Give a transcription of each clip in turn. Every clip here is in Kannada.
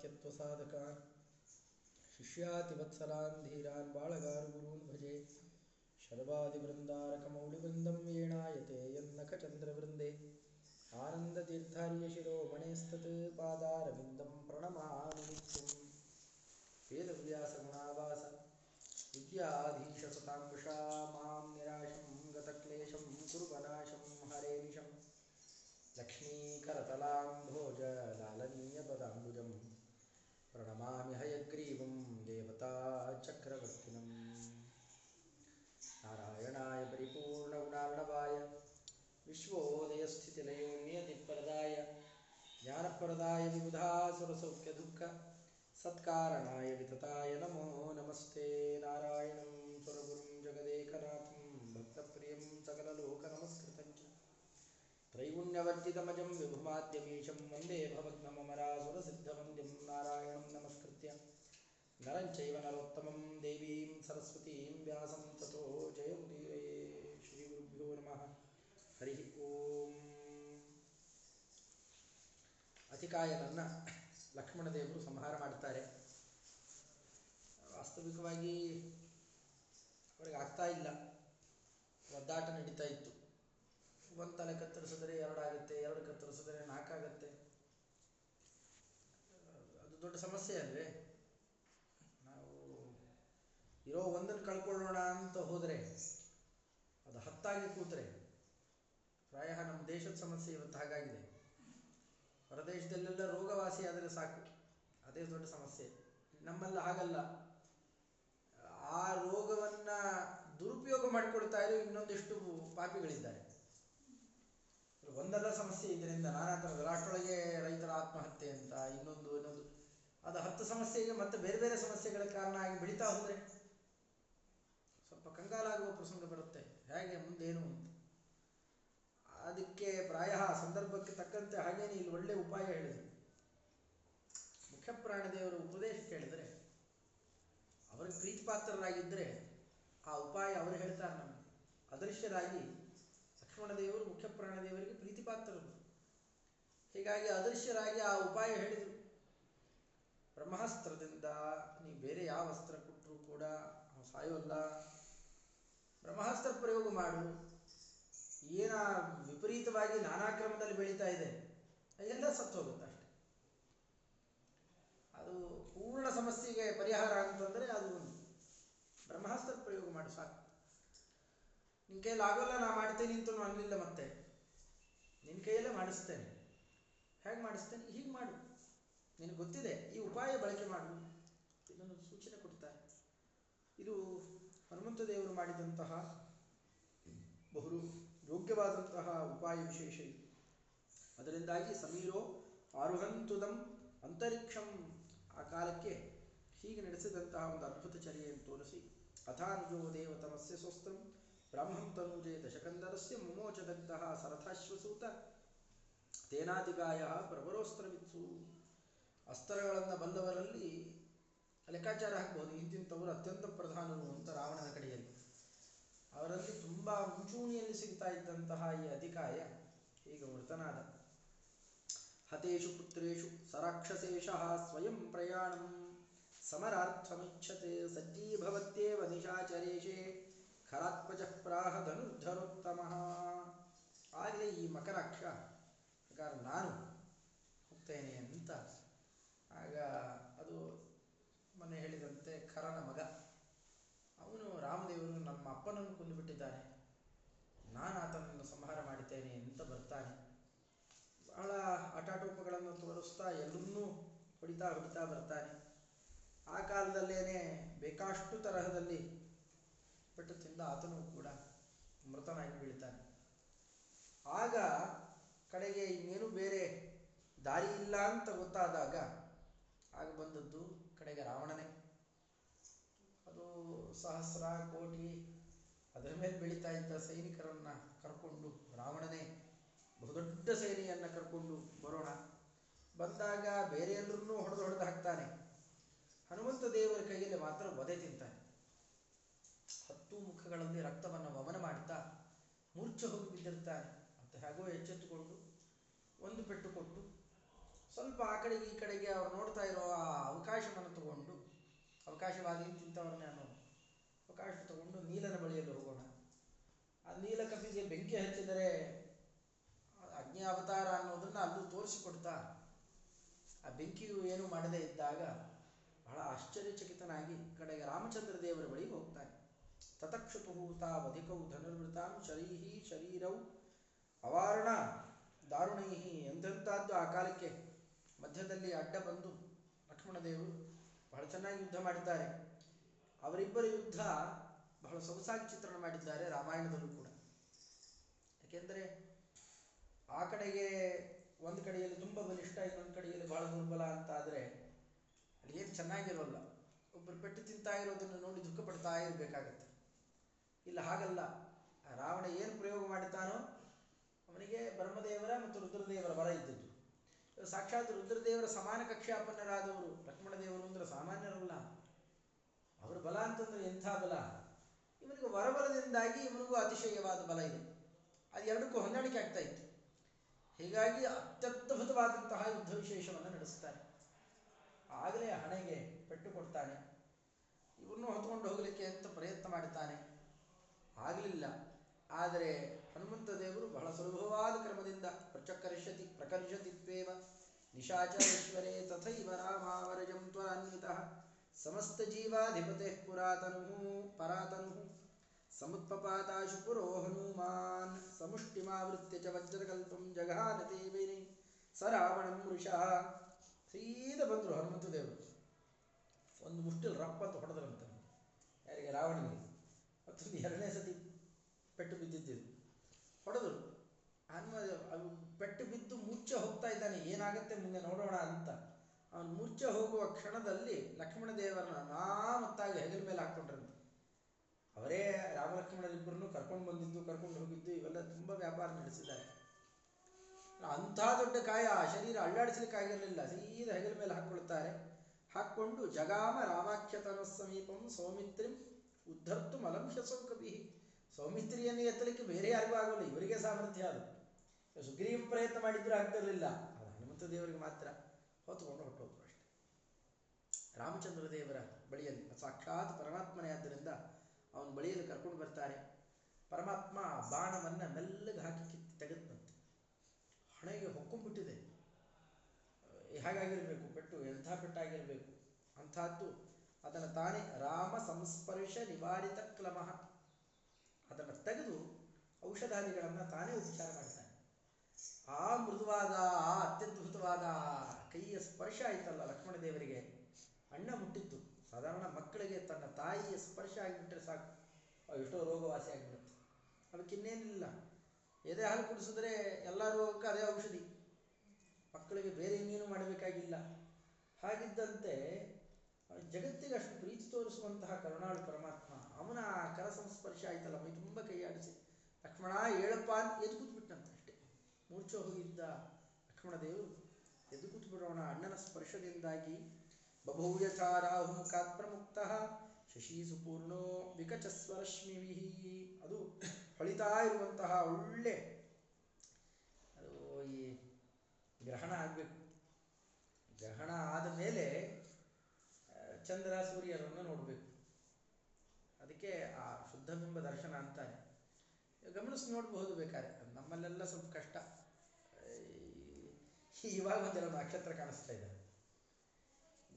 वाक्यत्वसाधकान् शिष्यातिवत्सलान्, धीरान् बाळगारुगुरून् भजे। शर्वादिवृन्दारकमौलिवृन्दं येणायते यन्नखचन्द्रवृन्दे। आनन्दतीर्थार्यशिरोमणेस्तत् पादारविन्दं प्रणमामि नित्यम् वेदव्यासगुणावास। विद्याधीशसताङ्कुशा माँ निराशं, गतक्लेशं, कुर्वनाशं हरे निशं लक्ष्मीकरतलाम्भोजलालनीयपदाम्बुजं प्रणमामि हयग्रीवं देवताचक्रवर्तिनम् नारायणाय परिपूर्णगुणार्णवाय विश्वोदयस्थितिलयोन्यतिप्रदाय ज्ञानप्रदाय विबुधासुरसौख्यदुःख सत्कारणाय वितताय नमो नमस्ते नारायणं सुरगुरुं जगदेकनाथं भक्तप्रियं सकललोकनमस्कृतं च त्रैगुण्यवर्जितमजं विभुमाद्यमीशं वन्दे भवग्नममरासुरसिद्धवन्द्यं नारायणं नमस्कृत्य नरं चैव नरोत्तमं देवीं सरस्वतीं व्यासं ततो जयमुदीरये श्रीगुरुभ्यो नमः ಹರಿ ಓಂ ಅತಿಕಾಯನನ್ನು ಲಕ್ಷ್ಮಣದೇವರು ಸಂಹಾರ ಮಾಡ್ತಾರೆ ವಾಸ್ತವಿಕವಾಗಿ ಅವರಿಗೆ ಆಗ್ತಾ ಇಲ್ಲ ಒದ್ದಾಟ ನಡೀತಾ ಇತ್ತು ಒಂದು ತಲೆ ಕತ್ತರಿಸಿದ್ರೆ ಎರಡಾಗುತ್ತೆ, ಎರಡು ಕತ್ತರಿಸಿದ್ರೆ ನಾಲ್ಕಾಗತ್ತೆ. ಅದು ದೊಡ್ಡ ಸಮಸ್ಯೆ ಅಲ್ವೇ? ನಾವು ಇರೋ ಒಂದನ್ನು ಕಳ್ಕೊಳ್ಳೋಣ ಅಂತ ಹೋದರೆ, ಅದು ಹತ್ತಾಗಿ ಕೂತ್ರೆ, ಪ್ರಾಯ ನಮ್ಮ ದೇಶದ ಸಮಸ್ಯೆ ಇವತ್ತು ಹಾಗಾಗಿದೆ. ಹೊರದೇಶದಲ್ಲೆಲ್ಲ ರೋಗವಾಸಿ ಆದರೆ ಸಾಕು. ಅದೇ ದೊಡ್ಡ ಸಮಸ್ಯೆ. ನಮ್ಮಲ್ಲ ಹಾಗಲ್ಲ. ಆ ರೋಗವನ್ನ ದುರುಪಯೋಗ ಮಾಡಿಕೊಳ್ತಾ ಇರೋ ಇನ್ನೊಂದಿಷ್ಟು ಪಾಪಿಗಳಿದ್ದಾರೆ. ಒಂದಲ್ಲ ಸಮಸ್ಯೆ ಇದರಿಂದ ನಾನಾ ಥರದ ರಾಷ್ಟ್ರೊಳಗೆ ರೈತರ ಆತ್ಮಹತ್ಯೆ ಅಂತ ಇನ್ನೊಂದು ಇನ್ನೊಂದು. ಅದು ಹತ್ತು ಸಮಸ್ಯೆಗೆ ಮತ್ತೆ ಬೇರೆ ಬೇರೆ ಸಮಸ್ಯೆಗಳ ಕಾರಣ ಆಗಿ ಬೆಳೀತಾ ಹೋದರೆ ಸ್ವಲ್ಪ ಕಂಗಾಲಾಗುವ ಪ್ರಸಂಗ ಬರುತ್ತೆ. ಹೇಗೆ, ಮುಂದೇನು ಅಂತ. ಅದಕ್ಕೆ ಪ್ರಾಯ ಸಂದರ್ಭಕ್ಕೆ ತಕ್ಕಂತೆ ಹಾಗೇನೆ ಇಲ್ಲಿ ಒಳ್ಳೆ ಉಪಾಯ ಹೇಳಿದರು. ಮುಖ್ಯ ದೇವರು ಉಪದೇಶ ಕೇಳಿದರೆ ಅವರಿಗೆ ಪ್ರೀತಿಪಾತ್ರರಾಗಿದ್ದರೆ ಆ ಉಪಾಯ ಅವರು ಹೇಳ್ತಾರೆ ನಮಗೆ. ಅದೃಶ್ಯರಾಗಿ ಲಕ್ಷ್ಮಣದೇವರು ಮುಖ್ಯ ಪ್ರಾಣದೇವರಿಗೆ ಪ್ರೀತಿಪಾತ್ರರು. ಹೀಗಾಗಿ ಅದೃಶ್ಯರಾಗಿ ಆ ಉಪಾಯ ಹೇಳಿದರು. ಬ್ರಹ್ಮಾಸ್ತ್ರದಿಂದ ನೀವು ಬೇರೆ ಯಾವ ಅಸ್ತ್ರ ಕೊಟ್ಟರು ಕೂಡ ಸಾಯೋಲ್ಲ. ಬ್ರಹ್ಮಾಸ್ತ್ರ ಪ್ರಯೋಗ ಮಾಡು. ಏನ ವಿಪರೀತವಾಗಿ ನಾನಾ ಕ್ರಮದಲ್ಲಿ ಬೆಳೀತಾ ಇದೆ ಎಲ್ಲ ಸತ್ತು ಹೋಗುತ್ತೆ ಅಷ್ಟೆ. ಅದು ಪೂರ್ಣ ಸಮಸ್ಯೆಗೆ ಪರಿಹಾರ ಅಂತಂದರೆ ಅದು ಬ್ರಹ್ಮಾಸ್ತ್ರ ಪ್ರಯೋಗ ಮಾಡಿ ಸಾಕು. ನಿನ್ನ ಕೈಯಲ್ಲಿ ಆಗೋಲ್ಲ, ನಾ ಮಾಡ್ತೀನಿ ಅಂತ ಅನ್ನಲಿಲ್ಲ ಮತ್ತೆ. ನಿನ್ನ ಕೈಯಲ್ಲೇ ಮಾಡಿಸ್ತೇನೆ. ಹೇಗೆ ಮಾಡಿಸ್ತೇನೆ? ಹೀಗೆ ಮಾಡು. ನಿನಗೆ ಗೊತ್ತಿದೆ, ಈ ಉಪಾಯ ಬಳಕೆ ಮಾಡು. ಇದನ್ನು ಸೂಚನೆ ಕೊಡ್ತಾರೆ. ಇದು ಹನುಮಂತ ದೇವರು ಮಾಡಿದಂತಹ ಬಹು ಯೋಗ್ಯವಾದಂತಹ ಉಪಾಯ ವಿಶೇಷ ಇದು. ಅದರಿಂದಾಗಿ ಸಮೀರೋ ಆರುಹಂತುದಂ ಅಂತರಿಕ್ಷಂ. ಆ ಕಾಲಕ್ಕೆ ಹೀಗೆ ನಡೆಸಿದಂತಹ ಒಂದು ಅದ್ಭುತ ಚರ್ಯೆಯನ್ನು ತೋರಿಸಿ, ಅಥಾನುಜೋ ದೇವತಮಸ್ಯ ಸ್ವಸ್ತ್ರಂ. ಬ್ರಾಹ್ಮಂ ತನೂಜೆ ದಶಕಂದರಸ್ಯ ದಗ್ಧ ಸರಥಾಶ್ವಸೂತ ತೇನಾದಿಗಾಯ ಪ್ರಬರೋಸ್ತ್ರವಿತ್ಸು ಅಸ್ತ್ರಗಳನ್ನು ಬಲ್ಲವರಲ್ಲಿ ಲೆಕ್ಕಾಚಾರ ಹಾಕ್ಬೋದು. ಇಂತಿಂಥವರು ಅತ್ಯಂತ ಪ್ರಧಾನರು ಅಂತ ರಾವಣನ ಕಡೆಯಲ್ಲಿ. ಅವರಲ್ಲಿ ತುಂಬ ಮುಂಚೂಣಿಯಲ್ಲಿ ಸಿಗ್ತಾ ಇದ್ದಂತಹ ಈ ಅಧಿಕಾಯ ಈಗ ಮೃತನಾದ. ಹತೇಶು ಪುತ್ರೇಶು ಸರಾಕ್ಷಸೇಷ ಸ್ವಯಂ ಪ್ರಯಾಣಂ ಸಮರಾರ್ಥಮಿಚ್ಛತೆ ಸಜ್ಜೀಭವತ್ಯೇವ ನಿಶಾಚರೇಶೇ ಖರಾತ್ಮಜ ಪ್ರಾಹ ಧನುರ್ಧರೋತ್ತಮ ಆಗಲೇ ಈ ಮಕರಾಕ್ಷ ಪ್ರಕಾರ ನಾನು ಹೋಗ್ತೇನೆ ಅಂತ. ಆಗ ಅದು ಮೊನ್ನೆ ಹೇಳಿದಂತೆ ಖರನ ಮಗ. ಅವನು ರಾಮದೇವರು ನಮ್ಮ ಅಪ್ಪನನ್ನು ಕೊಂದುಬಿಟ್ಟಿದ್ದಾನೆ. ನಾನು ಆತನನ್ನು ಸಂಹಾರ ಮಾಡಿದ್ದೇನೆ ಅಂತ ಬರ್ತಾನೆ. ಬಹಳ ಆಟಾಟೋಪಗಳನ್ನು ತೋರಿಸ್ತಾ ಎಲ್ಲರನ್ನೂ ಹೊಡಿತಾ ಹೊಡಿತಾ ಬರ್ತಾನೆ. ಆ ಕಾಲದಲ್ಲೇನೆ ಬೇಕಾಷ್ಟು ತರಹದಲ್ಲಿ ಪೆಟ್ಟು ತಿಂದ ಆತನೂ ಕೂಡ ಮೃತನಾಗಿ ಬೀಳ್ತಾನೆ. ಆಗ ಕಡೆಗೆ ಇನ್ನೇನು ಬೇರೆ ದಾರಿ ಇಲ್ಲ ಅಂತ ಗೊತ್ತಾದಾಗ ಆಗ ಬಂದದ್ದು ಕಡೆಗೆ ರಾವಣನೇ. ಅದು ಸಹಸ್ರ ಕೋಟಿ ಅದರ ಮೇಲೆ ಬೆಳೀತಾ ಇದ್ದ ಸೈನಿಕರನ್ನ ಕರ್ಕೊಂಡು ರಾವಣನೇ, ಬಹುದೊಡ್ಡ ಸೇನೆಯನ್ನ ಕರ್ಕೊಂಡು ಬರೋಣ. ಬಂದಾಗ ಬೇರೆ ಎಲ್ಲರನ್ನೂ ಹೊಡೆದು ಹೊಡೆದು ಹಾಕ್ತಾನೆ. ಹನುಮಂತ ದೇವರ ಕೈಯಲ್ಲಿ ಮಾತ್ರ ವಧೆ ತಿಂತಾನೆ. ಹತ್ತು ಮುಖಗಳಲ್ಲಿ ರಕ್ತವನ್ನು ವಮನ ಮಾಡ್ತಾ ಮೂರ್ಛೆ ಹೋಗಿ ಬಿದ್ದಿರ್ತಾರೆ ಅಂತ ಹೇಗೋ ಎಚ್ಚೆತ್ತುಕೊಂಡು ಒಂದು ಪೆಟ್ಟು ಕೊಟ್ಟು ಸ್ವಲ್ಪ ಆ ಕಡೆಗೆ ಈ ಕಡೆಗೆ ಅವ್ರು ನೋಡ್ತಾ ಇರೋ ಆ ಅವಕಾಶವನ್ನು ತಗೊಂಡು ಅವಕಾಶವಾದಿ ಇಂಥವ್ರನ್ನ ನಾನು ಅವಕಾಶ ತಗೊಂಡು ನೀಲನ ಬಳಿಯಲ್ಲಿ ಹೋಗೋಣ. ಆ ನೀಲ ಕಪಿಗೆ ಬೆಂಕಿ ಹಚ್ಚಿದರೆ ಅಗ್ನಿ ಅವತಾರ ಅನ್ನೋದನ್ನ ಅಲ್ಲೂ ತೋರಿಸಿಕೊಡ್ತಾ ಆ ಬೆಂಕಿಯು ಏನು ಮಾಡದೇ ಇದ್ದಾಗ ಬಹಳ ಆಶ್ಚರ್ಯಚಕಿತನಾಗಿ ಕಡೆಗೆ ರಾಮಚಂದ್ರ ದೇವರ ಬಳಿಗೆ ಹೋಗ್ತಾನೆ. ತತಕ್ಷುಪು ತಾವಧಿಕೌ ಧನುರ್ವೃತಾಂ ಶರೀಹಿ ಶರೀರೌ ಅವಾರಣ ದಾರುಣೈಹಿ ಎಂಥೆಂಥದ್ದು ಆ ಕಾಲಕ್ಕೆ ಮಧ್ಯದಲ್ಲಿ ಅಡ್ಡ ಬಂದು ಲಕ್ಷ್ಮಣದೇವರು ಬಹಳ ಚೆನ್ನಾಗಿ ಯುದ್ಧ ಮಾಡಿದ್ದಾರೆ. ಅವರಿಬ್ಬರ ಯುದ್ಧ ಬಹಳ ಸೊಗಸಾಗಿ ಚಿತ್ರಣ ಮಾಡಿದ್ದಾರೆ ರಾಮಾಯಣದಲ್ಲೂ ಕೂಡ. ಯಾಕೆಂದರೆ ಆ ಕಡೆಗೆ ಒಂದು ಕಡೆಯಲ್ಲಿ ತುಂಬ ಬಲಿಷ್ಠ, ಇನ್ನೊಂದು ಕಡೆಯಲ್ಲಿ ಬಹಳ ದುರ್ಬಲ ಅಂತ ಆದರೆ ಅಲ್ಲಿ ಏನು ಚೆನ್ನಾಗಿರೋಲ್ಲ. ಒಬ್ಬರು ಪೆಟ್ಟು ತಿಂತಾ ಇರೋದನ್ನು ನೋಡಿ ದುಃಖ ಪಡ್ತಾ ಇರಬೇಕಾಗತ್ತೆ. ಇಲ್ಲ, ಹಾಗಲ್ಲ. ರಾವಣ ಏನು ಪ್ರಯೋಗ ಮಾಡುತ್ತಾನೋ ಅವನಿಗೆ ಬ್ರಹ್ಮದೇವರ ಮತ್ತು ರುದ್ರದೇವರ ವರ ಇದ್ದದ್ದು. ಸಾಕ್ಷಾತ್ ರುದ್ರದೇವರ ಸಮಾನ ಕಕ್ಷಾಪನ್ನರಾದವರು ಲಕ್ಷ್ಮಣದೇವರು ಅಂದ್ರೆ ಸಾಮಾನ್ಯರಲ್ಲ. ಅವರ ಬಲ ಅಂತಂದ್ರೆ ಎಂಥ ಬಲ? ಇವನಿಗೆ ವರಬಲದಿಂದಾಗಿ ಇವನಿಗೂ ಅತಿಶಯವಾದ ಬಲ ಇದೆ. ಅದು ಎರಡಕ್ಕೂ ಹೊಂದಾಣಿಕೆ ಆಗ್ತಾ ಇತ್ತು. ಹೀಗಾಗಿ ಅತ್ಯದ್ಭುತವಾದಂತಹ ಯುದ್ಧ ವಿಶೇಷವನ್ನು ನಡೆಸ್ತಾರೆ. ಆಗಲೇ ಹಣೆಗೆ ಪೆಟ್ಟು ಕೊಡ್ತಾನೆ. ಇವನ್ನು ಹೊತ್ಕೊಂಡು ಹೋಗಲಿಕ್ಕೆ ಅಂತ ಪ್ರಯತ್ನ ಮಾಡ್ತಾನೆ. ಆಗಲಿಲ್ಲ. ಆದರೆ ಹನುಮಂತ ದೇವರು ಬಹಳ ಸುಲಭವಾದ ಕ್ರಮದಿಂದ ಪ್ರಚಕರ್ಷತಿ ಪ್ರಕರ್ಷತಿತ್ವೇವ ನಿಶಾಚರೇಶ್ವರೇ ತಥೈವ ರಾಮಾವರಜಂ ತ್ವರಾನ್ವಿತಃ. ಸಮಸ್ತ ಜೀವಾಧಿಪತೆ ಪುರಾತನು ಪರಾತನು ಸಮುತ್ಪಪಾತಾಶು ಪುರೋ ಹನುಮಾನ್ ಸಮುಷ್ಟಿಮಾವೃತ್ಯ ಚ ವಜ್ರಕಲ್ಪಂ ಜಘಾನತೆ ದೇವಿನಿ ಸ ರಾವಣಂ ವೃಷಃ. ಸೀದ ಬಂದರು ಹನುಮಂತ ದೇವರು. ಒಂದು ಮುಷ್ಟಿಲ್ ರಪ್ಪತ್ತು ಹೊಡೆದ್ರಂತ. ಯಾರಿಗೆ? ರಾವಣನಿಗೆ. ಮತ್ತೊಂದು ಎರಡನೇ ಸತಿ ಪೆಟ್ಟು ಬಿದ್ದಿದ್ದು ಹೊಡೆದರು. ಹನುಮ ಅದು ಪೆಟ್ಟು ಬಿದ್ದು ಮೂರ್ಛೆ ಹೋಗ್ತಾ ಇದ್ದಾನೆ, ಏನಾಗುತ್ತೆ ಮುಂದೆ ನೋಡೋಣ ಅಂತ. ಅವನು ಮೂರ್ಛೆ ಹೋಗುವ ಕ್ಷಣದಲ್ಲಿ ಲಕ್ಷ್ಮಣ ದೇವರನ್ನ ನಾಮತ್ತಾಗಿ ಹೆಗಲ ಮೇಲೆ ಹಾಕ್ಕೊಂಡ್ರಂತೆ. ಅವರೇ ರಾಮಲಕ್ಷ್ಮಣರಿಬ್ಬರನ್ನು ಕರ್ಕೊಂಡು ಬಂದಿದ್ದು, ಕರ್ಕೊಂಡು ಹೋಗಿದ್ದು, ಇವೆಲ್ಲ ತುಂಬ ವ್ಯಾಪಾರ ನಡೆಸಿದ್ದಾರೆ. ಅಂಥ ದೊಡ್ಡ ಕಾಯ ಶರೀರ ಅಳ್ಳಾಡಿಸ್ಲಿಕ್ಕಾಗಿರಲಿಲ್ಲ. ಸೀದಾ ಹೆಗಲ ಮೇಲೆ ಹಾಕ್ಕೊಳ್ತಾರೆ. ಹಾಕ್ಕೊಂಡು ಜಗಾಮ ರಾಮಾಖ್ಯತನ ಸಮೀಪಂ ಸೌಮಿತ್ರಿಂ ಉದ್ಧರ್ತು ಮಲಂಶ ಕವಿ ಸೌಮಿತ್ರಿಯನ್ನು ಎತ್ತಲಿಕ್ಕೆ ಬೇರೆ ಯಾರಿಗೂ ಆಗೋಲ್ಲ, ಇವರಿಗೆ ಸಾಮರ್ಥ್ಯ ಅದು. ಸುಗ್ರೀವ ಪ್ರಯತ್ನ ಮಾಡಿದ್ರು ಆಗ್ತಿರಲಿಲ್ಲ. ಅದು ಹನುಮಂತ ದೇವರಿಗೆ ಮಾತ್ರ ಹೊತ್ತುಕೊಂಡು ಹೊಟ್ಟೋದ್ರು ಅಷ್ಟೆ. ರಾಮಚಂದ್ರ ದೇವರ ಬಳಿಯಲ್ಲಿ, ಸಾಕ್ಷಾತ್ ಪರಮಾತ್ಮನೇ ಆದ್ದರಿಂದ ಅವನ ಬಳಿಯಲ್ಲಿ ಕರ್ಕೊಂಡು ಬರ್ತಾರೆ. ಪರಮಾತ್ಮ ಬಾಣವನ್ನ ಬಾಣವನ್ನು ಮೆಲ್ಲಗೆ ಹಾಕಿ ಕಿತ್ತು ತೆಗೆದಂತೆ ಹಣೆಗೆ ಹೊಕ್ಕೊಂಡ್ಬಿಟ್ಟಿದೆ. ಹೇಗಾಗಿರಬೇಕು, ಪೆಟ್ಟು ಎಂಥ ಪೆಟ್ಟಾಗಿರಬೇಕು. ಅಂಥದ್ದು ಅದನ್ನು ತಾನೇ ರಾಮ ಸಂಸ್ಪರ್ಶ ನಿವಾರಿತ ಕ್ಲಮ. ಅದನ್ನು ತೆಗೆದು ಔಷಧಾದಿಗಳನ್ನು ತಾನೇ ಉಪಚಾರ ಮಾಡ್ತಾನೆ. ಆ ಮೃದುವಾದ, ಆ ಅತ್ಯದ್ಭುತವಾದ ಕೈಯ ಸ್ಪರ್ಶ ಆಯಿತಲ್ಲ ಲಕ್ಷ್ಮಣ ದೇವರಿಗೆ. ಅಣ್ಣ ಮುಟ್ಟಿತ್ತು ಸಾಧಾರಣ ಮಕ್ಕಳಿಗೆ ತನ್ನ ತಾಯಿಯ ಸ್ಪರ್ಶ ಆಗಿಬಿಟ್ರೆ ಸಾಕು. ಎಷ್ಟೋ ರೋಗವಾಸಿ ಆಗಿಬಿಡುತ್ತೆ. ಅದಕ್ಕೆ ಇನ್ನೇನಿಲ್ಲ. ಎದೆ ಹಾಲು ಕುಡಿಸಿದ್ರೆ ಎಲ್ಲ ರೋಗಕ್ಕೆ ಅದೇ ಔಷಧಿ. ಮಕ್ಕಳಿಗೆ ಬೇರೆ ಇನ್ನೇನು ಮಾಡಬೇಕಾಗಿಲ್ಲ. ಹಾಗಿದ್ದಂತೆ ಜಗತ್ತಿಗೆ ಅಷ್ಟು ಪ್ರೀತಿ ತೋರಿಸುವಂತಹ ಕರುಣಾಳು ಪರಮಾತ್ಮ, ಅವನ ಆ ಕರ ಸಂಸ್ಪರ್ಶ ಆಯ್ತಲ್ಲ, ಮೈ ತುಂಬ ಕೈಯಾಡಿಸಿ, ಲಕ್ಷ್ಮಣ ಹೇಳಪ್ಪ ಅಂತ ಎದ್ದು ಕೂತ್ಬಿಟ್ಟಂತೆ ಅಷ್ಟೇ. ಮೂರ್ಛೆ ಹೋಗಿದ್ದ ಲಕ್ಷ್ಮಣ ದೇವರು ಎದ್ದು ಕೂತ್ಬಿಡೋಣ ಅಣ್ಣನ ಸ್ಪರ್ಶದಿಂದಾಗಿ ಬಭೂಯಥಾ ರಾಹುಮುಖಾತ್ ಪ್ರಮುಕ್ತ ಶಶಿ ಸುಪೂರ್ಣೋ ವಿಕಚಸ್ವರಶ್ಮಿವಿಹಿ. ಅದು ಹೊಳಿತಾ ಇರುವಂತಹ ಒಳ್ಳೆ ಅದು ಈ ಗ್ರಹಣ ಆಗಬೇಕು. ಗ್ರಹಣ ಆದ ಮೇಲೆ ಚಂದ್ರ ಸೂರ್ಯರನ್ನು ನೋಡಬೇಕು. ಅದಕ್ಕೆ ಆ ಶುದ್ಧಬಿಂಬ ದರ್ಶನ ಅಂತಾರೆ ಗಮನಿಸಿ ನೋಡಬಹುದು ಬೇಕಾದ್ರೆ. ನಮ್ಮಲ್ಲೆಲ್ಲ ಸ್ವಲ್ಪ ಕಷ್ಟ. ಇವಾಗ ಒಂದೆರಡು ನಕ್ಷತ್ರ ಕಾಣಿಸ್ತಾ ಇದೆ.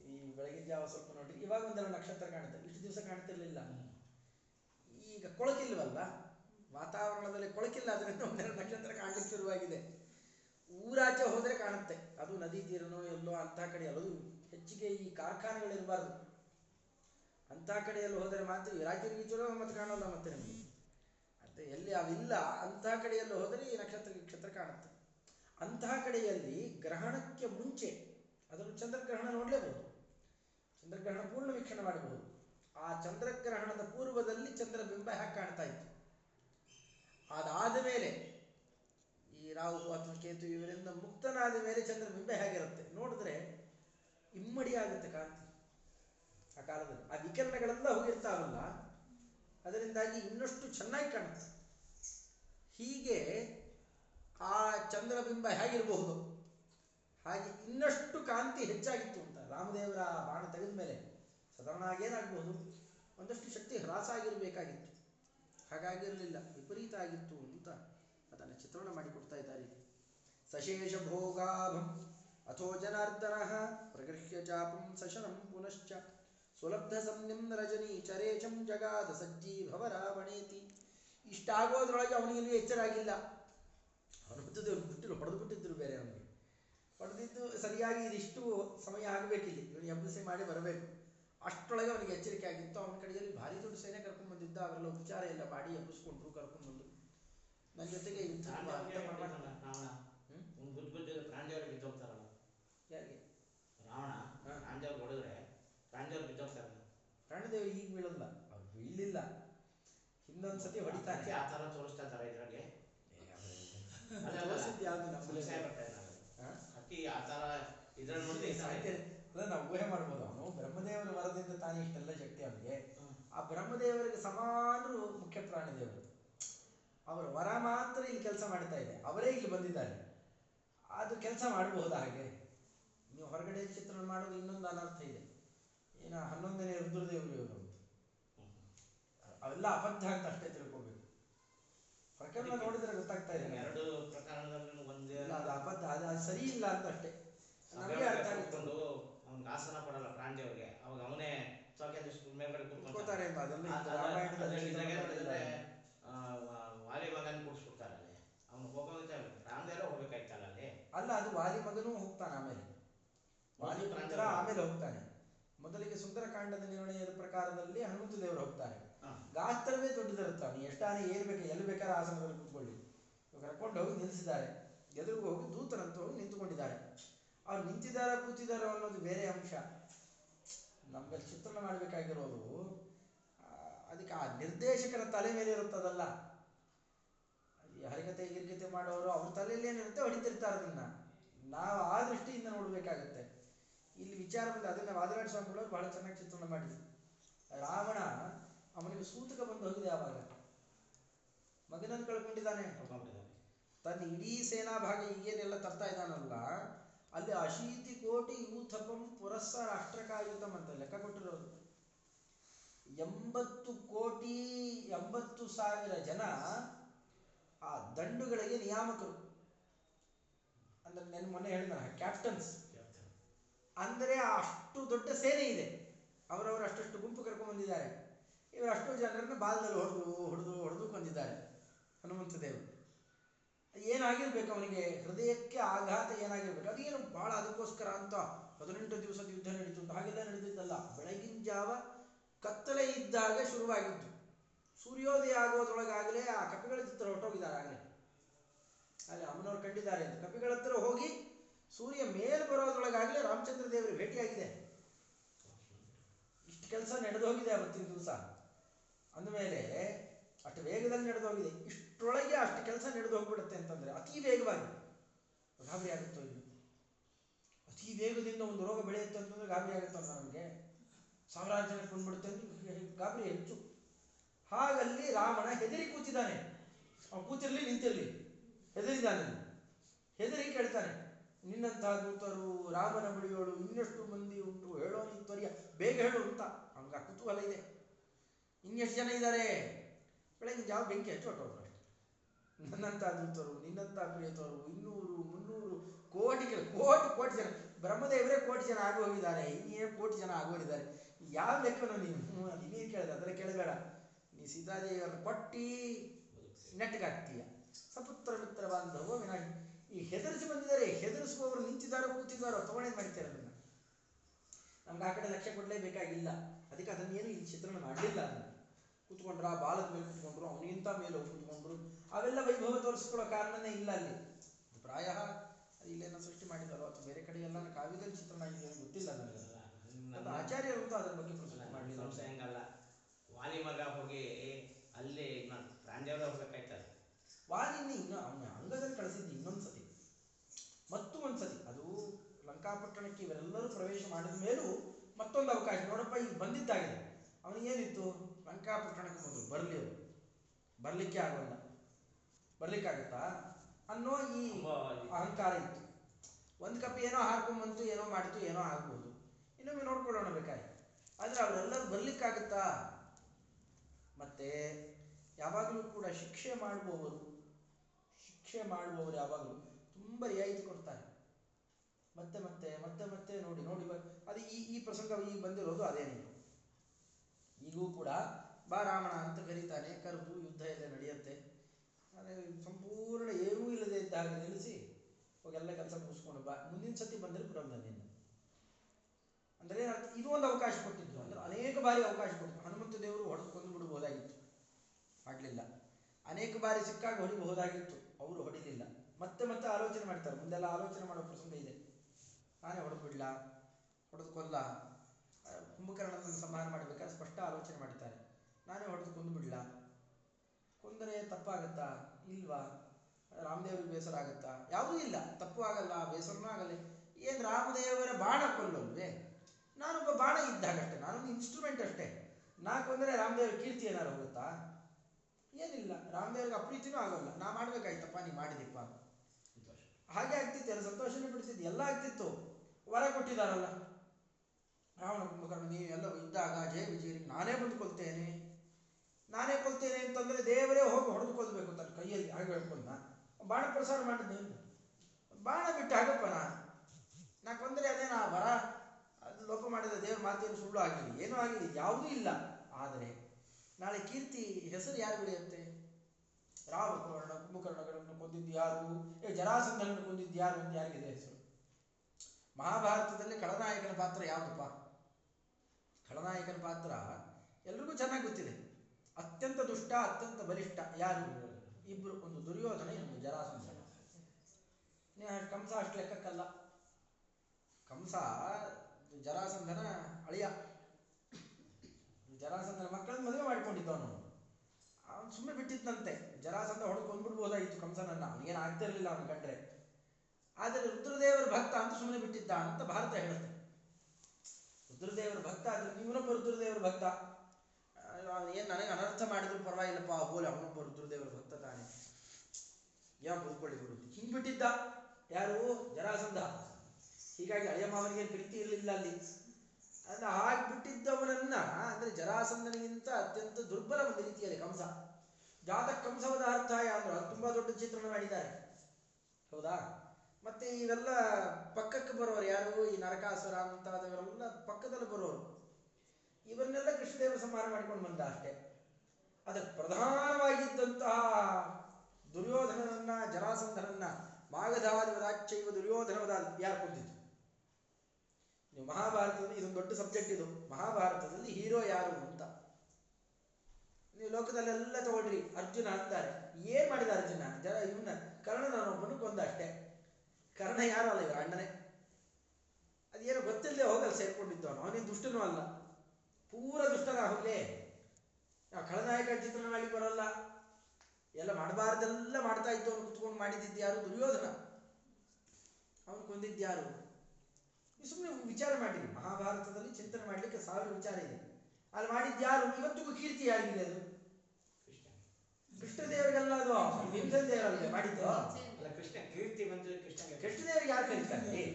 ಈ ಬೆಳಗಿನ ಜಾವ ಸ್ವಲ್ಪ ನೋಡಿ ಇವಾಗ ಒಂದೆರಡು ನಕ್ಷತ್ರ ಕಾಣುತ್ತೆ. ಇಷ್ಟು ದಿವಸ ಕಾಣ್ತಿರ್ಲಿಲ್ಲ. ಈಗ ಕೊಳಕಿಲ್ವಲ್ಲ? ವಾತಾವರಣದಲ್ಲಿ ಕೊಳಕಿಲ್ಲ ಅದರಿಂದ ಒಂದೆರಡು ನಕ್ಷತ್ರ ಕಾಣಲಿಕ್ಕೆ ಊರಾಚೆ ಹೋದರೆ ಕಾಣುತ್ತೆ. ಅದು ನದಿ ತೀರನೋ ಎಲ್ಲೋ ಅಂಥ ಕಡೆ ಅಲ್ಲದು ಹೆಚ್ಚಿಗೆ ಈ ಕಾರ್ಖಾನೆಗಳಿರಬಾರ್ದು ಅಂಥ ಕಡೆಯಲ್ಲಿ ಹೋದರೆ ಮಾತ್ರ ರಾಯಚೂರು ಚಲೋ ಮತ್ತೆ ಕಾಣೋಲ್ಲ ಮತ್ತೆ ನಿಮಗೆ. ಮತ್ತೆ ಎಲ್ಲಿ ಅವಿಲ್ಲ ಅಂತಹ ಕಡೆಯಲ್ಲಿ ಹೋದರೆ ಈ ನಕ್ಷತ್ರ ನಕ್ಷತ್ರ ಕಾಣುತ್ತೆ. ಅಂತಹ ಕಡೆಯಲ್ಲಿ ಗ್ರಹಣಕ್ಕೆ ಮುಂಚೆ, ಅದನ್ನು ಚಂದ್ರಗ್ರಹಣ ನೋಡಲೇಬಹುದು. ಚಂದ್ರಗ್ರಹಣ ಪೂರ್ಣ ವೀಕ್ಷಣೆ ಮಾಡಬಹುದು. ಆ ಚಂದ್ರಗ್ರಹಣದ ಪೂರ್ವದಲ್ಲಿ ಚಂದ್ರಬಿಂಬ ಹ್ಯಾಕ್ ಕಾಣ್ತಾ ಇತ್ತು? ಅದಾದ ಮೇಲೆ ಈ ರಾಹು ಅಥವಾ ಕೇತು ಇವರಿಂದ ಮುಕ್ತನಾದ ಮೇಲೆ ಚಂದ್ರಬಿಂಬ ಹೇಗಿರುತ್ತೆ? ನೋಡಿದ್ರೆ ಇಮ್ಮಡಿ ಆಗುತ್ತೆ ಕಾಂತಿ ಆ ಕಾಲದಲ್ಲಿ. ಆ ವಿಕಿರಣಗಳೆಲ್ಲ ಹೋಗಿರ್ತಾವಲ್ಲ, ಅದರಿಂದಾಗಿ ಇನ್ನಷ್ಟು ಚೆನ್ನಾಗಿ ಕಾಣುತ್ತೆ ಹೀಗೆ ಆ ಚಂದ್ರಬಿಂಬ ಹೇಗಿರಬಹುದು? ಹಾಗೆ ಇನ್ನಷ್ಟು ಕಾಂತಿ ಹೆಚ್ಚಾಗಿತ್ತು ಅಂತ ರಾಮದೇವರ ಬಾಣ ತೆಗೆದ ಮೇಲೆ ಸಾಧಾರಣ ಒಂದಷ್ಟು ಶಕ್ತಿ ಹ್ರಾಸ ಆಗಿರಬೇಕಾಗಿತ್ತು. ಹಾಗಾಗಿರಲಿಲ್ಲ, ವಿಪರೀತ ಆಗಿತ್ತು ಅಂತ ಅದನ್ನು ಚಿತ್ರಣ ಮಾಡಿಕೊಡ್ತಾ ಇದ್ದಾರೆ. ಸಶೇಷ ಭೋಗಾಭಂ ಅಥೋ ಜನಾರ್ದನ ಪ್ರಗೃಹ್ಯ ಚಾಪಂ ಸಶನಂ ಪುನಶ್ಚ ಸುಲಬ್ಧ ಸಂಯಂ ರಜನಿ ಚರೇಚಂ ಜಗಾದ ಸಜ್ಜೀಭವ ಭವರಾವಣೇತಿ ಇಷ್ಟಾಗೋದ್ರೊಳಗೆ ಅವನಿಗಿನ್ನೂ ಎಚ್ಚರಾಗಿಲ್ಲ ಹನುಮಂತದೇವರು ಬಿಟ್ಟಿಲ್ಲ ಹೊಡೆದು ಬಿಟ್ಟಿದ್ರು ಬೇರೆ ಅವನಿಗೆ. ಹೊಡೆದಿದ್ದು ಸರಿಯಾಗಿ ಇದಿಷ್ಟು ಸಮಯ ಆಗಬೇಕಿಲ್ಲ ಇವನು ಎಬ್ಬಸಿ ಮಾಡಿ ಬರಬೇಕು. ಅಷ್ಟೊಳಗೆ ಅವನಿಗೆ ಎಚ್ಚರಿಕೆ ಆಗಿತ್ತು. ಅವನ ಕಡೆಯಲ್ಲಿ ಭಾರಿ ದೊಡ್ಡ ಸೇನೆ ಕರ್ಕೊಂಡು ಬಂದಿದ್ದ ಅವರೆಲ್ಲ ಉಪಚಾರ ಎಲ್ಲ ಮಾಡಿ ಎಬ್ಬಿಸ್ಕೊಂಡ್ರು ಕರ್ಕೊಂಡು ಬಂದು. ನನ್ನ ಜೊತೆಗೆ ಯುದ್ಧ ರಾವಣ. ಪ್ರಾಂಜವ್ರಿಗೆ ಹೊಡೆದ್ರೆ ಪ್ರಾಂಜವ್ರು ಬಿದ್ದೋಗ್ತಾರಲ್ಲ ಪ್ರಾಣದೇವರು ಈಗ ಬೀಳಲ್ಲ ಅವ್ರು ಬೀಳಿಲ್ಲ ಹಿಂದೊಂದ್ಸತಿ ಹೊಡಿತಾನೆ ಅದಕ್ಕೆ ಆ ತರ ತೋರಿಸ್ತಾ ಇದ್ದಾರೆ ಇದ್ರಾಗೆ ಆ ಥರ ಇದ್ರಲ್ಲಿ ಊಹೆ ಮಾಡ್ಬೋದು ಅವನು ಬ್ರಹ್ಮದೇವರ ವರದಿಂದ ತಾನೇ ಇಷ್ಟೆಲ್ಲ ಶಕ್ತಿ ಅವನಿಗೆ. ಆ ಬ್ರಹ್ಮದೇವರಿಗೆ ಸಮಾನರು ಮುಖ್ಯ ಪ್ರಾಣದೇವರು ಅವರ ವರ ಮಾತ್ರ ಇಲ್ಲಿ ಕೆಲಸ ಮಾಡ್ತಾ ಇದೆ. ಅವರೇ ಇಲ್ಲಿ ಬಂದಿದ್ದಾರೆ. ಅದು ಕೆಲಸ ಮಾಡಬಹುದು ಹಾಗೆ? ಹೊರಗಡೆ ಚಿತ್ರಣ ಮಾಡೋದು ಇನ್ನೊಂದು ಅನರ್ಥ ಇದೆ. ಏನ ಹನ್ನೊಂದನೇ ರುದ್ರದೇವರು ಇವರು. ಅವೆಲ್ಲ ಅಬದ್ಧ ಅಂತ ಅಷ್ಟೇ ತಿಳ್ಕೊಬೇಕು. ಪ್ರಕರಣ ನೋಡಿದ್ರೆ ಗೊತ್ತಾಗ್ತಾ ಇದೆ ಎರಡು ಪ್ರಕರಣದಲ್ಲಿ ಒಂದೇ ಅದು ಅಬದ್ಧ ಅದು ಸರಿ ಇಲ್ಲ ಅಂತ ಅಷ್ಟೇ. ನಮಗೆ ಅರ್ಥ ಆಗುತ್ತೆ. ಕೂತ್ಕೊಂಡು ಅವ್ನಿಗೆ ಆಸನ ಕೊಡಲ್ಲ ಪ್ರಾಂಜವ್ರಿಗೆ ಅವಾಗ ಅವನೇ ಚೌಕಿಯಿಂದ ಸ್ಕೂಲ್ ಮೇಲ್ಗಡೆ. ಕೂತ್ಕೋತಾರೆ ಅಂತ ಅದ್ರಲ್ಲಿ ವಾಲಿ ಮಗನ್ ಕೂಡಿಸ್ಬಿಡ್ತಾರೆ ಅಲ್ಲಿ. ಅವ್ನು ಹೋಗೋದಿಲ್ಲ ರಾಮದೇವ್ರ ಹೋಗ್ಬೇಕಾಯ್ತಲ್ಲ ಅಲ್ಲಿ? ಅಲ್ಲ ಅದು ವಾಲಿ ಮಗನೂ ಹೋಗ್ತಾನೆ ಆಮೇಲೆ. ವಾಲಿ ಮೊದಲು ಪುತ್ರ ಪ್ರಾಂಜಲ. ಆಮೇಲೆ ಹೋಗ್ತಾನೆ. ಮೊದಲಿಗೆ ಸುಂದರಕಾಂಡದ ನಿರ್ಣಯದ ಪ್ರಕಾರದಲ್ಲಿ ಹನುಮಂತ ದೇವರು ಹೋಗ್ತಾರೆ. ಗಾತ್ರವೇ ದೊಡ್ಡದಿರುತ್ತಾನೆ ಎಷ್ಟಾನೆ ಏನ್ ಬೇಕು ಎಲ್ಲಿ ಬೇಕಾದ್ರೆ ಆಸನದಲ್ಲಿ ಕೂತ್ಕೊಳ್ಳಿ. ಕರ್ಕೊಂಡು ಹೋಗಿ ನಿಲ್ಲಿಸಿದ್ದಾರೆ. ಎದುರುಗು ಹೋಗಿ ದೂತರಂತ ಹೋಗಿ ನಿಂತುಕೊಂಡಿದ್ದಾರೆ. ಅವ್ರು ನಿಂತಿದ್ದಾರ ಕೂತಿದ್ದಾರೋ ಅನ್ನೋದು ಬೇರೆ ಅಂಶ. ನಮ್ಮಲ್ಲಿ ಚಿತ್ರಣ ಮಾಡಬೇಕಾಗಿರೋದು ಅದಕ್ಕೆ ಆ ನಿರ್ದೇಶಕರ ತಲೆ ಮೇಲೆ ಇರುತ್ತದಲ್ಲ. ಈ ಹರಿಕತೆ ಗಿರಿಕತೆ ಮಾಡೋರು ಅವ್ರ ತಲೆಯಲ್ಲಿ ಏನಿರುತ್ತೆ ಹೊಡಿತಿರ್ತಾರೆ ಅದನ್ನ. ನಾವು ಆ ದೃಷ್ಟಿಯಿಂದ ನೋಡಬೇಕಾಗತ್ತೆ. ಇಲ್ಲಿ ವಿಚಾರ ಬಂದ ಅದನ್ನ ವಾದಿರಾಜ ಸ್ವಾಮಿಗಳು ಬಹಳ ಚೆನ್ನಾಗಿ ಚಿತ್ರಣ ಮಾಡಿದ್ರು. ರಾವಣ ಅವನಿಗೆ ಸೂತಕ ಬಂದು ಹೋಗಿದೆ ಆವಾಗ ಮಗನನ್ನು ಕಳ್ಕೊಂಡಿದ್ದಾನೆ. ತನ್ನ ಇಡೀ ಸೇನಾ ಭಾಗ ಈಗೇನೆಲ್ಲ ತರ್ತಾ ಇದ್ದಾನಲ್ಲ ಅಲ್ಲಿ ಅಶೀತಿ ಕೋಟಿ ಯೂಥಪಂ ಪುರಸ್ಸ ರಾಷ್ಟ್ರಕಾಯುತಂ ಅಂತ ಲೆಕ್ಕ ಕೊಟ್ಟಿರೋದು. ಎಂಬತ್ತು ಕೋಟಿ ಎಂಬತ್ತು ಸಾವಿರ ಜನ ಆ ದಂಡುಗಳಿಗೆ ನಿಯಾಮಕರು. ಅಂದ್ರೆ ನೆನ್ ಮೊನ್ನೆ ಹೇಳಿದ ಕ್ಯಾಪ್ಟನ್ಸ್ ಅಂದರೆ ಅಷ್ಟು ದೊಡ್ಡ ಸೇನೆ ಇದೆ. ಅವರವರು ಅಷ್ಟಷ್ಟು ಗುಂಪು ಕರ್ಕೊಂಡು ಬಂದಿದ್ದಾರೆ. ಇವರು ಅಷ್ಟು ಜನರನ್ನು ಬಾಲದಲ್ಲಿ ಹೊಡೆದು ಹೊಡೆದು ಹೊಡೆದು ಕೊಂದಿದ್ದಾರೆ. ಹನುಮಂತ ದೇವರು ಏನಾಗಿರ್ಬೇಕು ಅವನಿಗೆ? ಹೃದಯಕ್ಕೆ ಆಘಾತ ಏನಾಗಿರ್ಬೇಕು? ಅದೇನು ಬಹಳ ಅದಕ್ಕೋಸ್ಕರ ಅಂತ ಹದಿನೆಂಟು ದಿವಸದ ಯುದ್ಧ ನಡೀತು ಹಾಗೆಲ್ಲ ನಡೆದಿದ್ದಲ್ಲ ಬೆಳಗಿನ ಜಾವ ಕತ್ತಲೆ ಇದ್ದಾಗ ಶುರುವಾಗಿತ್ತು. ಸೂರ್ಯೋದಯ ಆಗೋದ್ರೊಳಗಾಗಲೇ ಆ ಕಪಿಗಳ ಚಿತ್ರ ಹೊರಟೋಗಿದ್ದಾರೆ. ಆಗಲೇ ಅಲ್ಲಿ ಅಮ್ಮನವ್ರು ಕಂಡಿದ್ದಾರೆ ಕಪಿಗಳ ಹತ್ರ ಹೋಗಿ ಸೂರ್ಯ ಮೇಲೆ ಬರೋದ್ರೊಳಗಾಗಲೇ ರಾಮಚಂದ್ರ ದೇವರು ಭೇಟಿಯಾಗಿದೆ. ಇಷ್ಟು ಕೆಲಸ ನಡೆದು ಹೋಗಿದೆ ಅವತ್ತಿನ ದಿವಸ. ಅಂದಮೇಲೆ ಅಷ್ಟು ವೇಗದಲ್ಲಿ ನಡೆದು ಹೋಗಿದೆ. ಇಷ್ಟರೊಳಗೆ ಅಷ್ಟು ಕೆಲಸ ನಡೆದು ಹೋಗ್ಬಿಡುತ್ತೆ ಅಂತಂದ್ರೆ ಅತಿ ವೇಗವಾಗಿ ಗಾಬರಿ ಆಗುತ್ತೋ ಇದು ಅತಿ ವೇಗದಿಂದ ಒಂದು ರೋಗ ಬೆಳೆಯುತ್ತೆ ಅಂತಂದ್ರೆ ಗಾಬರಿ ಆಗುತ್ತಲ್ಲ ನಮಗೆ ಸಾವಿರಾರು ಜನಕ್ಕೆ ಬಂದ್ಬಿಡುತ್ತೆ ಗಾಬರಿ ಹೆಚ್ಚು. ಹಾಗಲ್ಲಿ ರಾವಣ ಹೆದರಿ ಕೂತಿದ್ದಾನೆ. ಅವನು ಕೂತಿರ್ಲಿ ನಿಂತಿರ್ಲಿ. ಹೆದರಿದ್ದಾನೆ. ಹೆದರಿ ಕೇಳ್ತಾನೆ. ನಿನ್ನಂತಹ ದೂತರು ರಾಮನ ಬಳಿಯೋಳು ಇನ್ನಷ್ಟು ಮಂದಿ ಉಂಟು? ಹೇಳೋ ನೀ ತ್ವರಿಯ. ಬೇಗ ಹೇಳು ಅಂತ. ಹಂಗ ಕುತೂಹಲ ಇದೆ. ಇನ್ನೆಷ್ಟು ಜನ ಇದ್ದಾರೆ ಬೆಳಗಿನ ಜಾವ ಬೆಂಕಿ ಹಚ್ಚಿ ಹೊಟ್ಟೋದ್ರು ಅಷ್ಟೇ ನನ್ನಂಥ ದೂತರು ನಿನ್ನಂಥ ಪ್ರಿಯತರು, ಇನ್ನೂರು, ಮುನ್ನೂರು, ಕೋಟಿ ಕೋಟಿ ಕೋಟಿ ಜನ. ಬ್ರಹ್ಮದೇವರೇ ಕೋಟಿ ಜನ ಆಗಿ ಹೋಗಿದ್ದಾರೆ. ಇನ್ನೇನು ಕೋಟಿ ಜನ ಆಗೋಗಿದ್ದಾರೆ ಯಾವ ಲೆಕ್ಕನೋ ನೀನು? ಅದು ನೀನು ಕೇಳಿದೆ ಅದರ ಕೇಳಬೇಡ. ನೀ ಸೀತಾದೇವಿಯವ್ರನ್ನ ಕೊಟ್ಟಿ ನೆಟ್ಟಗಾಗ್ತೀಯ ಬಂದಿದ್ದಾರೆ ಹೆದರಿಸುವವರು ನಿಂತಿದ್ದಾರೋ ಕೂತಿದ್ದಾರೋ ತಗೊಂಡೇನು ಮಾಡ್ತಾರೆ ಅದನ್ನು. ನಮ್ಗೆ ಆ ಕಡೆ ಲಕ್ಷ್ಯ ಕೊಡಲೇಬೇಕಾಗಿಲ್ಲ. ಅದಕ್ಕೆ ಅದನ್ನೇನು ಇಲ್ಲಿ ಚಿತ್ರಣ ಮಾಡಲಿಲ್ಲ ಅದನ್ನು. ಕೂತ್ಕೊಂಡ್ರ ಬಾಲದ ಮೇಲೆ ಕೂತ್ಕೊಂಡ್ರು ಅವನಿಗಿಂತ ಮೇಲೆ ಕೂತ್ಕೊಂಡ್ರು. ಅವೆಲ್ಲ ವೈಭವ ತೋರಿಸ್ಕೊಳ್ಳೋ ಕಾರಣನೇ ಇಲ್ಲ ಅಲ್ಲಿ. ಪ್ರಾಯ ಇಲ್ಲೇನ ಸೃಷ್ಟಿ ಮಾಡಿದಾರೋ ಅಥವಾ ಬೇರೆ ಕಡೆ ಎಲ್ಲ ಕಾವ್ಯದಲ್ಲಿ ಚಿತ್ರಣ ಏನೋ ಗೊತ್ತಿಲ್ಲ ನನಗೆ ಆಚಾರ್ಯರಂತೂ ಅದ್ರ ಬಗ್ಗೆ ಪ್ರಸ್ತುತ ಮಾಡಲಿಲ್ಲ. ಹೆಂಗಲ್ಲ ವಾಲಿ ಮಗ ಹೋಗಿ ಅಲ್ಲಿ ಪ್ರಾಂಜವ್ರ ಹೋಗ್ಬೇಕಾಯ್ತಲ್ಲ. ವಾಲಿನ ಇನ್ನು ಅವನ ಅಂಗದಲ್ಲಿ ಕಳಿಸಿದ್ದೀನಿ ಮತ್ತು ಒಂದ್ಸತಿ ಅದು ಲಂಕಾಪಟ್ಟಣಕ್ಕೆ ಇವರೆಲ್ಲರೂ ಪ್ರವೇಶ ಮಾಡಿದ ಮೇಲೂ ಮತ್ತೊಂದು ಅವಕಾಶ. ನೋಡಪ್ಪ ಈಗ ಬಂದಿದ್ದಾಗಿದೆ. ಅವನಿಗೇನಿತ್ತು ಲಂಕಾಪಟ್ಟಣಕ್ಕೆ ಮೊದಲು ಬರಲಿ ಅವರು. ಬರಲಿಕ್ಕೆ ಆಗೋಲ್ಲ. ಬರ್ಲಿಕ್ಕಾಗತ್ತಾ? ಅನ್ನೋ ಈ ಅಹಂಕಾರ ಇತ್ತು. ಒಂದು ಕಪ್ ಏನೋ ಹಾಕೊಂಡ್ಬಂತು ಏನೋ ಮಾಡಿತು ಏನೋ ಆಗ್ಬೋದು. ಇನ್ನೊಮ್ಮೆ ನೋಡ್ಕೊಳ್ಳೋಣ ಬೇಕಾಗಿ ಆದರೆ ಅವರೆಲ್ಲರೂ ಬರ್ಲಿಕ್ಕಾಗತ್ತಾ? ಮತ್ತೆ ಯಾವಾಗಲೂ ಕೂಡ ಶಿಕ್ಷೆ ಮಾಡುವವರು ಶಿಕ್ಷೆ ಮಾಡುವವರು ಯಾವಾಗಲೂ ತುಂಬ ರಿಯಾಯಿತಿ ಕೊಡ್ತಾರೆ. ಮತ್ತೆ ಮತ್ತೆ ಮತ್ತೆ ಮತ್ತೆ ನೋಡಿ ನೋಡಿ ಅದು ಈ ಈ ಪ್ರಸಂಗ ಈಗ ಬಂದಿರೋದು ಅದೇ ನೀವು ಈಗೂ ಕೂಡ ಬಾ ರಾವಣ ಅಂತ ಕರೀತಾನೆ, ಕರೆದು ಯುದ್ಧ ಎಲ್ಲ ನಡೆಯುತ್ತೆ. ಆದರೆ ಸಂಪೂರ್ಣ ಏನೂ ಇಲ್ಲದೆ ಇದ್ದಾಗ ನಿಲ್ಲಿಸಿ, ಹೋಗೆಲ್ಲ ಕೆಲಸ ಮುಗಿಸ್ಕೊಂಡು ಬಾ. ಮುಂದಿನ ಸತಿ ಬಂದರೆ ನೀನು ಅಂದರೆ? ಇದು ಒಂದು ಅವಕಾಶ ಕೊಟ್ಟಿದ್ದು. ಅಂದ್ರೆ ಅನೇಕ ಬಾರಿ ಅವಕಾಶ ಕೊಟ್ಟಿದ್ದು. ಹನುಮಂತ ದೇವರು ಹೊಡೆದುಕೊಂಡು ಬಿಡಬಹುದಾಗಿತ್ತು ಮಾಡಲಿಲ್ಲ ಅನೇಕ ಬಾರಿ ಸಿಕ್ಕಾಗ ಹೊಡಿಬಹುದಾಗಿತ್ತು. ಅವರು ಹೊಡಿಲಿಲ್ಲ. ಮತ್ತೆ ಮತ್ತೆ ಆಲೋಚನೆ ಮಾಡ್ತಾರೆ. ಮುಂದೆಲ್ಲ ಆಲೋಚನೆ ಮಾಡೋ ಪ್ರಸಂಗ ಇದೆ. ನಾನೇ ಹೊಡೆದು ಬಿಡ್ಲಾ ಹೊಡೆದು ಕೊಲ್ಲ ಕುಂಭಕರ್ಣನ ಸಂಹಾರ ಮಾಡಬೇಕಾದ್ರೆ ಸ್ಪಷ್ಟ ಆಲೋಚನೆ ಮಾಡ್ತಾರೆ. ನಾನೇ ಹೊಡೆದು ಕೊಂದು ಬಿಡ್ಲಾ ಕೊಂದರೆ ತಪ್ಪಾಗತ್ತಾ? ಇಲ್ವಾ? ರಾಮದೇವರಿಗೆ ಬೇಸರ ಆಗುತ್ತಾ? ಯಾವುದೂ ಇಲ್ಲ. ತಪ್ಪು ಆಗಲ್ಲ, ಬೇಸರನೂ ಆಗಲ್ಲ. ಏನು ರಾಮದೇವರ ಬಾಣ ಕೊಲ್ಲಲ್ವೇ? ನಾನೊಬ್ಬ ಬಾಣ ಇದ್ದಾಗಷ್ಟೇ. ನಾನೊಂದು ಇನ್ಸ್ಟ್ರೂಮೆಂಟ್ ಅಷ್ಟೇ. ನಾ ಕೊಂದರೆ ರಾಮದೇವರ ಕೀರ್ತಿ ಏನಾರು ಹೋಗುತ್ತಾ? ಏನಿಲ್ಲ. ರಾಮದೇವ್ರಿಗೆ ಅಪ್ರೀತಿನೂ ಆಗೋಲ್ಲ. ನಾ ಮಾಡ್ಬೇಕಾಯ್ತಪ್ಪ, ನೀ ಮಾಡಿದಿಪ್ಪ. ಹಾಗೆ ಆಗ್ತಿತ್ತು, ಎಲ್ಲ ಸಂತೋಷನೇ ಬಿಡಿಸಿದ್ದು ಎಲ್ಲ ಆಗ್ತಿತ್ತು. ವರ ಕೊಟ್ಟಿದ್ದಾರಲ್ಲ. ರಾವಣ ಕುಂಭಕರ್ಣ ನೀವು ಎಲ್ಲ ಇದ್ದಾಗ, ಜಯ ವಿಜಯರಿಗೆ ನಾನೇ ಬಂದು ಕೊಲ್ತೇನೆ ನಾನೇ ಕೊಲ್ತೇನೆ ಅಂತಂದ್ರೆ ದೇವರೇ ಹೋಗಿ ಹೊಡೆದು ಕೊಲ್ಬೇಕು ತನ್ನ ಕೈಯಲ್ಲಿ ಹಾಗೆ ಹೇಳ್ಕೊಂಡ ಬಾಣ ಪ್ರಸಾರ ಮಾಡಿದ್ದೆ. ಬಾಣ ಬಿಟ್ಟು ಹಾಕಪ್ಪ ನಾ ಕೊಂದರೆ ಅದೇ ನಾ ವರ. ಅದು ಲೋಪ ಮಾಡಿದ ದೇವರ ಮಾತೇನು ಸುಳ್ಳು ಆಗಿಲ್ಲ. ಏನೂ ಆಗಿಲ್ಲ, ಯಾವುದೂ ಇಲ್ಲ. ಆದರೆ ನಾಳೆ ಕೀರ್ತಿ ಹೆಸರು ಯಾರು ಬೆಳೆಯುತ್ತೆ? ರಾಮಕರ್ಣ ಕುಂಭಕರ್ಣಗಳನ್ನು ಕೊಂದಿದ್ದು ಯಾರು? ಏ ಜರಾಸಂಧನನ್ನು ಕೊಂದಿದ್ದು ಯಾರು ಅಂತ ಯಾರಿಗಿದೆ ಹೆಸರು? ಮಹಾಭಾರತದಲ್ಲಿ ಖಳನಾಯಕನ ಪಾತ್ರ ಯಾವುದಪ್ಪ? ಖಳನಾಯಕನ ಪಾತ್ರ ಎಲ್ರಿಗೂ ಚೆನ್ನಾಗಿ ಗೊತ್ತಿದೆ. ಅತ್ಯಂತ ದುಷ್ಟ, ಅತ್ಯಂತ ಬಲಿಷ್ಠ ಯಾರು? ಇಬ್ರು, ಒಂದು ದುರ್ಯೋಧನ, ಇನ್ನೊಂದು ಜರಾಸಂಧನ ಕಂಸ ಅಷ್ಟು ಲೆಕ್ಕಕ್ಕಲ್ಲ. ಕಂಸ ಜರಾಸಂಧನ ಅಳಿಯ. ಜರಾಸಂಧನ ಮಕ್ಕಳನ್ನ ಮದುವೆ ಮಾಡ್ಕೊಂಡಿದ್ದವನು ಅವನು. ಸುಮ್ಮನೆ ಬಿಟ್ಟಿತ್ತಂತೆ ಜರಾಸಂಧ ಹೊಡೆದು ಕೊಂದ್ಬಿಡ್ಬೋದಾಗಿತ್ತು ಕಂಸನನ್ನ? ಅವನಿಗೇನು ಆಗ್ತಿರ್ಲಿಲ್ಲ ಅವನು ಕಂಡ್ರೆ. ಆದರೆ ರುದ್ರದೇವರ ಭಕ್ತ ಅಂತ ಸುಮ್ಮನೆ ಬಿಟ್ಟಿದ್ದ ಅಂತ ಭಾರತ ಹೇಳುತ್ತೆ. ರುದ್ರದೇವರ ಭಕ್ತ ಆದ್ರೆ ಇವನೊಬ್ಬ ರುದ್ರದೇವರ ಭಕ್ತ? ಏನು ನನಗೆ ಅನರ್ಥ ಮಾಡಿದ್ರು ಪರವಾಗಿಲ್ಲಪ್ಪ ಹೋಲಿ ಅವನೊಬ್ಬ ರುದ್ರದೇವರ ಭಕ್ತ ತಾನೆ. ಯಾವ ಬದುಕೊಳ್ಳಿ ಬಿಡು. ಹಿಂಗ್ ಬಿಟ್ಟಿದ್ದ? ಯಾರು? ಜರಾಸಂಧ. ಹೀಗಾಗಿ ಅಳಿಯ ಮಾವನಿಗೆ ಪ್ರೀತಿ ಇರಲಿಲ್ಲ ಅಲ್ಲಿ? ಅಂದ್ರೆ ಹಾಗೆ ಬಿಟ್ಟಿದ್ದವನನ್ನ, ಅಂದ್ರೆ ಜರಾಸಂಧನಿಗಿಂತ ಅತ್ಯಂತ ದುರ್ಬಲ ಒಂದು ರೀತಿಯಲ್ಲಿ ಕಂಸ. ಜಾತ ಕಂಸವದ ಅರ್ಥ ಅಂದ್ರೆ ಅದು ತುಂಬಾ ದೊಡ್ಡ ಚಿತ್ರಣ ಮಾಡಿದ್ದಾರೆ ಹೌದಾ? ಮತ್ತೆ ಇವೆಲ್ಲ ಪಕ್ಕಕ್ಕೆ ಬರೋರು ಯಾರು? ಈ ನರಕಾಸುರ ಮುಂತಾದವರೆಲ್ಲ ಪಕ್ಕದಲ್ಲಿ ಬರೋರು. ಇವನ್ನೆಲ್ಲ ಕೃಷ್ಣದೇವರು ಸಂಹಾರ ಮಾಡಿಕೊಂಡು ಬಂದ ಅಷ್ಟೇ. ಅದಕ್ಕೆ ಪ್ರಧಾನವಾಗಿದ್ದಂತಹ ದುರ್ಯೋಧನನನ್ನ, ಜರಾಸಂಧನನ್ನ ಮಾಗಧಾದಿವದಾಚೈವ ದುರ್ಯೋಧನವದ ಯಾರು ಕೊಂದಿದ್ದು ನೀವು ಮಹಾಭಾರತದಲ್ಲಿ, ಇದೊಂದು ದೊಡ್ಡ ಸಬ್ಜೆಕ್ಟ್ ಇದು. ಮಹಾಭಾರತದಲ್ಲಿ ಹೀರೋ ಯಾರು ಅಂತ. ನೀವು ಲೋಕದಲ್ಲೆಲ್ಲ ತಗೊಳ್ರಿ ಅರ್ಜುನ ಅಂತಾರೆ. ಏನ್ ಮಾಡಿದ ಅರ್ಜುನ? ಜನ ಇವನ್ನ ಕರ್ಣನನ್ನೊಬ್ಬನು ಕೊಂದ ಅಷ್ಟೇ. ಕರ್ಣ ಯಾರು ಅಲ್ಲ ಇವರ ಅಣ್ಣನೇ. ಅದೇನು ಗೊತ್ತಿಲ್ಲದೆ ಹೋಗಲ್ಲ ಸೇರ್ಕೊಂಡಿದ್ದವನು ಅವನೇನು ದುಷ್ಟನು ಅಲ್ಲ. ಪೂರ ದುಷ್ಟನ ಹೋಗ್ಲೇ ನಾವು ಖಳನಾಯಕ ಚಿತ್ರಣ ಮಾಡ್ಲಿಕ್ಕೆ ಬರೋಲ್ಲ. ಎಲ್ಲ ಮಾಡಬಾರ್ದೆಲ್ಲ ಮಾಡ್ತಾ ಅವನು ಕುತ್ಕೊಂಡು ಮಾಡಿದ್ದಿದ್ದು ಯಾರು? ದುರ್ಯೋಧನ. ಅವನು ಕೊಂದಿದ್ದ್ಯಾರು ಸುಮ್ಮನೆ ವಿಚಾರ ಮಾಡಿರಿ. ಮಹಾಭಾರತದಲ್ಲಿ ಚಿಂತನೆ ಮಾಡಲಿಕ್ಕೆ ಸಾವಿರ ವಿಚಾರ ಇದೆ. ಅಲ್ಲಿ ಮಾಡಿದ್ಯಾರು ಇವತ್ತಿಗೂ ಕೀರ್ತಿ ಆಗಿಲ್ಲ ಅದು? ಕೃಷ್ಣದೇವರಿಗೆಲ್ಲ ಅದು ಭೀಮಸೇನ ದೇವರಲ್ಲ ಮಾಡಿದ್ದು. ಅಲ್ಲ ಕೃಷ್ಣ ಕೀರ್ತಿ ಬಂದ್ರೆ ಕೃಷ್ಣ ದೇವರಿಗೆ ಯಾರು ಕರೀತಾರೆ?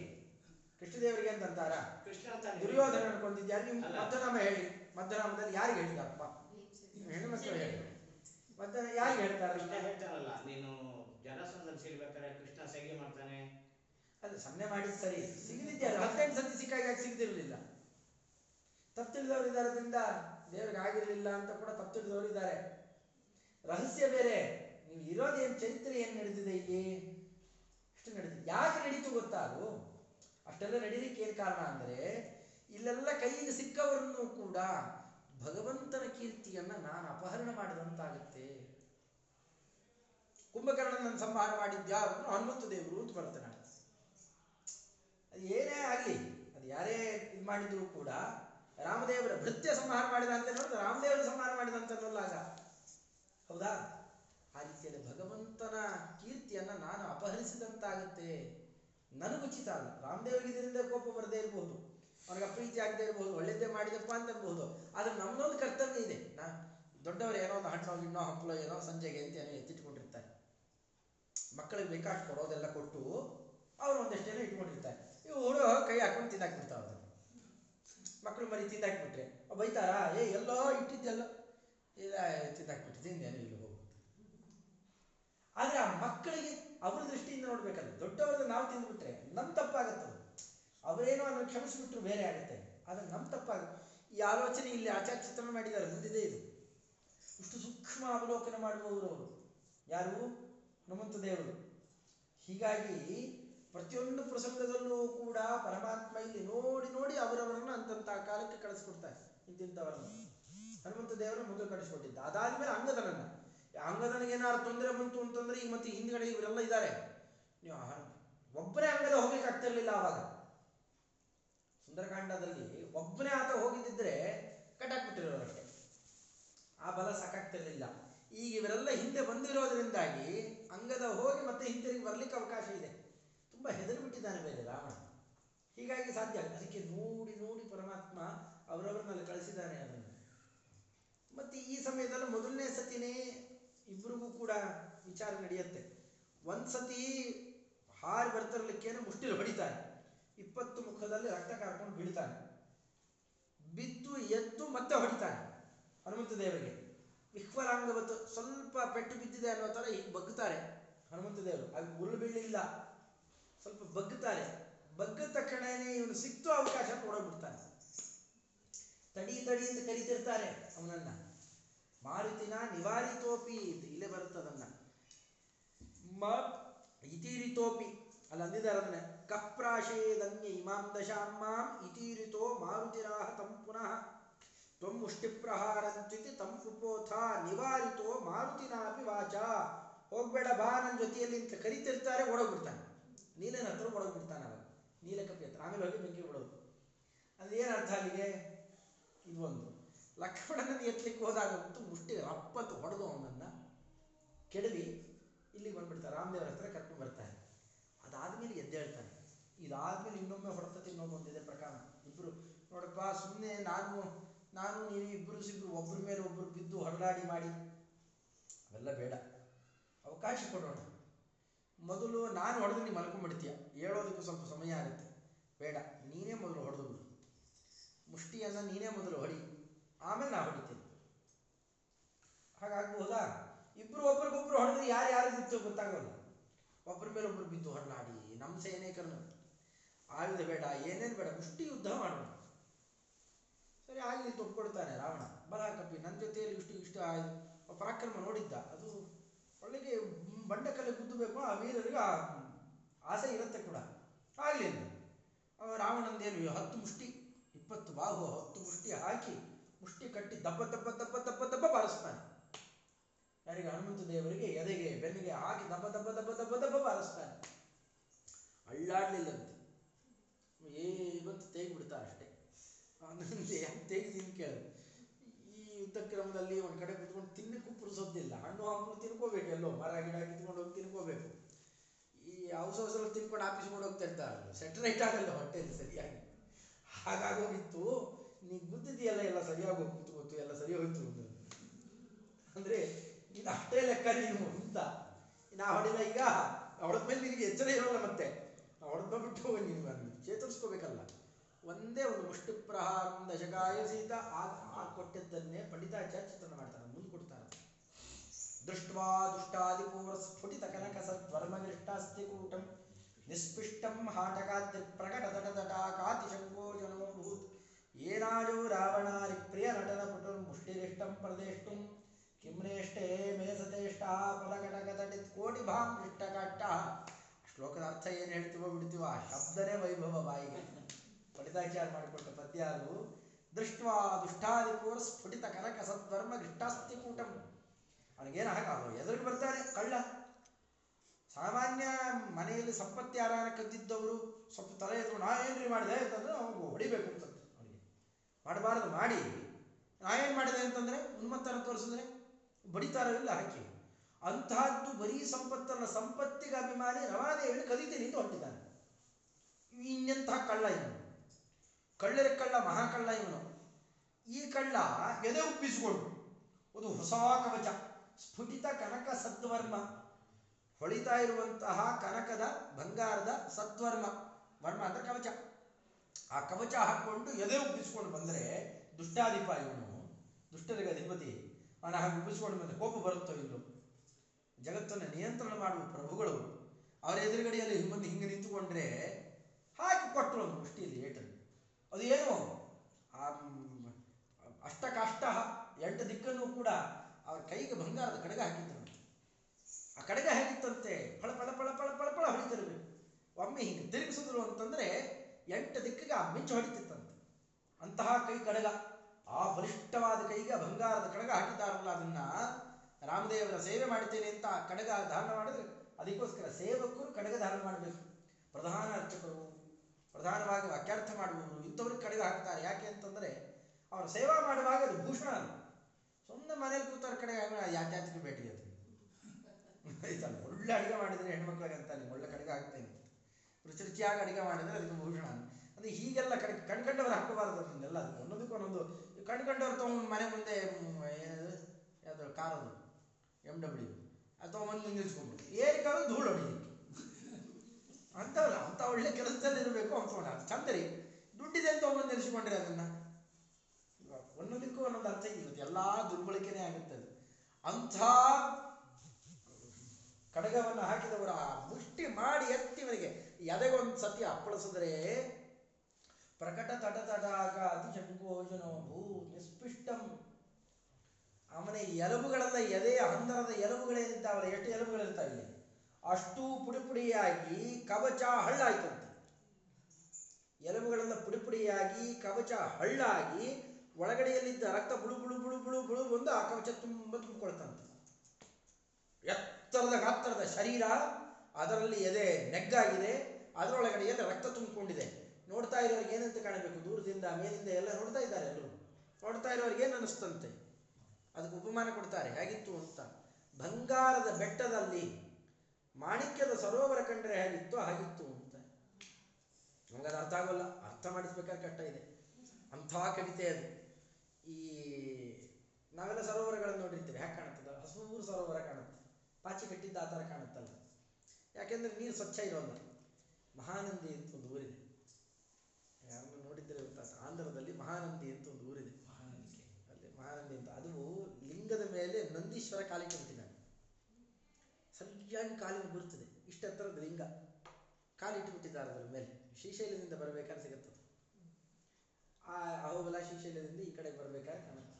ಕೃಷ್ಣ ಅಂತ ದುರ್ಯೋಧನ ಕೊಂದಿದ್ಯಾರು ನೀವು. ಮಧ್ಯನಾಮ ಹೇಳಿ. ಮಧ್ಯನಾಮದಲ್ಲಿ ಯಾರಿಗೆ ಹೇಳಿದಪ್ಪ? ಹೆಣ್ಣು ಮಕ್ಕಳು ಹೇಳಿ. ಮಧ್ಯಾಹ್ನ ಯಾರಿಗೆ ಕೃಷ್ಣ ಹೇಳ್ತಾರಲ್ಲ ನೀನು ಜರಾಸಂಧನ ಸಿಗ್ಬೇಕಾದ್ರೆ ಕೃಷ್ಣ ಸೈಗೆ ಮಾಡ್ತಾನೆ. ಅದು ಸನ್ನೆ ಮಾಡಿದ ಸರಿ. ಸಿಗದಿದ್ಯಾರು ಹದಿನೆಂಟು ಸತಿ ಸಿಕ್ಕಾಗ ಯಾಕೆ ಸಿಗದಿರಲಿಲ್ಲ? ತಪ್ಪಿಳಿದವರು ಇದ್ದಾರದ್ರಿಂದ ದೇವರಿಗೆ ಆಗಿರಲಿಲ್ಲ ಅಂತ ಕೂಡ ತಪ್ಪಿಳಿದವರು ಇದ್ದಾರೆ. ರಹಸ್ಯ ಬೇರೆ. ನೀವು ಇರೋದೇನು ಚರಿತ್ರೆ ಏನು ನಡೆದಿದೆ ಇಲ್ಲಿ? ಅಷ್ಟು ನಡೆದಿದೆ? ಯಾಕೆ ನಡೀತು ಗೊತ್ತಾ ಅದು? ಅಷ್ಟೆಲ್ಲ ನಡೀಲಿಕ್ಕೆ ಏನು ಕಾರಣ ಅಂದರೆ, ಇಲ್ಲೆಲ್ಲ ಕೈಗೆ ಸಿಕ್ಕವರನ್ನು ಕೂಡ ಭಗವಂತನ ಕೀರ್ತಿಯನ್ನ ನಾನು ಅಪಹರಣ ಮಾಡಿದಂತಾಗುತ್ತೆ. ಕುಂಭಕರ್ಣನ ಸಂಹಾರ ಮಾಡಿದ್ಯಾ? ಅಂದ್ರೆ ಹನುಮಂತ ದೇವರು ಅಂತ ಬರ್ತಾನೆ ಅದು ಏನೇ ಆಗಲಿ, ಅದು ಯಾರೇ ಇದು ಮಾಡಿದ್ರು ಕೂಡ ರಾಮದೇವರ ಭೃತ್ಯ ಸಂಹಾರ ಮಾಡಿದ ಅಂತ ನೋಡಿದ್ರೆ ರಾಮದೇವರ ಸಂಹಾರ ಮಾಡಿದಂತ ಅನ್ನೋಲ್ಲಾಗ ಹೌದಾ? ಆ ರೀತಿಯಲ್ಲಿ ಭಗವಂತನ ಕೀರ್ತಿಯನ್ನ ನಾನು ಅಪಹರಿಸಿದಂತಾಗುತ್ತೆ. ನನಗುಚಿತ ಅಲ್ಲ. ರಾಮದೇವರಿಗೆ ಇದರಿಂದ ಕೋಪ ಬರದೇ ಇರಬಹುದು ಅವ್ರಿಗೆ ಅಪ್ರೀತಿ ಆಗದೆ ಇರಬಹುದು ಒಳ್ಳೆಯದೇ ಮಾಡಿದಪ್ಪ ಅಂತ ಅನ್ಬಹುದು ಆದ್ರೆ ನಮ್ದೊಂದು ಕರ್ತವ್ಯ ಇದೆ. ನಾ ದೊಡ್ಡವರು ಏನೋ ಒಂದು ಹಣ್ಣು ಇನ್ನೋ ಹಪ್ಪಳ ಏನೋ ಸಂಜೆಗೆ ಅಂತ ಏನೋ ಎತ್ತಿಟ್ಕೊಂಡಿರ್ತಾರೆ. ಮಕ್ಕಳಿಗೆ ಬೇಕಾಗಿ ಕೊಡೋದೆಲ್ಲ ಕೊಟ್ಟು ಅವ್ರು ಒಂದಷ್ಟೇನೋ ಇಟ್ಕೊಂಡಿರ್ತಾರೆ. ಇವರು ಕೈ ಹಾಕೊಂಡು ತಿಂದಾಕ್ಬಿಡ್ತಾರೆ ಮಕ್ಕಳು ಮರಿ ತಿಂದಾಕ್ಬಿಟ್ರೆ. ಬೈತಾರಾ? ಏ ಎಲ್ಲೋ ಇಟ್ಟಿದ್ದೆಲ್ಲೋ ಇಲ್ಲ ತಿಂದಾಕ್ಬಿಟ್ಟು ತಿಂದೇನು ಇಲ್ಲಿ ಹೋಗುತ್ತೆ ಆದರೆ ಆ ಮಕ್ಕಳಿಗೆ ಅವ್ರ ದೃಷ್ಟಿಯಿಂದ ನೋಡ್ಬೇಕಲ್ಲ ದೊಡ್ಡವ್ರದ್ದು ನಾವು ತಿಂದ್ಬಿಟ್ರೆ ನಮ್ಮ ತಪ್ಪಾಗತ್ತೆ. ಅವರೇನೋ ಅದನ್ನು ಕ್ಷಮಿಸ್ಬಿಟ್ರು ಬೇರೆ ಆಗುತ್ತೆ. ಆದರೆ ನಮ್ಮ ತಪ್ಪಾಗುತ್ತೆ. ಈ ಆಲೋಚನೆ ಇಲ್ಲಿ ಆಚಾರ ಚಿತ್ರಣ ಮಾಡಿದ್ದಾರೆ, ಮುಂದಿದೆ ಇದು. ಇಷ್ಟು ಸೂಕ್ಷ್ಮ ಅವಲೋಕನ ಮಾಡುವವರು ಅವರು. ಯಾರು? ಹನುಮಂತ ದೇವರು. ಹೀಗಾಗಿ ಪ್ರತಿಯೊಂದು ಪ್ರಸಂಗದಲ್ಲೂ ಕೂಡ ಪರಮಾತ್ಮ ಇಲ್ಲಿ ನೋಡಿ ನೋಡಿ ಅವರವರನ್ನು ಅಂತಂತಹ ಕಾಲಕ್ಕೆ ಕಳಿಸ್ಕೊಡ್ತಾರೆ ಇಂತಿಂಥವರನ್ನು. ಹನುಮಂತ ದೇವರು ಮೊದಲು ಕಳಿಸ್ಕೊಟ್ಟಿದ್ದ ಅದಾದ್ಮೇಲೆ ಅಂಗದನನ್ನ ಅಂಗದನಿಗೆ ಏನಾದ್ರು ತೊಂದರೆ ಬಂತು ಅಂತಂದ್ರೆ ಈಗ ಮತ್ತೆ ಹಿಂದ್ಗಡೆ ಇವರೆಲ್ಲ ಇದ್ದಾರೆ. ನೀವು ಒಬ್ಬನೇ ಅಂಗದ ಹೋಗ್ಲಿಕ್ಕೆ ಆಗ್ತಿರ್ಲಿಲ್ಲ ಆವಾಗ. ಸುಂದರಕಾಂಡದಲ್ಲಿ ಒಬ್ಬನೇ ಆತ ಹೋಗಿದ್ದಿದ್ರೆ ಕಟ್ಟಾಕ್ಬಿಟ್ಟಿರೋರಷ್ಟೇ ಆ ಬಲ ಸಾಕಾಗ್ತಿರ್ಲಿಲ್ಲ. ಈಗ ಇವರೆಲ್ಲ ಹಿಂದೆ ಬಂದಿರೋದ್ರಿಂದಾಗಿ ಅಂಗದ ಹೋಗಿ ಮತ್ತೆ ಹಿಂದಿರುಗಿ ಬರ್ಲಿಕ್ಕೆ ಅವಕಾಶ ಇದೆ. ತುಂಬಾ ಹೆದರು ಬಿಟ್ಟಿದ್ದಾನೆ ಬೇರೆ ರಾವಣ. ಹೀಗಾಗಿ ಸಾಧ್ಯ ಅದಕ್ಕೆ ನೋಡಿ ನೋಡಿ ಪರಮಾತ್ಮ ಅವರವರನ್ನಲ್ಲಿ ಕಳಿಸಿದ್ದಾನೆ ಅದನ್ನು. ಮತ್ತೆ ಈ ಸಮಯದಲ್ಲಿ ಮೊದಲನೇ ಸತಿನೇ ಇಬ್ಬರಿಗೂ ಕೂಡ ವಿಚಾರ ನಡೆಯುತ್ತೆ. ಒಂದ್ ಸತಿ ಹಾರಿ ಬರ್ತಿರ್ಲಿಕ್ಕೇನೆ ಮುಷ್ಟಿಲು ಹೊಡಿತಾನೆ. ಇಪ್ಪತ್ತು ಮುಖದಲ್ಲಿ ರಕ್ತ ಕಾರ್ಕೊಂಡು ಬೀಳ್ತಾನೆ. ಬಿದ್ದು ಎದ್ದು ಮತ್ತೆ ಹೊಡಿತಾನೆ ಹನುಮಂತ ದೇವರಿಗೆ. ವಿಹ್ವಲಾಂಗವತ್ತು ಸ್ವಲ್ಪ ಪೆಟ್ಟು ಬಿದ್ದಿದೆ ಅನ್ನೋ ಥರ ಹೀಗೆ ಬಗ್ಗುತ್ತಾರೆ ಹನುಮಂತ ದೇವರು. ಅದು ಉರುಳು ಬೀಳಿಲ್ಲ ಸ್ವಲ್ಪ ಬಗ್ಗುತ್ತಾರೆ. ಬಗ್ಗ ತಕ್ಷಣನೇ ಇವನು ಸಿಕ್ತು ಅವಕಾಶ ಕೊಡೋಗ್ಬಿಡ್ತಾನೆ. ತಡಿ ತಡಿ ಅಂತ ಕರಿತಿರ್ತಾರೆ ಅವನನ್ನ. ಮಾರುತಿನ ನಿವಾರಿತೋಪಿ ಅಂತ ಇಲ್ಲೇ ಬರುತ್ತದನ್ನ ಇತಿರಿತೋಪಿ. ಅಲ್ಲಿ ಅಂದಿದ್ದಾರೆ ಕಪ್ರಾಶೇದನ್ಯ ಇಮಾಂ ದಶಾಮಾಂ ಇತಿರಿತೋ ಮಾರುತಿರಾಹ ತಂ ಪುನಃ. ತ್ವಂ ಮುಷ್ಟಿಪ್ರಹಾರಂತ್ವಿತಿ ತಂ ಉಪೋಥ ನಿವಾರಿತೋ ಮಾರುತಿನಾಪಿ ವಾಚ. ಹೋಗ್ಬೇಡ ಬಾ ನನ್ನ ಜೊತೆಯಲ್ಲಿ ಅಂತ ಕರಿತಿರ್ತಾರೆ, ಓಡೋಗ್ಬಿಡ್ತಾನೆ. ನೀಲನ ಹತ್ರ ಓಡೋಗ್ಬಿಡ್ತಾನೆ ಅವನು ನೀಲಕಪಿ ಹತ್ರ. ಆಮೇಲೆ ಹೋಗಿ ಬೆಂಕಿ ಬಿಡೋದು. ಅದು ಏನು ಅರ್ಥ ಅಲ್ಲಿಗೆ? ಇದು ಒಂದು. ಲಕ್ಷ್ಮಣನ ಎತ್ತಲಿಕ್ಕೆ ಹೋದಾಗ ಅಂತೂ ಮುಷ್ಟಿ ರಪ್ಪತ್ತು ಹೊಡೆದು ಅವನನ್ನು ಕೆಡವಿ ಇಲ್ಲಿಗೆ ಬಂದ್ಬಿಡ್ತಾರೆ. ರಾಮದೇವರ ಹತ್ರ ಕರ್ಕೊಂಡು ಬರ್ತಾರೆ. ಅದಾದ್ಮೇಲೆ ಎದ್ದೇಳ್ತಾನೆ. ಇದಾದ್ಮೇಲೆ ಇನ್ನೊಮ್ಮೆ ಹೊಡೆತತಿ ಇನ್ನೊಂದು ಒಂದಿದೆ ಪ್ರಕಾರ. ಇಬ್ರು ನೋಡಪ್ಪ ಸುಮ್ಮನೆ ನಾನು ನಾನು ನೀವು ಇಬ್ಬರು ಸಿಬ್ರು ಒಬ್ಬರ ಮೇಲೆ ಒಬ್ಬರು ಬಿದ್ದು ಹೊರಡಾಡಿ ಮಾಡಿ. ಅವೆಲ್ಲ ಬೇಡ. ಅವಕಾಶ ಕೊಡೋಣ. ಮೊದಲು ನಾನು ಹೊಡೆದು ನೀವು ಮಲ್ಕೊಂಡ್ಬಿಡ್ತೀಯ. ಹೇಳೋದಕ್ಕೆ ಸ್ವಲ್ಪ ಸಮಯ ಆಗುತ್ತೆ. ಬೇಡ. ನೀನೇ ಮೊದಲು ಹೊಡೆದು ಬಿಡು ಮುಷ್ಟಿಯನ್ನು ನೀನೇ ಮೊದಲು ಹೊಡಿ. ಆಮೇಲೆ ನಾ ಹೊಡಿತೀನಿ. ಹಾಗಾಗ್ಬಹುದಾ ಇಬ್ರು ಒಬ್ರಿಗೊಬ್ರು ಹೊಡೆದ್ರೆ ಯಾರು ಯಾರು ಬಿತ್ತು ಗೊತ್ತಾಗಲ್ಲ. ಒಬ್ಬರ ಮೇಲೆ ಒಬ್ರು ಬಿದ್ದು ಹೊರನಾಡಿ ನಮ್ಮ ಸೈನಿಕರನ್ನು ಆಯುಧ ಬೇಡ, ಏನೇನು ಬೇಡ, ಮುಷ್ಟಿ ಯುದ್ಧ ಮಾಡೋಣ. ಸರಿ, ಆಗಲಿ ಒಪ್ಕೊಳ್ತಾನೆ ರಾವಣ. ಬಲ ಕಪ್ಪಿ ನನ್ನ ಜೊತೆಯಲ್ಲಿ ಇಷ್ಟು ಇಷ್ಟು ಪರಾಕ್ರಮ ನೋಡಿದ್ದ. ಅದು ಒಳ್ಳೆಗೆ ಬಂಡಕಲ್ಲಿ ಗುದ್ದಬೇಕು, ಆ ವೀರರಿಗೆ ಆಸೆ ಇರುತ್ತೆ ಕೂಡ. ಆಗಲಿ ರಾವಣಂದೇನು, ಹತ್ತು ಮುಷ್ಟಿ ಇಪ್ಪತ್ತು ಬಾಹು ಹತ್ತು ಮುಷ್ಟಿ ಹಾಕಿ ತಪ್ಪ ತಪ್ಪ ತಪ್ಪ ತಪ್ಪ ದಬ್ಬ ಬಾರಿಸ್ತಾನೆ. ಯಾರಿಗೆ? ಹನುಮಂತ ದೇವರಿಗೆ, ಎದೆಗೆ, ಬೆನ್ನಿಗೆ ಹಾಕಿ ದಬ್ಬ ದಬ್ಬ ದಬ್ಬ ತಪ್ಪ ತಪ್ಪ ಬಾರಿಸ್ತಾನೆ. ಅಳ್ಳಾಡ್ಲಿಲ್ಲಂತೆ. ತೇಗಿ ಬಿಡ್ತಾ ಅಷ್ಟೇ. ಅವನಂತೆ ಯಾಕೆ ತಿನ್ ಕೇಳು. ಈ ಯುದ್ಧ ಕ್ರಮದಲ್ಲಿ ಒಂದು ಕಡೆ ಕುತ್ಕೊಂಡು ತಿನ್ನಕ್ಕೂ ಪುರುಸೋದಿಲ್ಲ ಹಣ್ಣು ಹಂಪಲು ತಿನ್ಕೋಬೇಕು ಎಲ್ಲೋ, ಮರ, ಗಿಡ ಕಿತ್ಕೊಂಡು ಹೋಗಿ ತಿನ್ಕೋಬೇಕು. ಈ ಅವಸರ ತಿನ್ಕೊಂಡು ಆಫೀಸ್ಕೊಂಡು ಹೋಗ್ತಾ ಇರ್ತಾರಲ್ಲ ಸೆಟ್ರೈಟ್ ಆಗಲ್ಲ ಹೊಟ್ಟೆಯಲ್ಲಿ ಸರಿಯಾಗಿ. ಹಾಗಾಗೋಗಿತ್ತು ನೀ ಗುದ್ದಿದೆಯಲ್ಲ ಎಲ್ಲ ಸರಿಯಾಗಿ ಹೋಗ್ಬಿಟ್ಟು ಗೊತ್ತು, ಎಲ್ಲ ಸರಿ ಹೋಯ್ತು ಅಂದ್ರೆ ಇದು ಅಷ್ಟೇ ಲೆಕ್ಕ ನೀನು ಅಂತ. ನಾ ಹೊಡೆದ ಈಗ ಹೊಡೆದ ಮೇಲೆ ನಿನಗೆ ಎಚ್ಚರ ಇರೋಲ್ಲ ಮತ್ತೆ. ಹೊಡೆದ ಬಿಟ್ಟು ಹೋಗಿ ನೀನು ಬಂದು ಚೇತರಿಸ್ಕೋಬೇಕಲ್ಲ. ಒಂದೇ ಒಂದು ಮುಷ್ಟಿ ಪ್ರಹಾರ, ದಶಕಾಯ ಸಹಿತ ಆ ಕೊಟ್ಟಿದ್ದನ್ನೇ ಪಂಡಿತಾಚಾರ್ಯ ಚಿತ್ರಣ ಮಾಡ್ತಾರೆ, ಮುಂದೆ ಕೊಡ್ತಾರೆ. ದೃಷ್ಟ್ವಾ ದುಷ್ಟಾದಿಪೂರ್ವ ಸ್ಫುಟಿತ ಕನಕ ಸದ್ವರ್ಮಗೃಷ್ಟಾಸ್ತಿ ಕೂಟಂ. ನಿಸ್ಪಿಷ್ಟಂ ಹಾಟಕಾದ್ರಿ ಪ್ರಕಟ ಶಂಕೋ ಜನೋ ಭೂತ್. ಏನಾಜೋ ರಾವಣಾರಿ ಪ್ರಿಯ ನಟನ ಪುಟುರ್ ಮುಷ್ಟಿರಿಷ್ಟಂ ಪ್ರದೇಷ್ಟುಂ ಕಿಮ್ನೇಷ್ಟೇ ಮೇಸತೇಷ್ಟ ಪದಕಟಕತಟಿತ್ ಕೋಟಿ ಭಾಂ ಇಷ್ಟಕಟ್ಟ ಶ್ಲೋಕದ ಅರ್ಥ ಏನು ಹೇಳ್ತೀವೋ ಬಿಡ್ತೀವೋ? ಆ ಶಬ್ದನೇ ವೈಭವ ಬಾಯಿಗೆ. ಫಲಿತಾಚಾರ ಮಾಡಿಕೊಟ್ಟ ಪದ್ಯ ಅದು ದೃಷ್ಟ್ವಾ ದುಷ್ಟಾದಿಪೂರ್ ಸ್ಫುಟಿತ ಕನಕ ಸದ್ವರ್ಮ ಗೃಷ್ಟಾಸ್ತಿ ಕೂಟಂ. ಅವನಿಗೇನು ಹಾಗಾಗೋ ಎದುರಿಗೆ ಬರ್ತಾನೆ, ಕಳ್ಳ. ಸಾಮಾನ್ಯ ಮನೆಯಲ್ಲಿ ಸಂಪತ್ತಿ ಆರಾನ ಕದ್ದಿದ್ದವರು ಸ್ವಲ್ಪ ತಲೆ ಎತ್ಕೊಂಡು ನಾ ಏನ್ರಿ ಮಾಡಿದೆ? ಅಂತಂದ್ರೆ ಅವ್ನಿಗೆ ಹೊಡಿಬೇಕು ಅಂತ ಮಾಡಬಾರದು ಮಾಡಿ. ನಾ ಏನು ಮಾಡಿದೆ ಅಂತಂದರೆ ಉನ್ಮತ್ತನ ತೋರಿಸಿದ್ರೆ ಬಡಿತಾರೋ ಇಲ್ಲ ಹಾಕಿ. ಅಂತಹದ್ದು ಬರೀ ಸಂಪತ್ತಲ್ಲ, ಸಂಪತ್ತಿಗೆ ಅಭಿಮಾನಿ ರಮಾದೇವಿನ ಕದೀತೀನಿ ಅಂತ ಹೊಟ್ಟಿದ್ದಾನೆ ಇನ್ನೆಂತಹ ಕಳ್ಳ ಇವನು? ಕಳ್ಳರ ಕಳ್ಳ ಮಹಾಕಳ್ಳ ಇವನು. ಈ ಕಳ್ಳ ಎದೆ ಉಪ್ಪಿಸಿಕೊಂಡು, ಒಂದು ಹೊಸ ಕವಚ, ಸ್ಫುಟಿತ ಕನಕ ಸದ್ವರ್ಮ, ಹೊಳಿತಾ ಇರುವಂತಹ ಕನಕದ ಬಂಗಾರದ ಸದ್ವರ್ಮ, ವರ್ಮ ಅಂದ್ರೆ ಕವಚ. ಆ ಕವಚ ಹಾಕ್ಕೊಂಡು ಎದೆ ಉಬ್ಬಿಸ್ಕೊಂಡು ಬಂದರೆ ದುಷ್ಟಾಧಿಪ ಇವನು. ದುಷ್ಟರಿಗೆ ಅಧಿಪತಿ. ಅವನ ಹಾಗೆ ಉಬ್ಬಿಸ್ಕೊಂಡು ಬಂದರೆ ಕೋಪ ಬರುತ್ತೋ ಇಲ್ಲೋ? ಜಗತ್ತನ್ನು ನಿಯಂತ್ರಣ ಮಾಡುವ ಪ್ರಭುಗಳು. ಅವರ ಎದುರುಗಡೆಯಲ್ಲಿ ಹಿಂದೆ ಹಿಂಗೆ ನಿಂತುಕೊಂಡ್ರೆ ಹಾಕಿ ಕೊಟ್ಟರು ಒಂದು ಮುಷ್ಟಿಯಲ್ಲಿ ಏಟನ್ನು ಅದು ಏನು? ಆ ಕಷ್ಟ ಎಂಟು ದಿಕ್ಕನ್ನು ಕೂಡ ಅವರ ಕೈಗೆ ಬಂಗಾರದ ಕಡಗ ಹಾಕಿದ್ರು. ಆ ಕಡಗ ಹೇಗಿತ್ತಂತೆ? ಫಳ ಫಳ ಫಳ ಫಳ ಫಳ ಫಳ ಹೊಡಿತಿರ್ಬೇಕು ಒಮ್ಮೆ ಹಿಂಗೆ ತಿರುಗಿಸಿದ್ರು ಅಂತಂದ್ರೆ ಎಂಟು ದಿಕ್ಕಿಗೆ ಆ ಮಿಂಚು ಹೊಡಿತಿತ್ತಂತೆ. ಅಂತಹ ಕೈ ಕಡಗ, ಆ ಬಲಿಷ್ಠವಾದ ಕೈಗೆ ಬಂಗಾರದ ಕಡಗ ಹಾಕಿದ್ದಾರಲ್ಲ ಅದನ್ನ ರಾಮದೇವರ ಸೇವೆ ಮಾಡ್ತೇನೆ ಅಂತ ಕಡಗ ಧಾರಣ ಮಾಡಿದ್ರೆ ಅದಕ್ಕೋಸ್ಕರ ಸೇವಕರು ಕಡಗ ಧಾರಣ ಮಾಡಬೇಕು. ಪ್ರಧಾನ ಅರ್ಚಕರು, ಪ್ರಧಾನವಾಗಿ ವಾಕ್ಯಾರ್ಥ ಮಾಡುವವರು ಇಂಥವ್ರಿಗೆ ಕಡಗ ಹಾಕ್ತಾರೆ. ಯಾಕೆ ಅಂತಂದ್ರೆ ಅವರ ಸೇವಾ ಮಾಡುವಾಗ ಅದು ಭೂಷಣ ಸುಮ್ಮನೆ ಮನೇಲಿ ಕೂತಾರ ಕಡೆ ಯಾಕೆ ಭೇಟಿ ಅಂತ ಒಳ್ಳೆ ಅಡುಗೆ ಮಾಡಿದ್ರೆ ಹೆಣ್ಮಕ್ಳಿಗೆ ಅಂತ ನೀವು ಒಳ್ಳೆ ಕಡೆಗೆ ಹಾಕ್ತೇನೆ. ರುಚಿ ರುಚಿಯಾಗಿ ಅಡುಗೆ ಮಾಡಿದರೆ ಅದಕ್ಕೆ ಭೂಷಣ. ಅಂದ್ರೆ ಹೀಗೆಲ್ಲ ಕಣ್, ಕಣ್ಕಂಡವರು ಹಾಕಬಾರದು ಅದನ್ನೆಲ್ಲ ಅದಕ್ಕೆ ಒಂದೊಂದು. ಕಣ್ಕಂಡವ್ರು ತಮ್ಮ ಮನೆ ಮುಂದೆ ಯಾವುದು ಕಾರದು? ಎಂ ಡಬ್ಲ್ಯೂ ಅದು ತೊಗೊಂಬಂದು ನಿಲ್ಲಿಸ್ಕೊಂಡು ಏರಿಕಾದ್ರು ಧೂಳು ಹೊಡಿಲಿಕ್ಕೆ. ಅಂಥವಲ್ಲ ಅಂಥ ಒಳ್ಳೆ ಕೆಲಸದಲ್ಲಿ ಇರಬೇಕು ಅಂತ ಚಂದ ರೀ ದುಡ್ಡಿದೆ ಅಂತ ತೊಗೊಂಬಂದು ನಿಲ್ಲಿಸ್ಕೊಂಡ್ರೆ ಅದನ್ನ. ಒಂದೊಂದಕ್ಕೂ ಒಂದೊಂದು ಅರ್ಥ ಇರುತ್ತೆ ಎಲ್ಲ ದುರ್ಬಳಕೆನೇ ಆಗುತ್ತೆ ಅದು. ಅಂಥ ಕಡಗವನ್ನು ಹಾಕಿದವರು ಆ ಮುಷ್ಟಿ ಮಾಡಿ ಎತ್ತಿವರಿಗೆ ಎದೆಗೊಂದು ಸತಿ ಅಪ್ಪಳಿಸಿದ್ರೆ ಪ್ರಕಟ ತಟ ತಟಾಗ ಅತಿ ಶಂಕೋಜನೋ ಭೂ ನಿಸ್ಪಿಷ್ಟಂ ಆಮೇಲೆ ಎಲುಬುಗಳೆಲ್ಲ ಎದೆಯ ಹಂದರದ ಎಲುಬುಗಳೇನಿದ್ದಾವಲ್ಲ ಎಷ್ಟು ಎಲುಬುಗಳಿರ್ತಾವೆ ಇಲ್ಲಿ? ಅಷ್ಟು ಪುಡಿ ಪುಡಿಯಾಗಿ ಕವಚ ಹಳ್ಳಾಯ್ತಂತೆ. ಎಲುಬುಗಳೆಲ್ಲ ಪುಡಿ ಪುಡಿಯಾಗಿ ಕವಚ ಹಳ್ಳಾಗಿ ಒಳಗಡೆಯಲ್ಲಿದ್ದ ರಕ್ತ ಬುಳು ಬುಳು ಬುಳು ಬುಳು ಬುಳು ಬಂದು ಆ ಕವಚ ತುಂಬ ತುಂಬಿಕೊಳ್ತಂತೆ. ಎತ್ತರದ ಗಾತ್ರದ ಶರೀರ ಅದರಲ್ಲಿ ಎದೆ ನೆಗ್ಗಾಗಿದೆ, ಅದರೊಳಗಡೆ ಎಲ್ಲ ರಕ್ತ ತುಂಬಿಕೊಂಡಿದೆ. ನೋಡ್ತಾ ಇರೋರಿಗೆ ಏನಂತ ಕಾಣಬೇಕು? ದೂರದಿಂದ, ಮೇಲಿಂದ ಎಲ್ಲ ನೋಡ್ತಾ ಇದ್ದಾರೆ ಎಲ್ಲರೂ. ನೋಡ್ತಾ ಇರೋರಿಗೆ ಏನು ಅನಿಸ್ತಂತೆ ಅದಕ್ಕೆ ಉಪಮಾನ ಕೊಡ್ತಾರೆ. ಹೇಗಿತ್ತು ಅಂತ? ಬಂಗಾರದ ಬೆಟ್ಟದಲ್ಲಿ ಮಾಣಿಕ್ಯದ ಸರೋವರ ಕಂಡರೆ ಹೇಗಿತ್ತು ಹಾಗಿತ್ತು ಅಂತ. ನಮ್ಗೆ ಅದು ಅರ್ಥ ಆಗೋಲ್ಲ. ಅರ್ಥ ಮಾಡಿಸ್ಬೇಕಾದ್ರೆ ಕಷ್ಟ ಇದೆ. ಅಂಥ ಕವಿತೆ ಅದು. ಈ ನಾವೆಲ್ಲ ಸರೋವರಗಳನ್ನು ನೋಡಿರ್ತೀವಿ. ಹ್ಯಾಕ್ ಕಾಣುತ್ತದೆ? ಹಸೂರು ಸರೋವರ ಕಾಣುತ್ತೆ. ಪಾಚಿ ಕಟ್ಟಿದ್ದ ಆ ಥರ ಕಾಣುತ್ತಲ್ಲ. ಯಾಕೆಂದ್ರೆ ನೀರು ಸ್ವಚ್ಛ ಇರೋಲ್ಲ. ಮಹಾನಂದಿ ಅಂತ ಒಂದು ಊರಿದೆ. ಯಾರನ್ನು ನೋಡಿದ್ರೆ ಆಂಧ್ರದಲ್ಲಿ ಮಹಾನಂದಿ ಅಂತ ಒಂದು ಊರಿದೆ. ಅಲ್ಲಿ ಮಹಾನಂದಿ ಅಂತ. ಅದು ಲಿಂಗದ ಮೇಲೆ ನಂದೀಶ್ವರ ಕಾಲಿಗೆ ಬಿಟ್ಟಿದ್ದಾನೆ ಸರಿಯಾಗಿ ಕಾಲಿನ ಬರುತ್ತದೆ. ಇಷ್ಟ ಎತ್ತರದ ಲಿಂಗ. ಕಾಲಿಟ್ಟುಬಿಟ್ಟಿದ್ದಾರೆ ಅದರ ಮೇಲೆ. ಶ್ರೀಶೈಲದಿಂದ ಬರಬೇಕಾದ್ರೆ ಸಿಗುತ್ತದೆ. ಆ ಅಹೋಬಲ ಶ್ರೀಶೈಲದಿಂದ ಈ ಕಡೆ ಬರಬೇಕಾದ್ರೆ ಕಾಣುತ್ತೆ.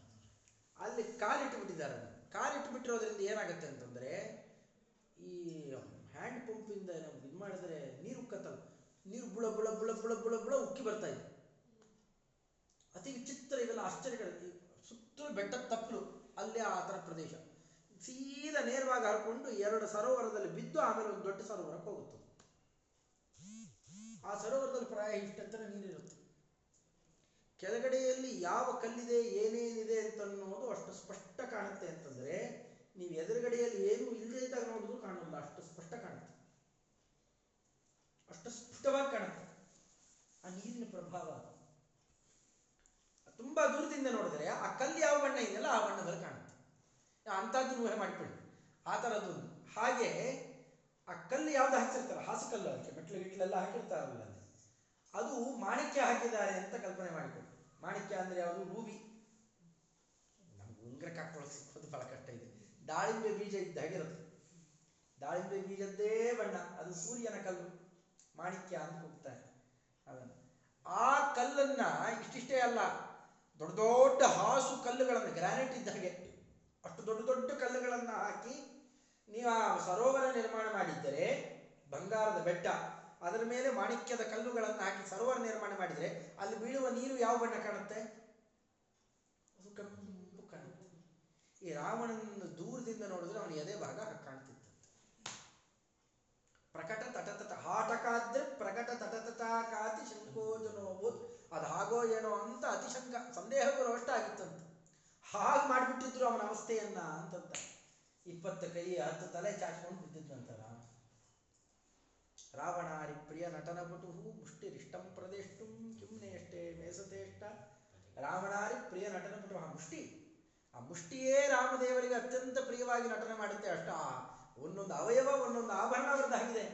ಅಲ್ಲಿ ಕಾಲಿಟ್ಟು ಬಿಟ್ಟಿದ್ದಾರೆ ಅದನ್ನು. ಕಾಲಿಟ್ಟು ಬಿಟ್ಟಿರೋದ್ರಿಂದ ಏನಾಗುತ್ತೆ ಅಂತಂದ್ರೆ ಈ ಹ್ಯಾಂಡ್ ಪಂಪಿಂದ ನಾವು ಇದು ಮಾಡಿದ್ರೆ ನೀರು ಉಕ್ಕತ್ತಲ್ಲ. ನೀರು ಬುಳ ಬುಳ ಬುಳ ಬುಳ ಬುಳ ಬುಳ ಉಕ್ಕಿ ಬರ್ತಾ ಇದೆ. ಅತಿ ವಿಚಿತ್ರ ಇವೆಲ್ಲ ಆಶ್ಚರ್ಯಗಳು. ಸುತ್ತಲೂ ಬೆಟ್ಟದ ತಪ್ಪಲು ಅಲ್ಲೇ ಆ ಥರ ಪ್ರದೇಶ. ಸೀದಾ ನೇರವಾಗಿ ಹರ್ಕೊಂಡು ಎರಡು ಸರೋವರದಲ್ಲಿ ಬಿದ್ದು ಆಮೇಲೆ ಒಂದು ದೊಡ್ಡ ಸರೋವರಕ್ಕೆ ಹೋಗುತ್ತೆ. ಆ ಸರೋವರದಲ್ಲಿ ಪ್ರಾಯ ಇಷ್ಟೆತ್ತರ ನೀರಿರುತ್ತೆ. ಕೆಳಗಡೆಯಲ್ಲಿ ಯಾವ ಕಲ್ಲಿದೆ, ಏನೇನಿದೆ ಅಂತ ಅನ್ನೋದು ಅಷ್ಟು ಸ್ಪಷ್ಟ ಕಾಣುತ್ತೆ ಅಂತಂದ್ರೆ ನೀವು ಎದುರುಗಡೆಯಲ್ಲಿ ಏನು ಇಲ್ಲದೆ ಇದ್ದಾಗ ನೋಡಿದ್ರು ಅಷ್ಟು ಸ್ಪಷ್ಟ ಕಾಣುತ್ತೆ. ಅಷ್ಟು ಸ್ಫುಟವಾಗಿ ಕಾಣುತ್ತೆ. ಆ ನೀರಿನ ಪ್ರಭಾವ. ತುಂಬಾ ದೂರದಿಂದ ನೋಡಿದ್ರೆ ಆ ಕಲ್ಲು ಯಾವ ಬಣ್ಣ ಇದೆಯಲ್ಲ ಆ ಬಣ್ಣದಲ್ಲಿ ಕಾಣುತ್ತೆ. ಅಂಥದ್ದು ಊಹೆ ಮಾಡಿಕೊಳ್ಳಿ ಆ ಥರದ್ದು ಹಾಗೆ ಆ ಕಲ್ಲು ಯಾವ್ದು ಹಾಕ್ಸಿರ್ತಾರೆ ಹಾಸುಕಲ್ಲು ಅದಕ್ಕೆ. ಮೆಟ್ಲು ಗಿಟ್ಲೆಲ್ಲ ಹಾಕಿರ್ತಾರಲ್ಲ ಅದು ಮಾಣಿಕ್ಯ ಹಾಕಿದ್ದಾರೆ ಅಂತ ಕಲ್ಪನೆ ಮಾಡಿಕೊಳ್ಳಿ ಮಾಣಿಕ್ಯ ಅಂದ್ರೆ ಯಾವುದು? ರೂಬಿ. ನಮ್ಗೆ ಉಂಗ್ರಕ್ಕೆ ಹಾಕೊಳ್ಳೋಕೆ ಸಿಕ್ಕೋದು ಬಹಳ ಕಷ್ಟ ಇದೆ. ದಾಳಿಂಬೆ ಬೀಜ ಇದ್ದ ದಾಳಿಂಬೆ ಬೀಜದ್ದೇ ಬಣ್ಣ, ಅದು ಸೂರ್ಯನ ಕಲ್ಲು, ಮಾಣಿಕ್ಯ ಅಂತ ಹೋಗ್ತಾರೆ ಅದನ್ನು ಆ ಕಲ್ಲನ್ನ ಇಷ್ಟಿಷ್ಟೇ ಅಲ್ಲ, ದೊಡ್ಡ ದೊಡ್ಡ ಹಾಸು ಕಲ್ಲುಗಳನ್ನು, ಗ್ರಾನೈಟ್ ಇದ್ದ ಹಾಗೆ ಅಷ್ಟು ದೊಡ್ಡ ದೊಡ್ಡ ಕಲ್ಲುಗಳನ್ನು ಹಾಕಿ ನೀವು ಆ ಸರೋವರ ನಿರ್ಮಾಣ ಮಾಡಿದ್ದರೆ, ಬಂಗಾರದ ಬೆಟ್ಟ, ಅದರ ಮೇಲೆ ಮಾಣಿಕ್ಯದ ಕಲ್ಲುಗಳನ್ನು ಹಾಕಿ ಸರೋವರ ನಿರ್ಮಾಣ ಮಾಡಿದರೆ, ಅಲ್ಲಿ ಬೀಳುವ ನೀರು ಯಾವ ಬಣ್ಣ ಕಾಣುತ್ತೆ? ಅದು ಕಪ್ಪು ಕಾಣುತ್ತೆ. ಈ ರಾವಣನ ದೂರದಿಂದ ನೋಡಿದ್ರೆ ಅವನ ಎದೆ ಭಾಗ ಪ್ರಕಟ ತಟತಟ ಹಾಟಕಾದ್ರೆ ಪ್ರಕಟ ತಟತಟಾಕಾತಿ ಶಂಕೋಜನೋಭೂತ್ ಅದು ಹಾಗೋ ಏನೋ ಅಂತ ಅತಿಶಂಕ ಸಂದೇಹ ಬರುವಷ್ಟಾಗಿತ್ತಂತೆ ಹಾಗೆ ಮಾಡಿಬಿಟ್ಟಿದ್ರು ಅವನ ಅವಸ್ಥೆಯನ್ನ ಅಂತಂತ. ಇಪ್ಪತ್ತು ಕೈ, ಹತ್ತು ತಲೆ ಚಾಚ್ಕೊಂಡು ಬಿದ್ದಿದ್ದಂತ ರಾಮ. ರಾವಣಾರಿ ಪ್ರಿಯ ನಟನ ಪಟು ಮುಷ್ಟಿರಿಷ್ಟಂ ಪ್ರದೇಷ್ಟು ಕಿಮ್ನೆಯಷ್ಟೇ ಮೇಸತೇಷ್ಟ. ರಾವಣಾರಿ ಪ್ರಿಯ ನಟನ ಪಟು ಆ ಮುಷ್ಟಿ. ಆ ಮುಷ್ಟಿಯೇ ರಾಮದೇವರಿಗೆ ಅತ್ಯಂತ ಪ್ರಿಯವಾಗಿ ನಟನೆ ಮಾಡುತ್ತೆ ಅಷ್ಟ. ಒಂದೊಂದು ಅವಯವ, ಒಂದೊಂದು ಆಭರಣ ಅವರದ್ದಾಗಿದೆ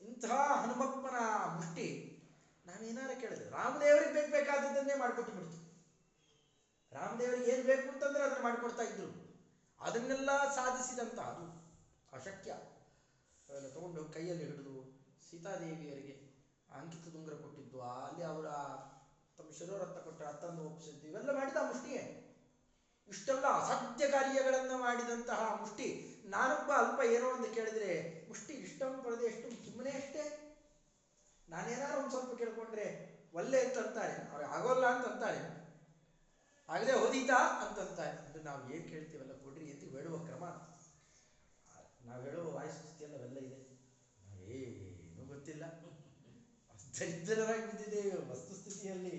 ಇಂಥ ಹನುಮಪ್ಪನ ಮುಷ್ಟಿ. ನಾವೇನಾರ ಕೇಳಿದೆ ರಾಮದೇವರಿಗೆ ಬೇಕು ಬೇಕಾದದ್ದನ್ನೇ ಮಾಡಿಕೊಟ್ಟು ಬಿಡ್ತು. ರಾಮದೇವರಿಗೆ ಏನು ಬೇಕು ಅಂತಂದ್ರೆ ಅದನ್ನು ಮಾಡಿಕೊಡ್ತಾ ಇದ್ರು. ಅದನ್ನೆಲ್ಲ ಸಾಧಿಸಿದಂತ ಅದು ಅಶಕ್ಯ. ಅವೆಲ್ಲ ತಗೊಂಡು ಕೈಯಲ್ಲಿ ಹಿಡಿದು ಸೀತಾದೇವಿಯರಿಗೆ ಅಂಕಿತ ದುಂಗರ ಕೊಟ್ಟಿದ್ದು, ಅಲ್ಲಿ ಅವರ ತಮ್ಮ ಶಿರೋರತ್ನ ಕೊಟ್ಟರೆ ಅತ್ತನ್ನು ಒಪ್ಪಿಸಿದ್ದು, ಇವೆಲ್ಲ ಮಾಡಿದ ಆ ಮುಷ್ಟಿಯೇ. ಇಷ್ಟೆಲ್ಲ ಅಸಾಧ್ಯ ಕಾರ್ಯಗಳನ್ನು ಮಾಡಿದಂತಹ ಮುಷ್ಟಿ, ನಾನೊಬ್ಬ ಅಲ್ಪ ಏನೋ ಅಂತ ಕೇಳಿದ್ರೆ, ಮುಷ್ಟಿ ಇಷ್ಟಂ ಪಡೆದೆ ಎಷ್ಟು ಸುಮ್ಮನೆ ಅಷ್ಟೇ? ನಾನೇನಾದ್ರು ಒಂದು ಸ್ವಲ್ಪ ಕೇಳ್ಕೊಂಡ್ರೆ ಒಲ್ಲೆ ಅಂತ ಅಂತಾರೆ, ಅವ್ರು ಆಗೋಲ್ಲ ಅಂತ ಅಂತಾರೆ. ಆಗದೆ ಓದಿತಾ ಅಂತಂತಾರೆ ಅಂದ್ರೆ ನಾವು ಏನು ಕೇಳ್ತೀವಲ್ಲ, ಕೊಡ್ರಿ ಅಂತ ಹೇಳುವ ಕ್ರಮ. ನಾವು ಹೇಳುವ ವಾಯುಸ್ಥಿತಿಯಲ್ಲಿ ಅವೆಲ್ಲ ಇದೆ. ಏನೂ ಗೊತ್ತಿಲ್ಲ. ದರಿದ್ರರಾಗಿ ಬಿದ್ದಿದ್ದೇವೆ, ವಸ್ತುಸ್ಥಿತಿಯಲ್ಲಿ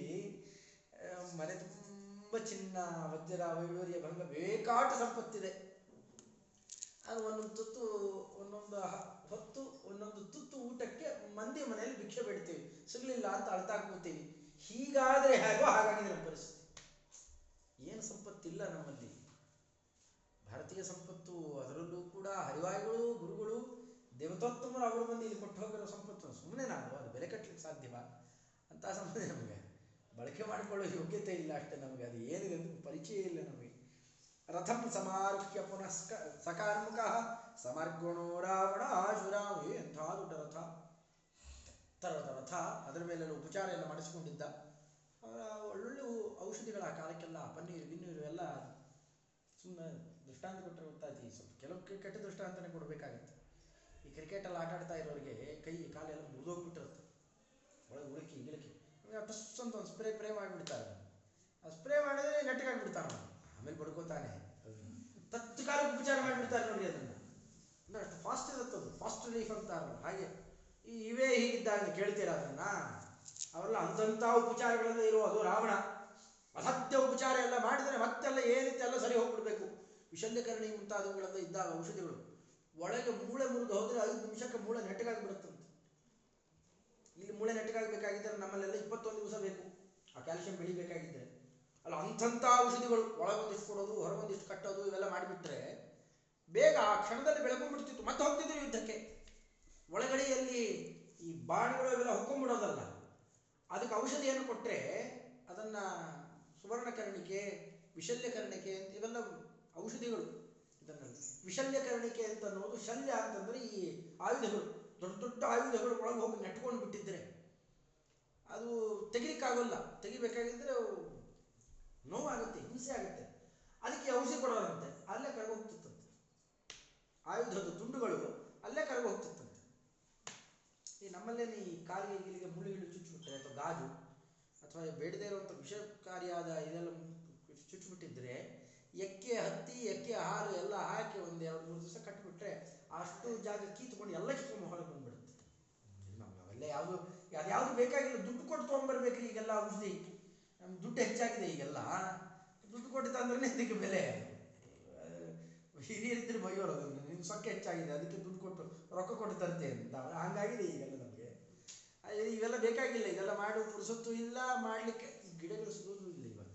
ಮನೆ ಚಿನ್ನ, ವಜ್ರ ವೈಡೂರ್ಯ ಭಂಗ ಬೇಕಾಟ ಸಂಪತ್ತಿದೆ. ಅದು ಒಂದೊಂದು ತುತ್ತು, ಒಂದೊಂದು ಹೊತ್ತು, ಒಂದೊಂದು ತುತ್ತು ಊಟಕ್ಕೆ ಮಂದಿ ಮನೆಯಲ್ಲಿ ಭಿಕ್ಷೆ ಬಿಡ್ತೀವಿ. ಸಿಗ್ಲಿಲ್ಲ ಅಂತ ಅಳ್ತಾ ಕೂತೀವಿ ಹೀಗಾದ್ರೆ ಹೇಗೋ ಹಾಗಾಗಿದೆ ನಮ್ಮ ಪರಿಸ್ಥಿತಿ. ಏನು ಸಂಪತ್ತಿಲ್ಲ ನಮ್ಮಲ್ಲಿ. ಭಾರತೀಯ ಸಂಪತ್ತು, ಅದರಲ್ಲೂ ಕೂಡ ಹರಿವಾಯುಗಳು, ಗುರುಗಳು ದೇವತೋತ್ತಮರು ಅವರು ಬಂದು ಇಲ್ಲಿ ಕೊಟ್ಟು ಹೋಗಿರೋ ಸಂಪತ್ತು ಸುಮ್ಮನೆ ನಾವು, ಅದು ಬೆಲೆ ಕಟ್ಟಲಿಕ್ಕೆ ಸಾಧ್ಯವ? ಅಂತ ಸಂಪತ್ತು ನಮಗೆ. ಬಳಕೆ ಮಾಡಿಕೊಳ್ಳೋ ಯೋಗ್ಯತೆ ಇಲ್ಲ ಅಷ್ಟೇ ನಮಗೆ. ಅದು ಏನಿದೆ ಅಂತ ಪರಿಚಯ ಇಲ್ಲ ನಮಗೆ. ರಥಂ ಸಮಾರುಹ್ಯ ಪುನಃ ಸಕಾರ್ಮುಖ ಸಮರ್ಗುಣೋ ರಾವಣ ಆಶುರಾಮ ಎಂಥ ದೊಡ್ಡ ರಥ. ಎತ್ತರದ ರಥ, ಅದರ ಮೇಲೆಲ್ಲ ಉಪಚಾರ ಎಲ್ಲ ಮಾಡಿಸಿಕೊಂಡಿದ್ದ. ಒಳ್ಳೊಳ್ಳೆ ಔಷಧಿಗಳ ಆ ಕಾಲಕ್ಕೆಲ್ಲ, ಪನ್ನೀರು, ಗಿನ್ನೀರು ಎಲ್ಲ ಸುಮ್ಮನೆ ದೃಷ್ಟಾಂತ ಕೊಟ್ಟರೆ ಗೊತ್ತಾಯ್ತು ಸ್ವಲ್ಪ ಕೆಲವು ಕೆಟ್ಟ ದೃಷ್ಟಾಂತನೇ ಕೊಡಬೇಕಾಗತ್ತೆ. ಈ ಕ್ರಿಕೆಟಲ್ಲಿ ಆಟ ಆಡ್ತಾ ಇರೋರಿಗೆ ಕೈ, ಕಾಲೆಲ್ಲ ಮುರಿದೋಗ್ಬಿಟ್ಟಿರುತ್ತೆ. ಒಳಗೆ ಉಳುಕಿ ಗಿಳಕಿ. ಟಸ್ ಅಂತ ಒಂದು ಸ್ಪ್ರೇ ಪ್ರೇ ಮಾಡಿಬಿಡ್ತಾರೆ ಆ ಸ್ಪ್ರೇ ಮಾಡಿದ್ರೆ ನೆಟ್ಟಗಾಗ್ಬಿಡ್ತಾನೆ ಅವನು ಆಮೇಲೆ ಬಡ್ಕೋತಾನೆ. ತತ್ಕಾಲ ಉಪಚಾರ ಮಾಡಿಬಿಡ್ತಾರೆ ನೋಡಿ ಅದನ್ನು. ಅಂದ್ರೆ ಅಷ್ಟು ಫಾಸ್ಟ್ ಇರುತ್ತೆ ಅದು. ಫಾಸ್ಟ್ ರಿಲೀಫ್ ಅಂತಾರ ಹಾಗೆ ಈ ಇವೇ ಹೀಗಿದ್ದಾಗ ಕೇಳ್ತೀರ ಅದನ್ನ? ಅವರೆಲ್ಲ ಅಂಥಂಥ ಉಪಚಾರಗಳೆಲ್ಲ ಇರೋದು ರಾವಣ. ಅಸತ್ಯ ಉಪಚಾರ ಎಲ್ಲ ಮಾಡಿದರೆ ಮತ್ತೆಲ್ಲ ಏನಿತ್ತು ಎಲ್ಲ ಸರಿ ಹೋಗ್ಬಿಡ್ಬೇಕು. ವಿಶಲ್ಯಕರಣಿ ಮುಂತಾದವುಗಳೆಲ್ಲ ಇದ್ದಾಗ ಔಷಧಿಗಳು ಒಳಗೆ ಮೂಳೆ ಮುರಿದು ಹೋದರೆ ಐದು ನಿಮಿಷಕ್ಕೆ ಮೂಳೆ ನೆಟ್ಟಗಾಗಿ ಬಿಡುತ್ತಂತೆ ಇಲ್ಲಿ ಮೂಳೆ ನೆಟ್ಟಗಾಗಬೇಕಾಗಿದ್ದರೆ ನಮ್ಮಲ್ಲೆಲ್ಲ ಇಪ್ಪತ್ತೊಂದು ದಿವಸ ಬೇಕು. ಆ ಕ್ಯಾಲ್ಸಿಯಂ ಬೆಳಿಬೇಕಾಗಿದ್ದರೆ. ಅಲ್ಲ, ಅಂಥಂಥ ಔಷಧಿಗಳು ಒಳಗೊಂದಿಷ್ಟು ಕೊಡೋದು ಹೊರಗೊಂದಿಷ್ಟು ಕಟ್ಟೋದು, ಇವೆಲ್ಲ ಮಾಡಿಬಿಟ್ರೆ ಬೇಗ ಆ ಕ್ಷಣದಲ್ಲಿ ಬೆಳಕೊಂಡ್ಬಿಡ್ತಿತ್ತು ಮತ್ತೆ ಹೋಗ್ತಿದ್ರು ಯುದ್ಧಕ್ಕೆ. ಒಳಗಡೆಯಲ್ಲಿ ಈ ಬಾಣಗಳು ಇವೆಲ್ಲ ಹೊಕ್ಕೊಂಡ್ಬಿಡೋದಲ್ಲ ಅದಕ್ಕೆ ಔಷಧಿಯನ್ನು ಕೊಟ್ಟರೆ ಅದನ್ನು ಸುವರ್ಣಕರ್ಣಿಕೆ, ವಿಶಲ್ಯಕರ್ಣಿಕೆ ಅಂತ ಇವೆಲ್ಲ ಔಷಧಿಗಳು. ಇದನ್ನು ವಿಶಲ್ಯಕರ್ಣಿಕೆ ಅಂತ ಅನ್ನೋದು ಶಲ್ಯ ಅಂತಂದರೆ ಈ ಆಯುಧಗಳು, ದೊಡ್ಡ ದೊಡ್ಡ ಆಯುಧಗಳು ಒಳಗೆ ಹೋಗಿ ನೆಟ್ಕೊಂಡು ಬಿಟ್ಟಿದ್ರೆ ಅದು ತೆಗಿಲಿಕ್ಕಾಗಲ್ಲ. ತೆಗಿಬೇಕಾಗಿದ್ರೆ ನೋವಾಗುತ್ತೆ, ಹಿಂಸೆ ಆಗುತ್ತೆ. ಅದಕ್ಕೆ ಔಷಧಿ ಕೊಡೋರಂತೆ. ಅಲ್ಲೇ ಕರಗೋಗ್ತಿತ್ತಂತೆ ಆಯುಧದ ತುಂಡುಗಳು ಅಲ್ಲೇ ಕರಗೋಗ್ತಿತ್ತಂತೆ ಈ ನಮ್ಮಲ್ಲೇನು ಈ ಕಾಲಿಗೆ ಗೀಲಿಗೆ ಮುಳ್ಳುಗಿಳು ಚುಚ್ಚಿಬಿಟ್ರೆ ಅಥವಾ ಗಾಜು ಅಥವಾ ಬೇಡದೇ ಇರುವಂಥ ವಿಷಕಾರಿಯಾದ ಇದೆಲ್ಲ ಚುಚ್ಚಿಬಿಟ್ಟಿದ್ರೆ ಎಕ್ಕೆ ಹತ್ತಿ, ಎಕ್ಕೆ ಹಾಲು ಎಲ್ಲ ಹಾಕಿ ಒಂದು ಎರಡು ಮೂರು ದಿವಸ ಕಟ್ಟಿಬಿಟ್ರೆ ಅಷ್ಟು ಜಾಗ ಕೀತ್ಕೊಂಡು ಎಲ್ಲ ಕಿತ್ಕೊಂಡು ಹೊರಗೆ ಬಂದ್ಬಿಡುತ್ತೆ. ನಮ್ಗೆ ಅವೆಲ್ಲ ಯಾವುದು ಯಾವ್ದು ಬೇಕಾಗಿಲ್ಲ, ದುಡ್ಡು ಕೊಟ್ಟು ತೊಗೊಂಡ್ಬರ್ಬೇಕ್ರಿ, ಈಗೆಲ್ಲ ಔಷಧಿ ನಮ್ಗೆ ದುಡ್ಡು ಹೆಚ್ಚಾಗಿದೆ ಈಗೆಲ್ಲ. ದುಡ್ಡು ಕೊಟ್ಟು ತಂದ್ರೆ ಇದಕ್ಕೆ ಬೆಲೆ. ಹಿರಿಯರಿದ್ದರೆ ಬೈಯೋರು ಅದನ್ನು ನಿನ್ನ ಸೊಕ್ಕೆ ಹೆಚ್ಚಾಗಿದೆ, ಅದಕ್ಕೆ ದುಡ್ಡು ಕೊಟ್ಟು ರೊಕ್ಕ ಕೊಟ್ಟು ತರ್ತೆ ಅಂತ. ಹಂಗಾಗಿದೆ ಈಗೆಲ್ಲ ನಮಗೆ. ಇವೆಲ್ಲ ಬೇಕಾಗಿಲ್ಲ. ಇದೆಲ್ಲ ಮಾಡು ಪುರುಸತ್ತು ಇಲ್ಲ, ಮಾಡಲಿಕ್ಕೆ. ಗಿಡಗಳು ಸಿಗೋದು ಇಲ್ಲ ಇವಾಗ.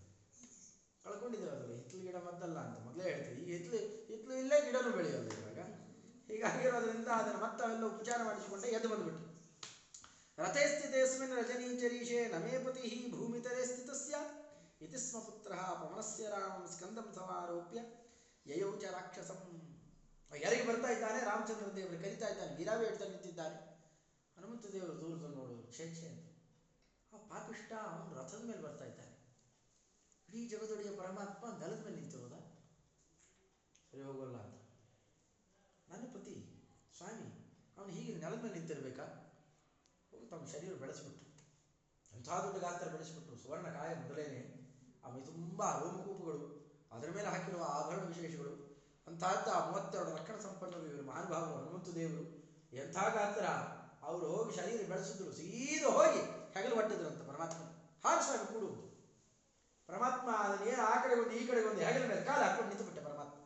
ಕಳ್ಕೊಂಡಿದ್ದೇವೆ ಅದಲ್ಲ ಹಿತ್ಲು ಗಿಡ ಮದ್ದಲ್ಲ ಅಂತ ಮೊದಲೇ ಹೇಳ್ತೀವಿ. ಈಗ ಹಿತ್ಲು ಹಿತ್ಲು ಇಲ್ಲೇ ಗಿಡನೂ ಬೆಳೆಯೋದು ಇವಾಗ. ಹೀಗಾಗಿರೋದ್ರಿಂದ ಅದನ್ನು ಮತ್ತೆ ಅವೆಲ್ಲ ಉಪಚಾರ ಮಾಡಿಸಿಕೊಂಡೆ ಎದ್ದು ಬಂದ್ಬಿಟ್ಟು ರಥೇ ಸ್ಥಿತೇಸ್ಮಿನ್ ರಜನೀಚರೀಶೆ ನಮೇ ಪತಿ ಭೂಮಿತರೆ ಸ್ಥಿತ ಸ್ಯಾತ್. ಇತಿ ಸ್ಮ ಪುತ್ರ ಪವನಸ್ಯ ರಾಮಂ ಸ್ಕಂದಂ ಸಮಾರೋಪ್ಯ. ಯಯೌ ರಾಕ್ಷಸಂ. ಯಾರಿಗೆ ಬರ್ತಾ ಇದ್ದಾನೆ? ರಾಮಚಂದ್ರ ದೇವರು ಕರಿತಾ ಇದ್ದಾನೆ ವೀರಾವೇ ಹೇಳ್ತಾ ನಿಂತಿದ್ದಾನೆ. ಹನುಮಂತ ದೇವರು ದೂರದಲ್ಲಿ ನೋಡೋದು ಛೇ ಅಂತ. ಆ ಪಾಪಿಷ್ಟ ಅವನು ರಥದ ಮೇಲೆ ಬರ್ತಾ ಇದ್ದಾನೆ. ಇಡೀ ಜಗದೊಡೆಯ ಪರಮಾತ್ಮ ನೆಲದ ಮೇಲೆ ನಿಂತಿರೋದ ಸರಿ, ಹೋಗೋಲ್ಲ ಅಂತ. ನನ್ನ ಪತಿ, ಸ್ವಾಮಿ, ಅವನು ಹೀಗೆ ನೆಲದ ಮೇಲೆ ನಿಂತಿರ್ಬೇಕಾ? ತಮ್ಮ ಶರೀರ ಬೆಳೆಸ್ಬಿಟ್ರು. ಅಂಥ ದೊಡ್ಡ ಗಾತ್ರ ಬೆಳೆಸ್ಬಿಟ್ರು. ಸುವರ್ಣ ಕಾಯ ಮೊದಲೇನೆ. ಆ ಮೈ ತುಂಬ ರೋಮಕೂಪಗಳು, ಅದರ ಮೇಲೆ ಹಾಕಿರುವ ಆಭರಣ ವಿಶೇಷಗಳು ಅಂತಹದ್ದು ಆ ಮೂವತ್ತೆರಡು ರಕ್ಷಣ ಸಂಪನ್ನರು ಇವರು, ಮಹಾನುಭಾವರು, ಹನುಮಂತ ದೇವರು. ಎಂಥ ಗಾತ್ರ? ಅವರು ಹೋಗಿ ಶರೀರ ಬೆಳೆಸಿದ್ರು, ಸೀದಾ ಹೋಗಿ ಹೆಗಲು ಅಂತ ಪರಮಾತ್ಮ. ಹಾರಿಸಾಗ ಕೂಡು. ಪರಮಾತ್ಮ ಅದನ್ನೇನು ಆ ಕಡೆ ಒಂದು ಈ ಕಡೆ ಒಂದು ಹೆಗಲ ಮೇಲೆ ಕಾಲ ಹಾಕೊಂಡು ನಿಂತುಬಿಟ್ಟೆ ಪರಮಾತ್ಮ.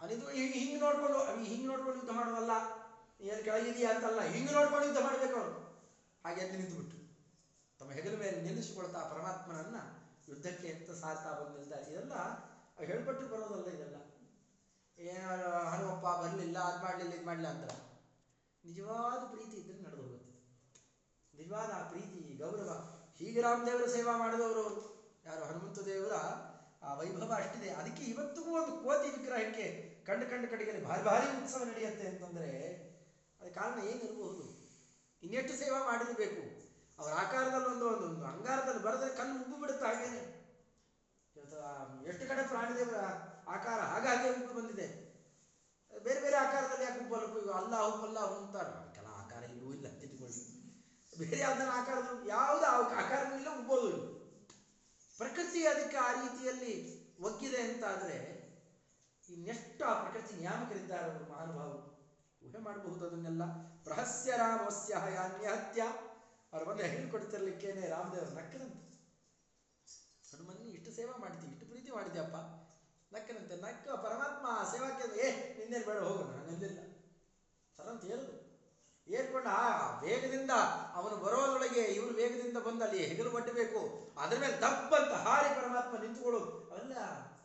ಅನಿದು ಹಿಂಗೆ ಹಿಂಗೆ ನೋಡ್ಕೊಂಡು ಹಿಂಗೆ ನೋಡ್ಕೊಂಡು ಯುದ್ಧ ಮಾಡೋದಲ್ಲ ಏನು ಕೆಳಗಿದೆಯಾ ಅಂತಲ್ಲ ಹಿಂಗೆ ನೋಡ್ಕೊಂಡು ಯುದ್ಧ ಮಾಡಬೇಕು ಅವರು ಹಾಗೆ ನಿಂತು ನಿಂತುಬಿಟ್ಟು ತಮ್ಮ ಹೆಗಲ ಮೇಲೆ ನಿಲ್ಲಿಸಿಕೊಳ್ತಾ ಪರಮಾತ್ಮನನ್ನ ಯುದ್ಧಕ್ಕೆ ಅಂತ ಸಾರ್ತಾ ಬಂದಿಲ್ಲ ಇದೆಲ್ಲ ಹೇಳ್ಬಿಟ್ಟು ಬರೋದಲ್ಲ ಇದೆಲ್ಲ. ಏನಾರು ಹನುಮಪ್ಪ ಬರಲಿಲ್ಲ, ಅದು ಮಾಡಲಿಲ್ಲ, ಇದು ಮಾಡಲಿಲ್ಲ ಅಂತ ನಿಜವಾದ ಪ್ರೀತಿ ಇದ್ರೆ ನಡೆದು ಹೋಗುತ್ತೆ. ನಿಜವಾದ ಆ ಪ್ರೀತಿ, ಗೌರವ. ಹೀಗೆ ರಾಮದೇವರ ಸೇವಾ ಮಾಡಿದವರು ಯಾರು ಹನುಮಂತ ದೇವರ ಆ ವೈಭವ ಅಷ್ಟಿದೆ. ಅದಕ್ಕೆ ಇವತ್ತಿಗೂ ಒಂದು ಕೋತಿ ವಿಗ್ರಹಕ್ಕೆ ಕಂಡು ಕಂಡು ಕಡೆಗೆ ಭಾರಿ ಭಾರಿ ಉತ್ಸವ ನಡೆಯುತ್ತೆ ಅಂತಂದ್ರೆ ಕಾರಣ ಏನಿರಬಹುದು ಇನ್ನೆಷ್ಟು ಸೇವಾ ಮಾಡಿರಬೇಕು? ಅವರ ಆಕಾರದಲ್ಲಿ ಒಂದು ಒಂದು ಅಂಗಾರದಲ್ಲಿ ಬರೆದ್ರೆ ಕಣ್ಣು ಉಬ್ಬು ಬಿಡುತ್ತೆ ಹಾಗೇನೆ. ಎಷ್ಟು ಕಡೆ ಪ್ರಾಣಿದೇವರ ಆಕಾರ ಹಾಗಾಗಿ ಉಬ್ಬು ಬಂದಿದೆ. ಬೇರೆ ಬೇರೆ ಆಕಾರದಲ್ಲಿ ಯಾಕೆ ಉಬ್ಬಲ್ಲ? ಅಲ್ಲ ಅಲ್ಲಾಹು ಅಂತಾರೆ. ಕೆಲ ಆಕಾರ ಇಲ್ಲೂ ಇಲ್ಲ, ತಿದ್ದುಕೊಳ್ಳಿ. ಬೇರೆ ಯಾವ್ದಾರ ಆಕಾರದ ಯಾವುದು ಇಲ್ಲ, ಉಬ್ಬೋದು ಪ್ರಕೃತಿ ಅದಕ್ಕೆ ಆ ರೀತಿಯಲ್ಲಿ ಒಗ್ಗಿದೆ ಅಂತಾದರೆ ಇನ್ನೆಷ್ಟು ಆ ಪ್ರಕೃತಿ ನಿಯಾಮಕರಿದ್ದಾರೆ ಅವರು ಮಹಾನುಭಾವರು. ಊಹೆ ಮಾಡಬಹುದು ಅದನ್ನೆಲ್ಲ ಪ್ರಹಸ್ಯ ರಾಮಸ್ಯ ಯಾನ್ಯಹತ್ಯ ಅವ್ರ ಬಂದು ಹೇಳ್ಕೊಡ್ತಿರ್ಲಿಕ್ಕೇನೆ ರಾಮದೇವರು ನಕ್ಕನಂತೆ ಹನುಮನ್ನ ಇಷ್ಟು ಸೇವಾ ಮಾಡ್ತೀವಿ ಇಷ್ಟು ಪ್ರೀತಿ ಮಾಡಿದ್ಯಪ್ಪ. ನಕ್ಕನಂತೆ ನಕ್ಕ ಪರಮಾತ್ಮ ಸೇವಾಕ್ಕೆ ಏ, ನಿನ್ನೇನು ಬೇಡ ಹೋಗೋಣ ಹಂಗಂದಿಲ್ಲ ಸರಂತ ಹೇಳುದು. ಏರ್ಕೊಂಡು ಆ ವೇಗದಿಂದ ಅವನು ಬರೋದೊಳಗೆ ಇವರು ವೇಗದಿಂದ ಬಂದು ಅಲ್ಲಿ ಹೆಗಲು ಒಡ್ಡಬೇಕು. ಅದರ ಮೇಲೆ ದಪ್ಪಂತ ಹಾರಿ ಪರಮಾತ್ಮ ನಿಂತುಕೊಳ್ಳೋದು. ಅವೆಲ್ಲ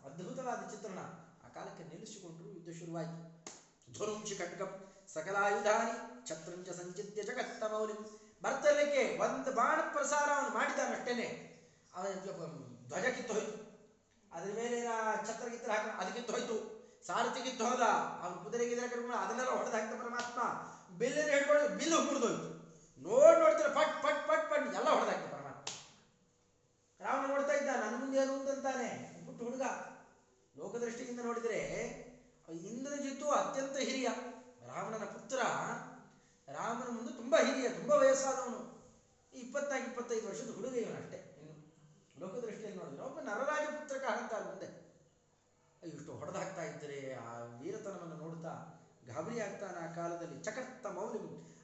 ಅದ್ಭುತವಾದ ಚಿತ್ರಣ. ಆ ಕಾಲಕ್ಕೆ ನಿಲ್ಲಿಸಿಕೊಂಡ್ರು ಯುದ್ಧ ಶುರುವಾಯಿತು. ಧ್ವನುಂಶಿ ಖಡ್ಗಂ ಸಕಲಾಯುಧಾನಿ ಶತ್ರುಂಜ ಸಂಚಿತ್ಯ ಜಗತ್ತ ಮೌಲಿ ಬರ್ತಲಿಕ್ಕೆ ಒಂದು ಬಾಣ ಪ್ರಸಾರ ಅವನು ಮಾಡಿದಾನಷ್ಟೇನೆ ಅವನ ಧ್ವಜ ಕಿತ್ತು ಹೋಯ್ತು. ಅದ್ರ ಮೇಲೆ ಛತ್ರ ಗಿತ್ರ ಹಾಕ ಅದು ಕಿತ್ತು ಹೋಯ್ತು. ಸಾರಥಿ ಕಿತ್ತು ಹೋದ. ಅವನ ಕುದುರೆ ಗಿದ್ರೆ ಕರ್ಕೊಂಡು ಅದನ್ನೆಲ್ಲ ಹೊಡೆದು ಹಾಕಿದ ಪರಮಾತ್ಮ ಬಿಲ್ಲಿನ ಹಿಡ್ಕೊಂಡು ಬಿಲ್ಲು ಮುರಿದೋಯ್ತು ನೋಡ್ ನೋಡ್ತಾರೆ ಪಟ್ ಪಟ್ ಪಟ್ ಪಟ್ ಎಲ್ಲ ಹೊಡೆದು ಹಾಕಿದ ಪರಮಾತ್ಮ. ರಾವಣ ನೋಡ್ತಾ ಇದ್ದ ನನ್ನ ಮುಂದೆ ಏನು ಅಂತಾನೆ. ಹುಟ್ಟು ಹುಡುಗ. ಲೋಕದೃಷ್ಟಿಯಿಂದ ನೋಡಿದರೆ, ಇಂದ್ರಜಿತ್ತು ಅತ್ಯಂತ ಹಿರಿಯ. ರಾವಣನ ಪುತ್ರ ರಾಮನ ಮುಂದೆ ತುಂಬಾ ಹಿರಿಯ, ತುಂಬಾ ವಯಸ್ಸಾದವನು. ಇಪ್ಪತ್ನಾಲ್ಕು ಇಪ್ಪತ್ತೈದು ವರ್ಷದ ಹುಡುಗ ಇವನಷ್ಟೇ ಇನ್ನು ಲೋಕದೃಷ್ಟಿಯಲ್ಲಿ ನೋಡಿದ್ರೆ ಒಬ್ಬ ನರರಾಜ ಪುತ್ರ ಕಾಣುತ್ತಾರೆ ಮುಂದೆ. ಇಷ್ಟು ಹೊಡೆದಾಗ್ತಾ ಇದ್ದರೆ ಆ ವೀರತನವನ್ನು ನೋಡ್ತಾ ಗಾಬರಿ ಆಗ್ತಾನೆ ಆ ಕಾಲದಲ್ಲಿ. ಚಕರ್ತ ಮೌಲಿ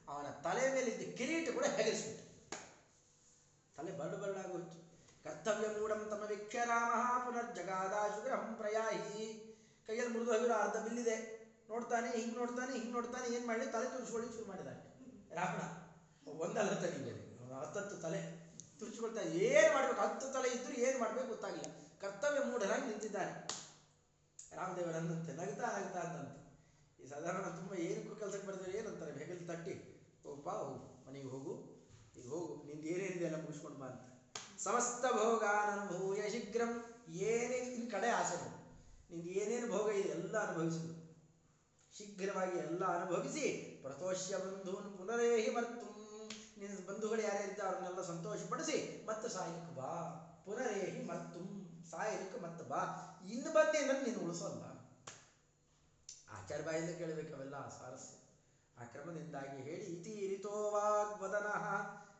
ಅವನ ತಲೆ ಮೇಲಿದ್ದ ಕಿರೀಟ ಕೂಡ ಹೆಗರಿಸ್ಬಿಟ್ಟು ತಲೆ ಬರಡು ಬರಡಾಗೋಯ್ತು ಕರ್ತವ್ಯ ಮೂಢಂ ತಮ್ಮ ವೀಕ್ಷ ರಾಮ ಪುನರ್ಜಗಾದಾಶುಗ್ರಹಂ ಪ್ರಯಾಹಿ. ಕೈಯಲ್ಲಿ ಮುರಿದು ಹೋಗಿರೋ ಅರ್ಧ ಬಿಲ್ಲಿದೆ. ನೋಡ್ತಾನೆ, ಹಿಂಗ್ ನೋಡ್ತಾನೆ ಹಿಂಗ್ ನೋಡ್ತಾನೆ, ಏನ್ ಮಾಡಲಿ? ತಲೆ ತುರ್ಸ್ಕೊಳ್ಳಿ ಶುರು ಮಾಡಿದಾನೆ. ರಾವಣ, ಒಂದಲ್ಲ ತಲೆ ಹತ್ತತ್ತು ತಲೆ. ತುರಿಸ್ಕೊಳ್ತಾ ಏನ್ ಮಾಡ್ಬೇಕು? ಹತ್ತು ತಲೆ ಇದ್ರು ಏನ್ ಮಾಡ್ಬೇಕು ಗೊತ್ತಾಗಿಲ್ಲ ಕರ್ತವ್ಯ ಮೂಢರಾಗಿ ನಿಂತಿದ್ದಾನೆ. ಅಂದಂತೆ ನಗ್ತಾ ನಗ್ತಾ ಅಂದಂತೆ. ಈ ಸಾಧಾರಣ ತುಂಬ ಏನಕ್ಕೂ ಕೆಲಸಕ್ಕೆ ಬರ್ತಾರೆ ಏನಂತಾರೆ? ಹೆಗಲ್ ತಟ್ಟಿ. ಹೋಗಪ್ಪ ಹೋಗು ಮನೆಗೆ ಹೋಗು. ಈಗ ಹೋಗು. ನಿಂದು ಏನೇನಿದೆ ಎಲ್ಲ ಮುಗಿಸ್ಕೊಂಡು ಬಾ ಅಂತ. ಸಮಸ್ತ ಅನುಭವ ಶೀಘ್ರಂ. ಏನೇ ನಿನ್ನ ಕಡೆ ಆಸೆ. ನಿಂದ ಏನೇನು ಭೋಗ ಇದೆ ಎಲ್ಲ ಅನುಭವಿಸು. ಶೀಘ್ರವಾಗಿ ಎಲ್ಲ ಅನುಭವಿಸಿ ಪ್ರತೋಷ್ಯ ಬಂಧೂನ್ ಪುನರೇಹಿ ಮರ್ತು ನಿನ್ನ ಬಂಧುಗಳು ಯಾರ್ಯಾರಿದ್ದ ಅವ್ರನ್ನೆಲ್ಲ ಸಂತೋಷಪಡಿಸಿ ಮತ್ತು ಸಾಯಕ್ಕೆ ಬಾ. ಪುನರೇಹಿ ಮರ್ತು ಸಾಯಲಿಕ್ಕೆ ಮತ್ತೆ ಬಾ. ಇನ್ನು ಬಂದೆ ನನ್ನ ನೀನು ಉಳಿಸೋಲ್ಲ. ಆಚಾರ ಬಾಯಿಂದ ಕೇಳಬೇಕು ಅವೆಲ್ಲ ಸಾರಸ್ಯ. ಆ ಕ್ರಮದಿಂದಾಗಿ ಹೇಳಿ ಇತಿ ಇರಿತೋ ವಾಗ್ವದನ.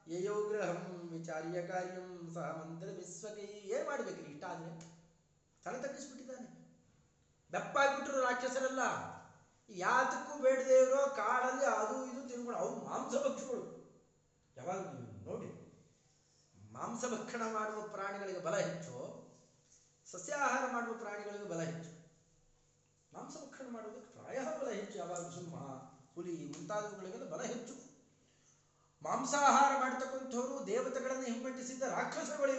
ಯಯೋ ಗೃಹಂ ವಿಚಾರ್ಯ ಕಾರ್ಯಂ ಸಹ ಮಂತ್ರ ವಿಶ್ವಕೈ ಏನ್ ಮಾಡ್ಬೇಕ್ರಿ ಇಷ್ಟ ಆದ್ರೆ? ತಲೆ ತಗ್ಗಿಸ್ಬಿಟ್ಟಿದ್ದಾನೆ ಬೆಪ್ಪಾಗ್ಬಿಟ್ರು ರಾಕ್ಷಸರೆಲ್ಲ. ಯಾತಕ್ಕೂ ಬೇಡದೇ ಇರೋ ಕಾಡಲ್ಲಿ ಅದು ಇದು ತಿನ್ಕೊಂಡು ಅವು ಮಾಂಸಭಕ್ಷಗಳು ಯಾವಾಗ ನೀವು ನೋಡಿ ಮಾಂಸಭಕ್ಷಣ ಮಾಡುವ ಪ್ರಾಣಿಗಳಿಗೆ ಬಲ ಹೆಚ್ಚು, ಸಸ್ಯಾಹಾರ ಮಾಡುವ ಪ್ರಾಣಿಗಳಿಗೆ ಬಲ ಹೆಚ್ಚು. ಮಾಂಸ ಭಕ್ಷಣ ಮಾಡುವುದಕ್ಕೆ ಪ್ರಾಯ ಬಲ ಹೆಚ್ಚು, ಯಾವಾಗ ಸಿಂಹ, ಹುಲಿ ಮುಂತಾದವುಗಳಿಗೆಲ್ಲ ಬಲ ಹೆಚ್ಚು. ಮಾಂಸಾಹಾರ ಮಾಡತಕ್ಕಂಥವರು ದೇವತೆಗಳನ್ನು ಹಿಮ್ಮೆಟ್ಟಿಸಿದ್ದ ರಾಕ್ಷಸಗಳು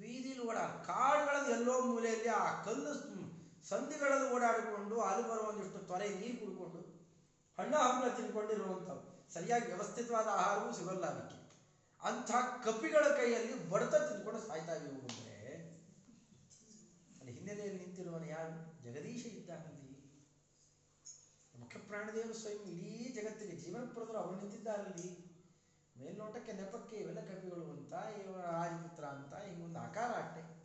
ಬೀದಿಲು ಓಡ, ಕಾಡುಗಳಲ್ಲಿ ಎಲ್ಲೋ ಮೂಲೆಯಲ್ಲಿ ಆ ಕಲ್ಲು ಸ್- ಸಂದಿಗಳಲ್ಲಿ ಓಡಾಡಿಕೊಂಡು ಹಾಲು ಬರೋ ಒಂದಿಷ್ಟು ತೊರೆ ನೀರು ಕುಡ್ಕೊಂಡು ಹಣ್ಣು ಹಂಪಲ ತಿನ್ಕೊಂಡಿರುವಂಥವು. ಸರಿಯಾಗಿ ವ್ಯವಸ್ಥಿತವಾದ ಆಹಾರವೂ ಸಿಗಲ್ಲ ಅದಕ್ಕೆ. ಅಂಥ ಕಪಿಗಳ ಕೈಯಲ್ಲಿ ಬಡತ ತಿನ್ಕೊಂಡು ಸಾಯ್ತಾ ಇವು ಅಂದರೆ ಅಲ್ಲಿ ಹಿನ್ನೆಲೆಯಲ್ಲಿ ನಿಂತಿರುವನು ಯಾರು? ಜಗದೀಶ ಇದ್ದಾನಲ್ಲಿ ಮುಖ್ಯ ಪ್ರಾಣದೇವರು ಸ್ವಯಂ ಇಡೀ ಜಗತ್ತಿಗೆ ಜೀವನಪ್ರದರು ಅವರು ನಿಂತಿದ್ದಾರಲ್ಲಿ. ಮೇಲ್ನೋಟಕ್ಕೆ ನೆಪಕ್ಕೆ ಇವೆಲ್ಲ ಕಪಿಗಳು ಅಂತ ಇವರ ರಾಜಪುತ್ರ ಅಂತ, ಹಿಂಗೊಂದು ಆಕಾರ ಅಟ್ಟೆ.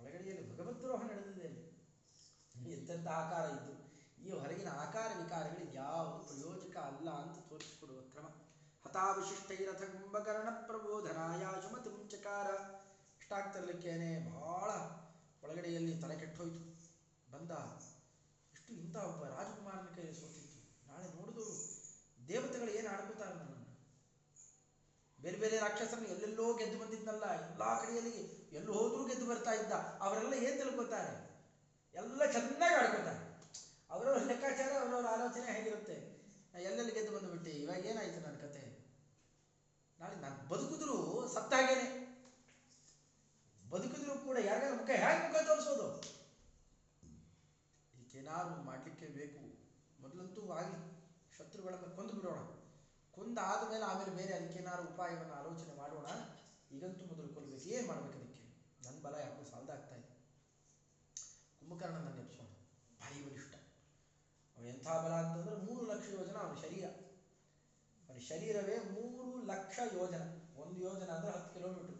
ಒಳಗಡೆಯಲ್ಲಿ ಭಗವದ್ರೋಹ ನಡೆದಿದೆ ಎಂತೆಂಥ ಆಕಾರ ಇದ್ದು, ಈ ಹೊರಗಿನ ಆಕಾರ ವಿಕಾರಗಳು ಯಾವುದು ಪ್ರಯೋಜಕ ಅಲ್ಲ ಅಂತ ತೋರಿಸಿಕೊಡುವ ಕ್ರಮ. ಹತಾವಿಶಿಷ್ಟೈರಥ ಕುಂಭಕರ್ಣ ಪ್ರಬೋಧನಾಯ ಸುಮತಿ ಮುಂಚಕಾರ ಇಷ್ಟಾಗ್ತಿರ್ಲಿಕ್ಕೇನೆ ಬಹಳ ಒಳಗಡೆಯಲ್ಲಿ ತಲೆ ಕೆಟ್ಟೋಯ್ತು. ಬಂದ ಇಷ್ಟು ಇಂಥ ಒಬ್ಬ ರಾಜಕುಮಾರನ ಕೈಯಲ್ಲಿ ಸೋತಿತ್ತು. ನಾಳೆ ನೋಡಿದ್ರು ದೇವತೆಗಳು ಏನು ಆಡ್ಕೋತಾರೆ ನನ್ನನ್ನು. ಬೇರೆ ಬೇರೆ ರಾಕ್ಷಸರನ್ನು ಎಲ್ಲೆಲ್ಲೋ ಗೆದ್ದು ಬಂದಿದ್ದಲ್ಲ ಎಲ್ಲ ಕಡೆಯಲ್ಲಿ ಎಲ್ಲೂ ಹೋದ್ರೂ ಗೆದ್ದು ಬರ್ತಾ ಇದ್ದ, ಅವರೆಲ್ಲ ಏನು ತಿಳ್ಕೊತಾರೆ? ಎಲ್ಲ ಚೆನ್ನಾಗಿ ಆಡ್ಕೊತಾರೆ ಅವರವ್ರ ಲೆಕ್ಕಾಚಾರ, ಅವರವ್ರ ಆಲೋಚನೆ ಹೇಗಿರುತ್ತೆ? ಎಲ್ಲೆಲ್ಲಿ ಗೆದ್ದು ಬಂದುಬಿಟ್ಟು? ಇವಾಗ ಏನಾಯ್ತು ನನ್ನ ಕತೆ? ನಾಳೆ ನಾನು ಬದುಕಿದ್ರು ಸತ್ತಾಗೇನೆ ಬದುಕಿದ್ರು ಕೂಡ ಯಾರ್ಯಾರ ಮುಖ ಹೇಗೆ ಮುಖ ತೋರಿಸೋದು? ಏನಾದ್ರು ಮಾಡಲಿಕ್ಕೆ ಬೇಕು. ಮೊದಲಂತೂ ಆಗಲಿ, ಶತ್ರುಗಳನ್ನು ಕೊಂದು ಬಿಡೋಣ. ಕೊಂದಾದ ಮೇಲೆ ಆಮೇಲೆ ಬೇರೆ ಅದಕ್ಕೇನಾದ್ರು ಉಪಾಯವನ್ನು ಆಲೋಚನೆ ಮಾಡೋಣ. ಈಗಂತೂ ಮೊದಲು ಕೊಲ್ಬೇಕು. ಏನು ಮಾಡ್ಬೇಕು ಅದಕ್ಕೆ? ನನ್ನ ಬಲ ಯಾಕೋ ಸಾಲದ ನನ್ನ ಎಪ್ಸೋಣ ಭಾರಿ ಬಲಿಷ್ಠ ಎಂಥ ಬಲ ಅಂತಂದ್ರೆ ಮೂರು ಲಕ್ಷ ಯೋಜನ ಅವನ ಶರೀರ. ಅವನ ಶರೀರವೇ ಮೂರು ಲಕ್ಷ ಯೋಜನ. ಒಂದು ಯೋಜನ ಅಂದ್ರೆ ಹತ್ತು ಕಿಲೋಮೀಟರ್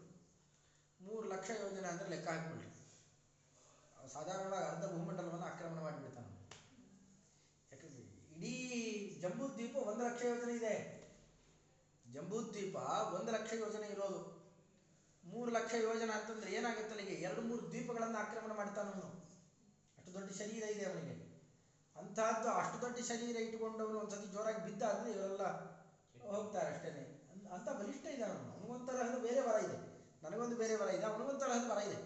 ಮೂರು ಲಕ್ಷ ಯೋಜನೆ ಅಂದ್ರೆ ಲೆಕ್ಕ ಹಾಕ್ಬಿಡ್ರಿ ಸಾಧಾರಣವಾಗಿ ಅರ್ಧ ಭೂಮಂಡಲವನ್ನು ಆಕ್ರಮಣ ಮಾಡಿಬಿಡ್ತಾನೆ. ಯಾಕಂದ್ರೆ ಇಡೀ ಜಂಬೂದ್ವೀಪ ಒಂದು ಲಕ್ಷ ಯೋಜನೆ ಇದೆ. ಜಂಬೂದ್ವೀಪ ಒಂದು ಲಕ್ಷ ಯೋಜನೆ ಇರೋದು. ಮೂರು ಲಕ್ಷ ಯೋಜನೆ ಅಂತಂದ್ರೆ ಏನಾಗುತ್ತೆ ಅಲ್ಲಿಗೆ ಎರಡು ಮೂರು ದ್ವೀಪಗಳನ್ನು ಆಕ್ರಮಣ ಮಾಡ್ತಾನೆ ಅವನು. ಅಷ್ಟು ದೊಡ್ಡ ಶರೀರ ಇದೆ ಅವನಿಗೆ. ಅಂತಹದ್ದು ಅಷ್ಟು ದೊಡ್ಡ ಶರೀರ ಇಟ್ಟುಕೊಂಡವನು ಒಂದ್ಸತಿ ಜೋರಾಗಿ ಬಿದ್ದ ಅಂದ್ರೆ ಇವರೆಲ್ಲ ಹೋಗ್ತಾರೆ ಅಷ್ಟೇನೆ. ಅಂತ ಬಲಿಷ್ಠ ಇದೆ ಅವನು. ಅವನಿಗೊಂದು ತರಹದ ಬೇರೆ ವರ ಇದೆ. ನನಗೊಂದು ಬೇರೆ ವರ ಇದೆ. ಅವನಿಗೊಂದು ತರಹದ ವರ ಇದೆ.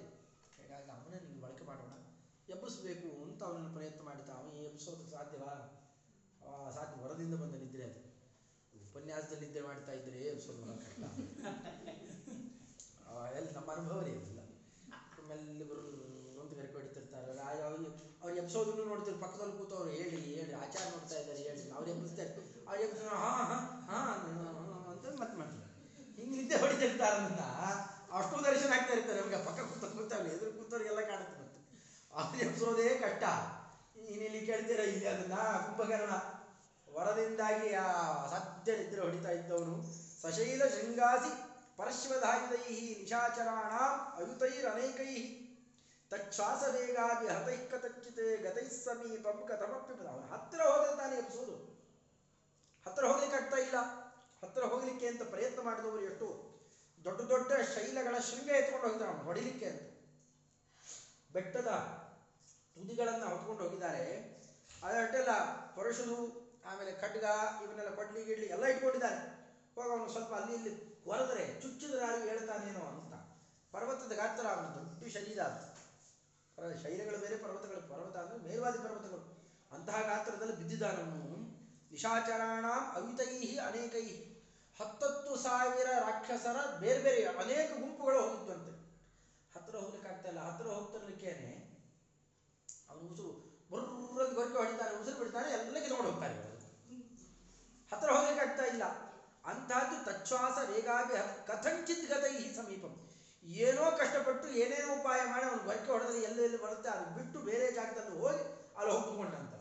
ಹೀಗಾಗಿ ಅವನೇ ನೀವು ಬಳಕೆ ಮಾಡೋಣ. ಎಬ್ಬಿಸ್ಬೇಕು ಅಂತ ಅವನನ್ನು ಪ್ರಯತ್ನ ಮಾಡಿದ ಅವನು ಎಬ್ಬಿಸೋದಕ್ಕೆ ಸಾಧ್ಯವ? ಸಾಧ್ಯ ವರದಿಂದ ಬಂದ ನಿದ್ರೆ ಅದು. ಉಪನ್ಯಾಸದಲ್ಲಿ ನಿದ್ರೆ ಮಾಡ್ತಾ ಇದ್ರೆ ಎಬ್ಬಿಸೋದು ಕಷ್ಟ. ಎಲ್ಲಿ ನಮ್ಮ ಅನುಭವ ರೀ ಅದೆಲ್ಲ ಮೆಲ್ಲ ಗುರು ಅಂತ ಕರ್ಕೊ ಹೊಡಿತಿರ್ತಾರೆ ರಾಜ ಅವ್ರಿಗೆ ಅವ್ರು ನೋಡ್ತೀರಿ ಪಕ್ಕದಲ್ಲಿ ಕೂತವ್ರು ಹೇಳಿ ಹೇಳಿ, ಆಚಾರ ನೋಡ್ತಾ ಇದ್ದಾರೆ, ಹೇಳಿ ಅವ್ರು ಎಬ್ಬಿಸ್ತಾರೆ ಅವ್ರು ಎಬ್ಬಿಸ್ ಹಾ ಹಾ ಅಂತ ಮತ್ತೆ ಮಾಡ್ತಾರೆ. ಹಿಂಗೆ ನಿದ್ದೆ ಹೊಡಿತಿರ್ತಾರೆ ಅದನ್ನ ಅಷ್ಟು ದರ್ಶನ ಆಗ್ತಾ ಇರ್ತಾರೆ. ನಮ್ಗೆ ಪಕ್ಕ ಕೂತ ಕೂತವ್ರು, ಎದುರು ಕೂತವ್ರಿಗೆಲ್ಲ ಕಾಣುತ್ತೆ ಮತ್ತೆ. ಅವ್ರು ಎಬ್ಸೋದೇ ಕಷ್ಟ. ಇನ್ನಿಲ್ಲಿ ಕೇಳ್ತೀರ ಇಲ್ಲಿ ಅದನ್ನ? ಕುಂಭಕರ್ಣ. ವರದಿಂದಾಗಿ ಆ ಸತ್ಯ ನಿದ್ರೆ ಹೊಡಿತಾ ಇದ್ದವನು. ಸಶೈಲ ಶೃಂಗಾಸಿ ಪರಶ್ವಧಾಯುಧೈ ನಿಶಾಚರಾಣ ಅಯುತೈರನೇಕೈ ತಚ್ಛ್ವಾಸವೇಗಾದಿ ಹತೈಃ ಹತೈಕ್ಕ ಗತೈಃ ಸಮೀಪಂ ಕಥಮಪ್ಪಿ ಹತ್ತಿರ ಹೋದ್ರೆ ತಾನೇ ಎಬ್ಸೋದು ಹತ್ತಿರ ಹೋಗ್ಲಿಕ್ಕೆ ಆಗ್ತಾ ಇಲ್ಲ. ಹತ್ತಿರ ಹೋಗ್ಲಿಕ್ಕೆ ಅಂತ ಪ್ರಯತ್ನ ಮಾಡಿದವರು ಎಷ್ಟು? ದೊಡ್ಡ ದೊಡ್ಡ ಶೈಲಗಳ ಶೃಂಗ ಎತ್ಕೊಂಡು ಹೋಗಿದ್ದಾನೆ ಅವನು, ಹೊಡಿಲಿಕ್ಕೆ ಅಂತ. ಬೆಟ್ಟದ ತುದಿಗಳನ್ನು ಹೊತ್ಕೊಂಡು ಹೋಗಿದ್ದಾರೆ. ಅದರಟ್ಟೆಲ್ಲ ಪರಶುದು ಆಮೇಲೆ ಖಡ್ಗ, ಇವನ್ನೆಲ್ಲ ಕೊಡ್ಲಿ ಗಿಡ್ಲಿ ಎಲ್ಲ ಇಟ್ಕೊಂಡಿದ್ದಾರೆ. ಹೋಗ ಅವನು ಸ್ವಲ್ಪ ಅಲ್ಲಿ ಇಲ್ಲಿ ಹೊರದ್ರೆ ಚುಚ್ಚಿದ್ರೆ ಯಾರು ಹೇಳ್ತಾನೇನೋ ಅಂತ. ಪರ್ವತದ ಗಾತ್ರ ಅವನು ದೊಡ್ಡ ಶರೀರ ಅದು. ಶೈಲಗಳು ಬೇರೆ ಪರ್ವತಗಳು ಪರ್ವತ ಅಂದ್ರೆ ಮೇಲ್ವಾದಿ ಪರ್ವತಗಳು. ಅಂತಹ ಗಾತ್ರದಲ್ಲಿ ಬಿದ್ದಿದ್ದಾನವನು ನಿಶಾಚರಾಣ ಅವಿತೈ ಅನೇಕೈ ಹತ್ತತ್ತು ಸಾವಿರ ರಾಕ್ಷಸರ ಬೇರೆ ಬೇರೆ ಅನೇಕ ಗುಂಪುಗಳು ಹೋಗುತ್ತಂತೆ ಹತ್ತಿರ ಹೋಗ್ಲಿಕ್ಕೆ ಆಗ್ತಾ ಇಲ್ಲ. ಹತ್ತಿರ ಹೋಗ್ತಿರ್ಲಿಕ್ಕೇನೆ ಅವನು ಉಸಿರು ಬುರ್ರಂತ ಗೊರಕೆ ಹೊಡಿತಾನೆ, ಉಸಿರು ಬಿಡ್ತಾನೆ, ಎಲ್ಲ ಕಿತ್ಕೊಂಡು ಹೋಗ್ತಾರೆ ಹತ್ತಿರ ಹೋಗ್ಲಿಕ್ಕೆ ಆಗ್ತಾ ಇಲ್ಲ. ಅಂತಹದ್ದು ತಚ್ಛ್ವಾಸ ವೇಗಾಭಿ ಕಥಂಚಿತ್ ಗತೈ ಸಮೀಪಂ. ಏನೋ ಕಷ್ಟಪಟ್ಟು ಏನೇನೋ ಉಪಾಯ ಮಾಡಿ ಅವನು ಬರ್ಕೆ ಹೊಡೆದ್ರೆ ಎಲ್ಲೆಲ್ಲಿ ಬರುತ್ತೆ, ಅದು ಬಿಟ್ಟು ಬೇರೆ ಜಾಗದಲ್ಲಿ ಹೋಗಿ ಅಲ್ಲಿ ಹೋಗ್ಕೊಂಡಂತ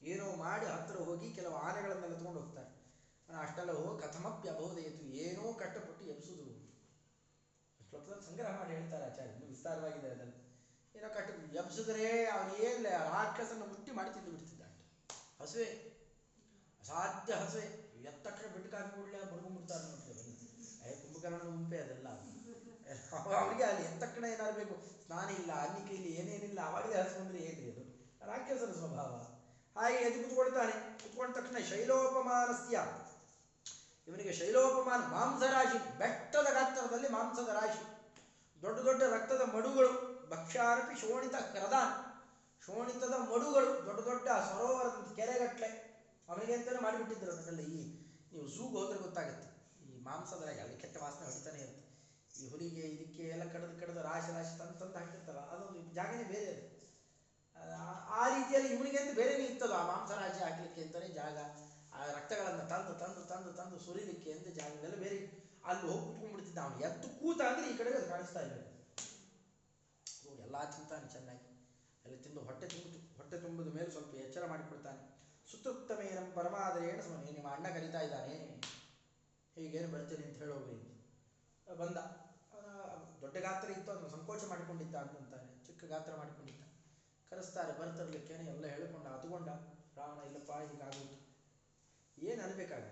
ಏನೋ ಮಾಡಿ ಹತ್ತಿರ ಹೋಗಿ ಕೆಲವು ಆನೆಗಳನ್ನೆಲ್ಲ ತಗೊಂಡು ಹೋಗ್ತಾರೆ. ಅಷ್ಟೆಲ್ಲ ಹೋಗಿ ಕಥಮಪ್ಯ ಬಹುದೇತು ಏನೋ ಕಷ್ಟಪಟ್ಟು ಎಬ್ಸುದು ಶ್ಲೋಕದಲ್ಲಿ ಸಂಗ್ರಹ ಮಾಡಿ ಹೇಳ್ತಾರೆ ಆಚಾರ್ಯ ವಿಸ್ತಾರವಾಗಿದೆ ಅದನ್ನು ಏನೋ ಕಟ್ಟ ಎಬ್ಸಿದ್ರೆ ಅವನು ಏನ್ ರಾಕ್ಷಸನ ಮುಟ್ಟಿ ಮಾಡಿ ತಿಂದು ಬಿಡ್ತಿದ್ದ ಹಸುವೆ, ಅಸಾಧ್ಯ ಹಸುವೆ. ಎತ್ತಕ್ಷ ಬಿಟ್ಟು ಕಾಫಿ ಕೂಡಲೇ ಬಡ್ಕೊಂಡ್ಬಿಡ್ತಾರೆ ನೋಡ್ರಿ. ಕುಂಭಕರ್ಣನ ಗುಂಪೆ ಅದೆಲ್ಲ. ಅವನಿಗೆ ಅಲ್ಲಿ ಎಂತ ತಕ್ಷಣ ಏನಾದ್ರು ಬೇಕು. ಸ್ನಾನ ಇಲ್ಲ ಅನ್ನಿಕೆ ಇಲ್ಲಿ, ಏನೇನಿಲ್ಲ, ಅವಾಗಲೇ ಹಸು ಬಂದ್ರೆ ಏನ್ರಿ ಅದು? ರಾಕ್ಷಸನ ಸ್ವಭಾವ. ಹಾಗೆ ಎದ್ದು ಕುತ್ಕೊಳ್ತಾನೆ. ಕುತ್ಕೊಂಡ ತಕ್ಷಣ ಶೈಲೋಪಮಾನಸ್ಯ. ಇವನಿಗೆ ಶೈಲೋಪಮಾನ ಮಾಂಸರಾಶಿ, ಬೆಟ್ಟದ ಗಾತ್ರದಲ್ಲಿ ಮಾಂಸದ ರಾಶಿ. ದೊಡ್ಡ ದೊಡ್ಡ ರಕ್ತದ ಮಡುಗಳು ಭಕ್ಷ್ಯಾರಪಿ ಶೋಣಿತ, ಕ್ರದಾನ್. ಶೋಣಿತದ ಮಡುಗಳು, ದೊಡ್ಡ ದೊಡ್ಡ ಸರೋವರದ ಕೆರೆಗಟ್ಟಲೆ. ಅವನಿಗೆ ಅಂತಾನೆ ಮಾಡಿಬಿಟ್ಟಿದ್ರು ಅದನ್ನೆಲ್ಲ ಈ, ನೀವು ಝೂಗೆ ಹೋದ್ರೆ ಗೊತ್ತಾಗುತ್ತೆ. ಈ ಮಾಂಸದ ರಾಶಿ, ಅಲ್ಲಿ ಕೆಟ್ಟ ವಾಸನೆ ಹೊಡಿತಾನೆ ಇರುತ್ತೆ. ಈ ಹುಲಿಗೆ ಇದಕ್ಕೆ ಎಲ್ಲ ಕಡದು ಕಡದ ರಾಶಿ ರಾಶಿ ತಂದು ತಂದು ಹಾಕಿರ್ತಾರ ಅದೊಂದು ಜಾಗನೇ ಬೇರೆ ಅದು. ಆ- ರೀತಿಯಲ್ಲಿ ಇವನಿಗೆ ಅಂತ ಬೇರೆನೇ ಇತ್ತಲ್ಲ, ಆ ಮಾಂಸ ರಾಶಿ ಹಾಕ್ಲಿಕ್ಕೆ ಅಂತಾನೆ ಜಾಗ, ಆ ರಕ್ತಗಳನ್ನು ತಂದು ತಂದು ತಂದು ತಂದು ಸುರಿಲಿಕ್ಕೆ ಅಂತ ಜಾಗ ಇದೆಲ್ಲ ಬೇರೆ ಅಲ್ಲಿ ಹೋಗಿ ಕುತ್ಕೊಂಡ್ಬಿಡ್ತಿದ್ದ ಅವನು. ಎತ್ತು ಕೂತ ಅಂದ್ರೆ ಈ ಅದು ಕಾಣಿಸ್ತಾ ಇಲ್ಲ. ಎಲ್ಲ ತಿಂತಾನೆ ಚೆನ್ನಾಗಿ. ಎಲ್ಲ ತಿಂದು ಹೊಟ್ಟೆ ತುಂಬಿತು. ಹೊಟ್ಟೆ ತುಂಬಿದ ಮೇಲೆ ಸ್ವಲ್ಪ ಎಚ್ಚರ ಮಾಡಿಕೊಡ್ತಾನೆ. ಸುತ್ತುತ್ತಮೇನಂ ಪರಮಾದರೇಣ ಸ್ವಾಮಿ. ನಿಮ್ಮ ಅಣ್ಣ ಕರಿತಾ ಇದ್ದಾನೆ. ಹೀಗೇನು ಬರ್ತೀನಿ ಅಂತ ಹೇಳೋಗ್ರಿ ಬಂದ. ದೊಡ್ಡ ಗಾತ್ರ ಇತ್ತು, ಅದನ್ನು ಸಂಕೋಚ ಮಾಡಿಕೊಂಡಿದ್ದ ಅಂತಾನೆ ಚಿಕ್ಕ ಗಾತ್ರ ಮಾಡಿಕೊಂಡಿದ್ದ. ಕರೆಸ್ತಾರೆ ಬರ್ತಿರ್ಲಿಕ್ಕೇನೆ ಎಲ್ಲ ಹೇಳಿಕೊಂಡ, ಅದುಗೊಂಡ, ರಾವಣ, ಇಲ್ಲಪ್ಪ, ಹೀಗಾಗೋಯ್ತು. ಏನು ಅನ್ಬೇಕಾಗ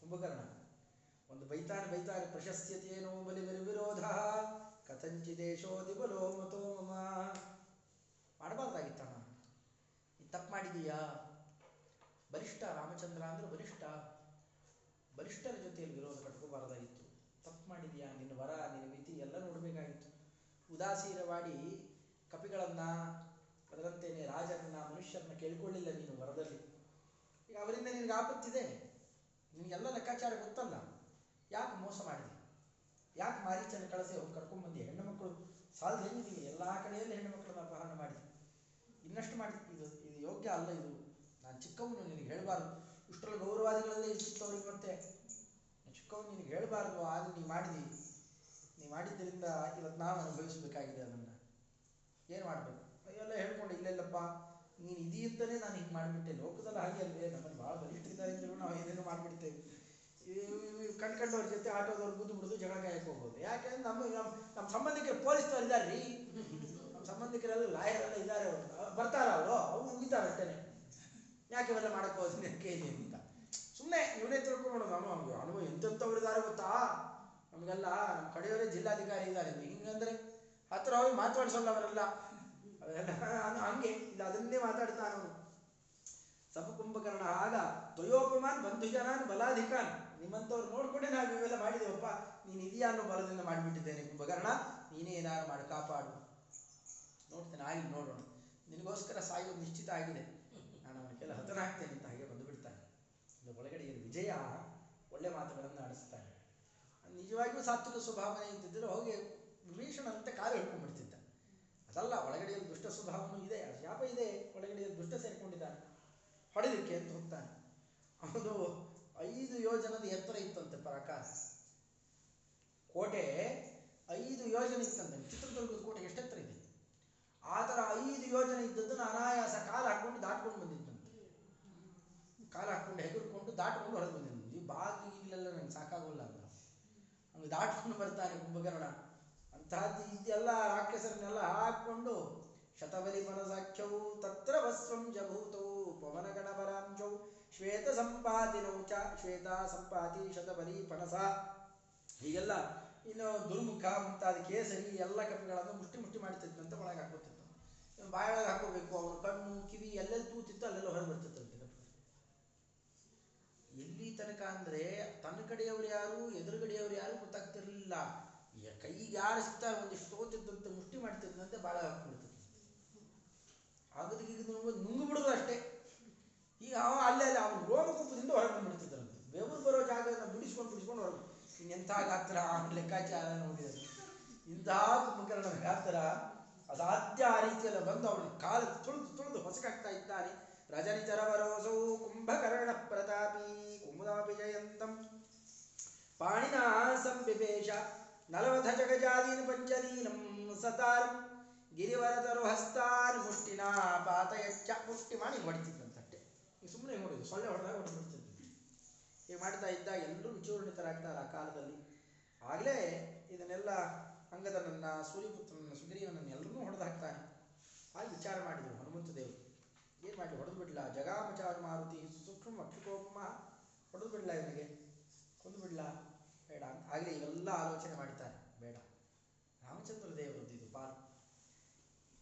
ಕುಂಭಕರ್ಣ? ಒಂದು ಬೈತಾನೆ ಬೈತಾನೆ ಪ್ರಶಸ್ತ್ಯತೇನೋ ಬಲಿ ಬಲಿ ವಿರೋಧ ಕಥಂಚಿದೇಶೋದಿ ಬಲೋ ಮತೋ ಮಮ. ಈ ತಪ್ಪು ಮಾಡಿದೀಯಾ? ಬಲಿಷ್ಠ ರಾಮಚಂದ್ರ ಅಂದ್ರೆ ಬಲಿಷ್ಠ. ಬಲಿಷ್ಠರ ಜೊತೆಯಲ್ಲಿ ವಿರೋಧ ಕಟ್ಕೋಬಾರ್ದಾಗಿತ್ತು ತಪ್ಪು ಮಾಡಿದೀಯಾ? ನಿನ್ನ ವರ, ನಿನ್ನ ಉದಾಸೀನವಾಡಿ ಕಪಿಗಳನ್ನ, ಅದರಂತೆಯೇ ರಾಜರನ್ನ ಮನುಷ್ಯರನ್ನ ಕೇಳ್ಕೊಳ್ಳಿಲ್ಲ ನೀನು ವರದಲ್ಲಿ. ಈಗ ಅವರಿಂದ ನಿನಗೆ ಆಪತ್ತಿದೆ. ನಿನಗೆಲ್ಲ ಲೆಕ್ಕಾಚಾರ ಗೊತ್ತಲ್ಲ. ಯಾಕೆ ಮೋಸ ಮಾಡಿದೆ? ಯಾಕೆ ಮಾರೀಚನ ಕಳಿಸಿ ಹೋಗಿ ಕರ್ಕೊಂಡ್ಬಂದಿ ಹೆಣ್ಣು ಮಕ್ಕಳು ಸಾಲದ ಹೆಂಗಿದೆ ಎಲ್ಲ ಕಡೆಯಲ್ಲಿ ಹೆಣ್ಣು ಮಕ್ಕಳನ್ನ ಅಪಹರಣ ಮಾಡಿ ಇನ್ನಷ್ಟು ಮಾಡಿ ಇದು ಇದು ಯೋಗ್ಯ ಅಲ್ಲ ಇದು. ನಾನು ಚಿಕ್ಕವನು, ನಿನಗೆ ಹೇಳಬಾರ್ದು. ಇಷ್ಟರಲ್ಲಿ ಗೌರವಾದಿಗಳಲ್ಲೇ ಇರ್ತಿತ್ತು ಅವ್ರಿಗೆ ಮತ್ತೆ ಚಿಕ್ಕವನು, ನಿನಗೆ ಹೇಳಬಾರ್ದು. ಆದ್ರೆ ನೀನು ಮಾಡಿದಿ. ನೀ ಮಾಡಿದ್ದರಿಂದ ಇವತ್ತು ನಾವು ಅನುಭವಿಸಬೇಕಾಗಿದೆ ಅದನ್ನು. ಏನು ಮಾಡಬೇಕು? ಎಲ್ಲ ಹೇಳ್ಕೊಂಡು ಇಲ್ಲೆಲ್ಲಪ್ಪ ನೀನು ಇದೀ ಅಂತಾನೆ ನಾನು ಹಿಂಗೆ ಮಾಡಿಬಿಟ್ಟೆ, ಲೋಕದಲ್ಲಿ ಹಾಗೆ ಅಲ್ವೇ? ನಮ್ಮಲ್ಲಿ ಭಾಳ ಬಲಿಷ್ಠರಿದ್ದಾರೆ ಅಂತೇಳಿ ನಾವು ಏನೇನೋ ಮಾಡಿಬಿಡ್ತೇವೆ. ಕಂಡ್ಕೊಂಡವ್ರ ಜೊತೆ ಆಟೋದವ್ರು ಬುದ್ದು ಬಿಡೋದು ಜಗಳ ಕಾಯಕ್ಕೆ ಹೋಗೋದು ಯಾಕೆಂದ್ರೆ ನಮ್ಮ ನಮ್ಮ ನಮ್ಮ ಸಂಬಂಧಿಕರು ಪೊಲೀಸ್ನವ್ರು ಇದ್ದಾರೆ ರೀ ನಮ್ಮ ಸಂಬಂಧಿಕರೆಲ್ಲ ಲಾಯರ್ ಎಲ್ಲ ಇದ್ದಾರೆ ಅವರು ಬರ್ತಾರ ಅವರು, ಅವ್ರು ಮುಗಿತಾರೆ ಅಷ್ಟೇನೆ. ಯಾಕೆ ಇವೆಲ್ಲ ಮಾಡಕ್ಕೆ ಹೋದ್ರೆ? ಕೇಳಿ ಅಂತ. ಸುಮ್ಮನೆ ಇವನೇ ತಿಳ್ಕೊಂಡು ನಾನು ಅನುಭವ ಎಂತೆಂಥವ್ರು ಇದ್ದಾರೆ ಗೊತ್ತಾ? ನಮಗೆಲ್ಲ ನಮ್ಮ ಕಡೆಯವರೇ ಜಿಲ್ಲಾಧಿಕಾರಿ ಇದ್ದಾರೆ. ಹಿಂಗಂದ್ರೆ ಹತ್ರ ಹೋಗಿ ಮಾತಾಡ್ಸಲ್ಲ ಅವರೆಲ್ಲ ಹಂಗೆ. ಇಲ್ಲ, ಅದನ್ನೇ ಮಾತಾಡ್ತಾನ ಸಭ ಕುಂಭಕರ್ಣ ಆಗ ದ್ವಯೋಪಮಾನ್, ಬಂಧುಜನಾನ್, ಬಲಾಧಿಕಾನ್. ನಿಮ್ಮಂಥವ್ರು ನೋಡ್ಕೊಂಡೆ ನಾವು ಇವೆಲ್ಲ ಮಾಡಿದೇವಪ್ಪ. ನೀನು ಇದೆಯಾ ಅನ್ನೋ ಬಲದಿಂದ ಮಾಡಿಬಿಟ್ಟಿದ್ದೇನೆ ಕುಂಭಕರ್ಣ. ನೀನೇ ಏನಾರು ಮಾಡಿ, ಕಾಪಾಡು. ನೋಡ್ತೇನೆ ಆಗಿ ನೋಡೋಣ. ನಿನಗೋಸ್ಕರ ಸಾಯೋದು ನಿಶ್ಚಿತ ಆಗಿದೆ. ನಾನು ಅವನ ಕೆಲ ಹತನಾಗ್ತೇನೆ ಅಂತ ಹಾಗೆ ಬಂದು ಬಿಡ್ತಾನೆ. ಒಳಗಡೆ ಏನು ವಿಜಯ ಒಳ್ಳೆ ಮಾತುಗಳನ್ನು ಆಡಿಸ್ತಾನೆ. ನಿಜವಾಗಿಯೂ ಸಾತ್ವಿಕ ಸ್ವಭಾವನೆ ಇದ್ದಿದ್ದರೆ ಹೋಗಿ ವಿಭೀಷಣಂತೆ ಕಾಲು ಹಿಡ್ಕೊಂಡ್ಬಿಡ್ತಿದ್ದ ಅದಲ್ಲ ಒಳಗಡೆಯಲ್ಲಿ ದುಷ್ಟ ಸ್ವಭಾವನೂ ಇದೆ ಶಾಪ ಇದೆ ಒಳಗಡೆಯಲ್ಲಿ ದುಷ್ಟ ಸೇರಿಕೊಂಡಿದ್ದಾನೆ. ಹೊಡೆದಿಕ್ಕೆ ಅಂತ ಹೋಗ್ತಾನೆ. ಅವನು ಐದು ಯೋಜನದ ಎತ್ತರ ಇತ್ತಂತೆ ಪ್ರಕಾಶ್ ಕೋಟೆ ಐದು ಯೋಜನೆ ಇತ್ತಂತೆ. ಚಿತ್ರದುರ್ಗದ ಕೋಟೆ ಎಷ್ಟೆತ್ತರ ಇದೆ? ಆ ಥರ ಐದು ಯೋಜನೆ ಇದ್ದದ್ದನ್ನು ಅನಾಯಾಸ ಕಾಲು ಹಾಕ್ಕೊಂಡು ದಾಟ್ಕೊಂಡು ಬಂದಿದ್ದಂತೆ. ಕಾಲು ಹಾಕ್ಕೊಂಡು ಹೆಗರ್ಕೊಂಡು ದಾಟ್ಕೊಂಡು ಹೊರಗೆ ಬಂದಿದ್ದು ಈ ಬಾಗಿಲೆಲ್ಲ ನಂಗೆ ಸಾಕಾಗೋಲ್ಲ. ದಾಟ್ಕೊಂಡು ಬರ್ತಾನೆ ಕುಂಭಕರ್ಣ. ಅಂತಹದ್ದು ಇದೆಲ್ಲ ರಾಕ್ಷಸರನ್ನೆಲ್ಲ ಹಾಕೊಂಡು ಶತಬಲಿ ಮನಸಾಖ್ಯವು ತತ್ರ ವಸ್ವಂ ಜಭೂತೌ ಪವನ ಗಣಪರಾಂಶೌ ಶ್ವೇತ ಸಂಪಾತಿನೌ ಚ ಶ್ವೇತ ಸಂಪಾತಿ ಶತಬಲಿ ಪನಸ ಹೀಗೆಲ್ಲ ಇನ್ನು ದುರ್ಮುಖ ಮುಂತಾದ ಕೇಸರಿ ಎಲ್ಲ ಕಪಿಗಳನ್ನು ಮುಷ್ಟಿ ಮುಷ್ಟಿ ಮಾಡ್ತಿದ್ದಂತ ಒಳಗೆ ಹಾಕೋತಿತ್ತು ಬಾಯಿ ಬಾಯೊಳಗೆ ಹಾಕೋಬೇಕು ಅವರು ಕಣ್ಣು ಕಿವಿ ಎಲ್ಲೆಲ್ಲಿ ತೂತಿತ್ತು ಅಲ್ಲೆಲ್ಲ ಹೊರಗೆ ಎಲ್ಲಿ ತನಕ ಅಂದರೆ ತನ್ನ ಕಡೆಯವರು ಯಾರು ಎದುರುಗಡೆಯವರು ಯಾರು ಗೊತ್ತಾಗ್ತಿರಲಿಲ್ಲ. ಕೈಗೆ ಯಾರು ಸಿಗ್ತಾರೆ ಒಂದಿಷ್ಟು ತೋತಿದ್ದಂತೆ ಮುಷ್ಟಿ ಮಾಡ್ತಿದ್ದಂತೆ ಬಾಳ ಆಗದ ನುಂಗು ಬಿಡೋದು ಅಷ್ಟೇ. ಈಗ ಅವ ಅಲ್ಲೇ ಅಲ್ಲೇ, ಅವನು ರೋಮಕೂಪದಿಂದ ಹೊರಗೆ ಬಂದ್ಬಿಡ್ತಿದ್ರಂತೆ ಬೆವರು ಬರೋ ಜಾಗ ಬಿಡಿಸ್ಕೊಂಡು ಬಿಡಿಸ್ಕೊಂಡು ಹೊರಗೆ ಇನ್ನೆಂಥ ಗಾತ್ರ ಲೆಕ್ಕಾಚಾರ ನೋಡಿದ್ರು ಇಂತಹ ಕುಂಭಕರ್ಣ ಗಾತ್ರ ಅಸಾಧ್ಯ ಆ ರೀತಿಯೆಲ್ಲ ಬಂದು ಅವನ ಕಾಲು ತುಳಿದು ತುಳಿದು ಹೊಸಕಾಗ್ತಾ ಇದ್ದಾನೆ. ಕುಮುದಾಪಿ ಜಯಂತಂ ಪಾಣಿನ ಸಂಬಿಭೇಷ ನಲವಧ ಜಗಜಾದೀನ್ ಪಂಚನೀನಂ ಸತಾರಂ ಗಿರಿವರತರು ಹಸ್ತಾನ್ ಮುಷ್ಟಿನ ಪಾತಯಚ್ಚ. ಮುಷ್ಟಿ ಮಾಡಿ ಹೊಡಿತಿದ್ದಂತಟ್ಟೆ ಈಗ ಸುಮ್ಮನೆ ಹೊಡಿದು ಸೊಳ್ಳೆ ಹೊಡೆದಾಗ ಹೊಡೆದ್ಬಿಡ್ತಿದ್ದ ಹೀಗೆ ಮಾಡ್ತಾ ಇದ್ದ ಎಲ್ಲರೂ ವಿಚೂರ್ಣಿತರಾಗ್ತಾರೆ ಆ ಕಾಲದಲ್ಲಿ. ಆಗಲೇ ಇದನ್ನೆಲ್ಲ ಅಂಗದನನ್ನ ಸೂರ್ಯಪುತ್ರನನ್ನ, ಸುಗ್ರೀವನನ್ನ ಎಲ್ಲರೂ ಹೊಡೆದು ಹಾಕ್ತಾನೆ ವಿಚಾರ ಮಾಡಿದರು ಹನುಮಂತ ದೇವರು. ಏನು ಮಾಡಿ ಹೊಡೆದು ಬಿಡ್ಲ. ಜಗಾಮಚಾರ ಮಾರುತಿ ಸೂಕ್ಷ್ಮ ಅಕ್ಷಿಕೋಪಮ ಹೊಡೆದು ಬಿಡ್ಲ ಇವನಿಗೆ ಕೊಂದು ಬಿಡ್ಲಾ. ಬೇಡ ಅಂತ. ಆಗಲೇ ಇವೆಲ್ಲ ಆಲೋಚನೆ ಮಾಡ್ತಾರೆ ಬೇಡ. ರಾಮಚಂದ್ರ ದೇವರದ್ದು ಇದು ಪಾಲು.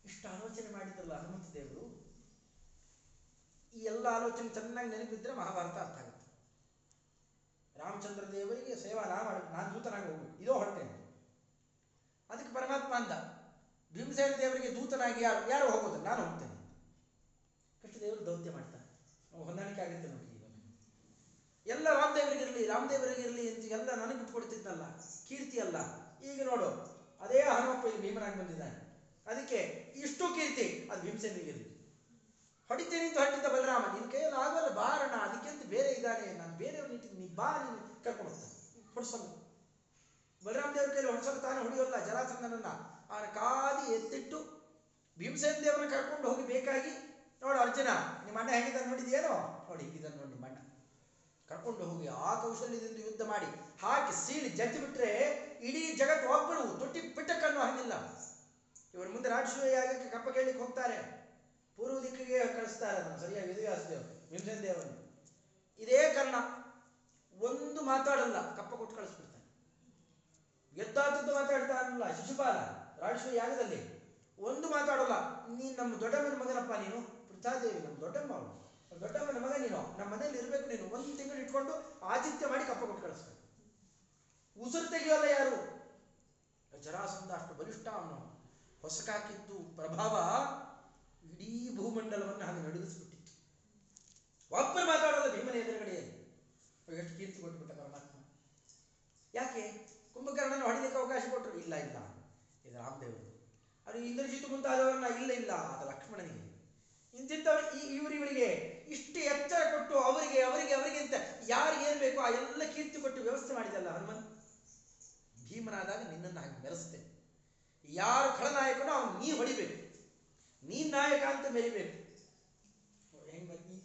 ಇಷ್ಟು ಆಲೋಚನೆ ಮಾಡಿದ್ರಲ್ಲ ಹನುಮಂತ ದೇವರು? ಈ ಎಲ್ಲ ಆಲೋಚನೆ ಚೆನ್ನಾಗಿ ನೆನಪಿದ್ರೆ ಮಹಾಭಾರತ ಅರ್ಥ ಆಗುತ್ತೆ. ರಾಮಚಂದ್ರ ದೇವರಿಗೆ ಸೇವಾ ನಾ ಮಾಡಿ, ನಾನು ದೂತನಾಗಿ ಹೋಗು. ಇದೋ ಹೊರಟೇನೆ ಅದಕ್ಕೆ ಪರಮಾತ್ಮ ಅಂದ, ಭೀಮಸೇನ ದೇವರಿಗೆ ದೂತನಾಗಿ ಯಾರು ಯಾರು ಹೋಗೋದು? ನಾನು ಹೋಗ್ತೇನೆ. ದೇವರು ದೌತ್ಯ ಮಾಡ್ತಾರೆ. ನಾವು ಹೊಂದಾಣಿಕೆ ಆಗುತ್ತೆ ನೋಡಿ ಎಲ್ಲ ರಾಮದೇವರಿಗಿರಲಿ ರಾಮದೇವರಿಗಿರಲಿ ಅಂತ ಎಲ್ಲ ನನಗೆ ಬಿಟ್ಕೊಡ್ತಿದ್ನಲ್ಲ ಕೀರ್ತಿ ಅಲ್ಲ. ಈಗ ನೋಡು, ಅದೇ ಹನುಮಪ್ಪ ಇಲ್ಲಿ ಭೀಮನಾಗಿ ಬಂದಿದ್ದಾನೆ. ಅದಕ್ಕೆ ಇಷ್ಟು ಕೀರ್ತಿ, ಅದು ಭೀಮಸೇನಿಗಿರಲಿ ಹೊಡಿತೇನೆ ಅಂತ ಹೊಟ್ಟಿದ್ದ ಬಲರಾಮ ನಿನ್ನ ಕೈಯಲ್ಲಿ ಆಗೋಲ್ಲ ಬಾರಣ ಅದಕ್ಕೆ ಅಂತ ಬೇರೆ ಇದ್ದಾನೆ, ನಾನು ಬೇರೆಯವ್ರ ನಿಂತಿದ್ದು ನೀ ಬಾ, ನೀನು ಕರ್ಕೊಂಡು ಹೋಗ್ತಾನೆ. ಹೊಡ್ಸಲ್ಲ. ಬಲರಾಮ ದೇವ್ರ ಕೈಯಲ್ಲಿ ಹೊಡ್ಸಲು ತಾನು ಹೊಡಿಯೋಲ್ಲ ಜಲಾಸಂದನನ್ನ ಅವನ ಕಾದಿ ಎತ್ತಿಟ್ಟು ಭೀಮಸೇನ ದೇವರನ್ನ ಕರ್ಕೊಂಡು ಹೋಗಿ ಬೇಕಾಗಿ ನೋಡು ಅರ್ಜುನ ನಿಮ್ಮ ಅಣ್ಣ ಹೇಗಿದ್ದಾನೆ ನೋಡಿದ್ಯೇನೋ? ನೋಡಿ ಹೀಗಿದ್ದಾನೆ ನೋಡಿ ನಿಮ್ಮ ಅಣ್ಣ. ಕರ್ಕೊಂಡು ಹೋಗಿ ಆ ಕೌಶಲ್ಯದಿಂದ ಯುದ್ಧ ಮಾಡಿ, ಹಾಕಿ ಸೀಳಿ ಜಜ್ಜಿ ಬಿಟ್ರೆ ಇಡೀ ಜಗತ್ತು ಒಬ್ಬರು ತೊಟ್ಟಿ ಬಿಟ್ಟಕ್ಕನ್ನು ಹಾಗಿಲ್ಲ. ಇವರು ಮುಂದೆ ರಾಜಸೂಯಾಗಕ್ಕೆ ಕಪ್ಪ ಕೇಳಲಿಕ್ಕೆ ಹೋಗ್ತಾರೆ. ಪೂರ್ವ ದಿಕ್ಕಿಗೆ ಕಳಿಸ್ತಾರೆ ನಮ್ಮ ಸರಿಯಾಗಿ ವೇದವ್ಯಾಸ ದೇವರು ಭೀಮಸೇನ ದೇವರನ್ನು ಇದೇ ಕರ್ಣ ಒಂದು ಮಾತಾಡಲ್ಲ, ಕಪ್ಪ ಕೊಟ್ಟು ಕಳಿಸ್ಬಿಡ್ತಾನೆ. ಮಾತಾಡ್ತಾ ಮಾತಾಡ್ತಾನಲ್ಲ ಶಿಶುಪಾಲ. ರಾಜಸೂಯ ಯಾಗದಲ್ಲಿ ಒಂದು ಮಾತಾಡಲ್ಲ. ನೀನು ನಮ್ಮ ದೊಡ್ಡ ಮಗನಪ್ಪ ನೀನು. ಪೃಥಾದೇವಿ ನಮ್ಮ ದೊಡ್ಡಮ್ಮ ಅವಳು. ದೊಡ್ಡಮ್ಮನ ಮಗ ನೀನು. ನಮ್ಮ ಮನೇಲಿ ಇರಬೇಕು ನೀನು. ಒಂದು ತಿಂಗಳು ಇಟ್ಕೊಂಡು ಆತಿಥ್ಯ ಮಾಡಿ ಕಪ್ಪ ಕೊಟ್ಟು ಕಳಿಸ್ಬೇಕು ಉಸಿರು ತೆಗಿಯೋಲ್ಲ ಯಾರು? ಜರಾಸಂಧ ಅಷ್ಟು ಬಲಿಷ್ಠ ಅವನು. ಹೊಸಕಾಕಿದ್ದು ಪ್ರಭಾವ ಇಡೀ ಭೂಮಂಡಲವನ್ನು ಹಾಗೆ ನಡುಗಿಸ್ಬಿಟ್ಟಿತ್ತು. ಒಬ್ಬರು ಮಾತಾಡೋಲ್ಲ ಭೀಮನ ಎದುರುಗಡೆಯಲ್ಲಿ ಎಷ್ಟು ಕೀರ್ತಿ ಕೊಟ್ಬಿಟ್ಟ ಪರಮಾತ್ಮ. ಯಾಕೆ? ಕುಂಭಕರ್ಣನ ಹೊಡಿಲಿಕ್ಕೆ ಅವಕಾಶ ಕೊಟ್ಟರು. ಇಲ್ಲ ಇಲ್ಲ. ಇದು ರಾಮದೇವರು. ಅದು ಇಂದ್ರಜಿತ್ ಮುಂತಾದವರನ್ನ ಇಲ್ಲ ಇಲ್ಲ. ಅದು ಲಕ್ಷ್ಮಣನಿಗೆ. ಇಂತಿದ್ದವರು ಈ ಇವರಿವರಿಗೆ ಇಷ್ಟು ಎಚ್ಚರ ಕೊಟ್ಟು ಅವರಿಗೆ ಅವರಿಗೆ ಅವರಿಗೆ ಅಂತ ಯಾರಿಗೆ ಏನ್ ಬೇಕು ಆ ಎಲ್ಲ ಕೀರ್ತಿ ಕೊಟ್ಟು ವ್ಯವಸ್ಥೆ ಮಾಡಿದಲ್ಲ ಹನುಮಂತ ಭೀಮನಾದಾಗ ನಿನ್ನನ್ನು ಹಾಗೆ ಮೆರೆಸ್ತೇನೆ ಯಾರು ಖಳನಾಯಕನೋ ಅವನು ನೀ ಹೊಡಿಬೇಕು. ನೀ ನಾಯಕ ಅಂತ ಮೆರಿಬೇಕು.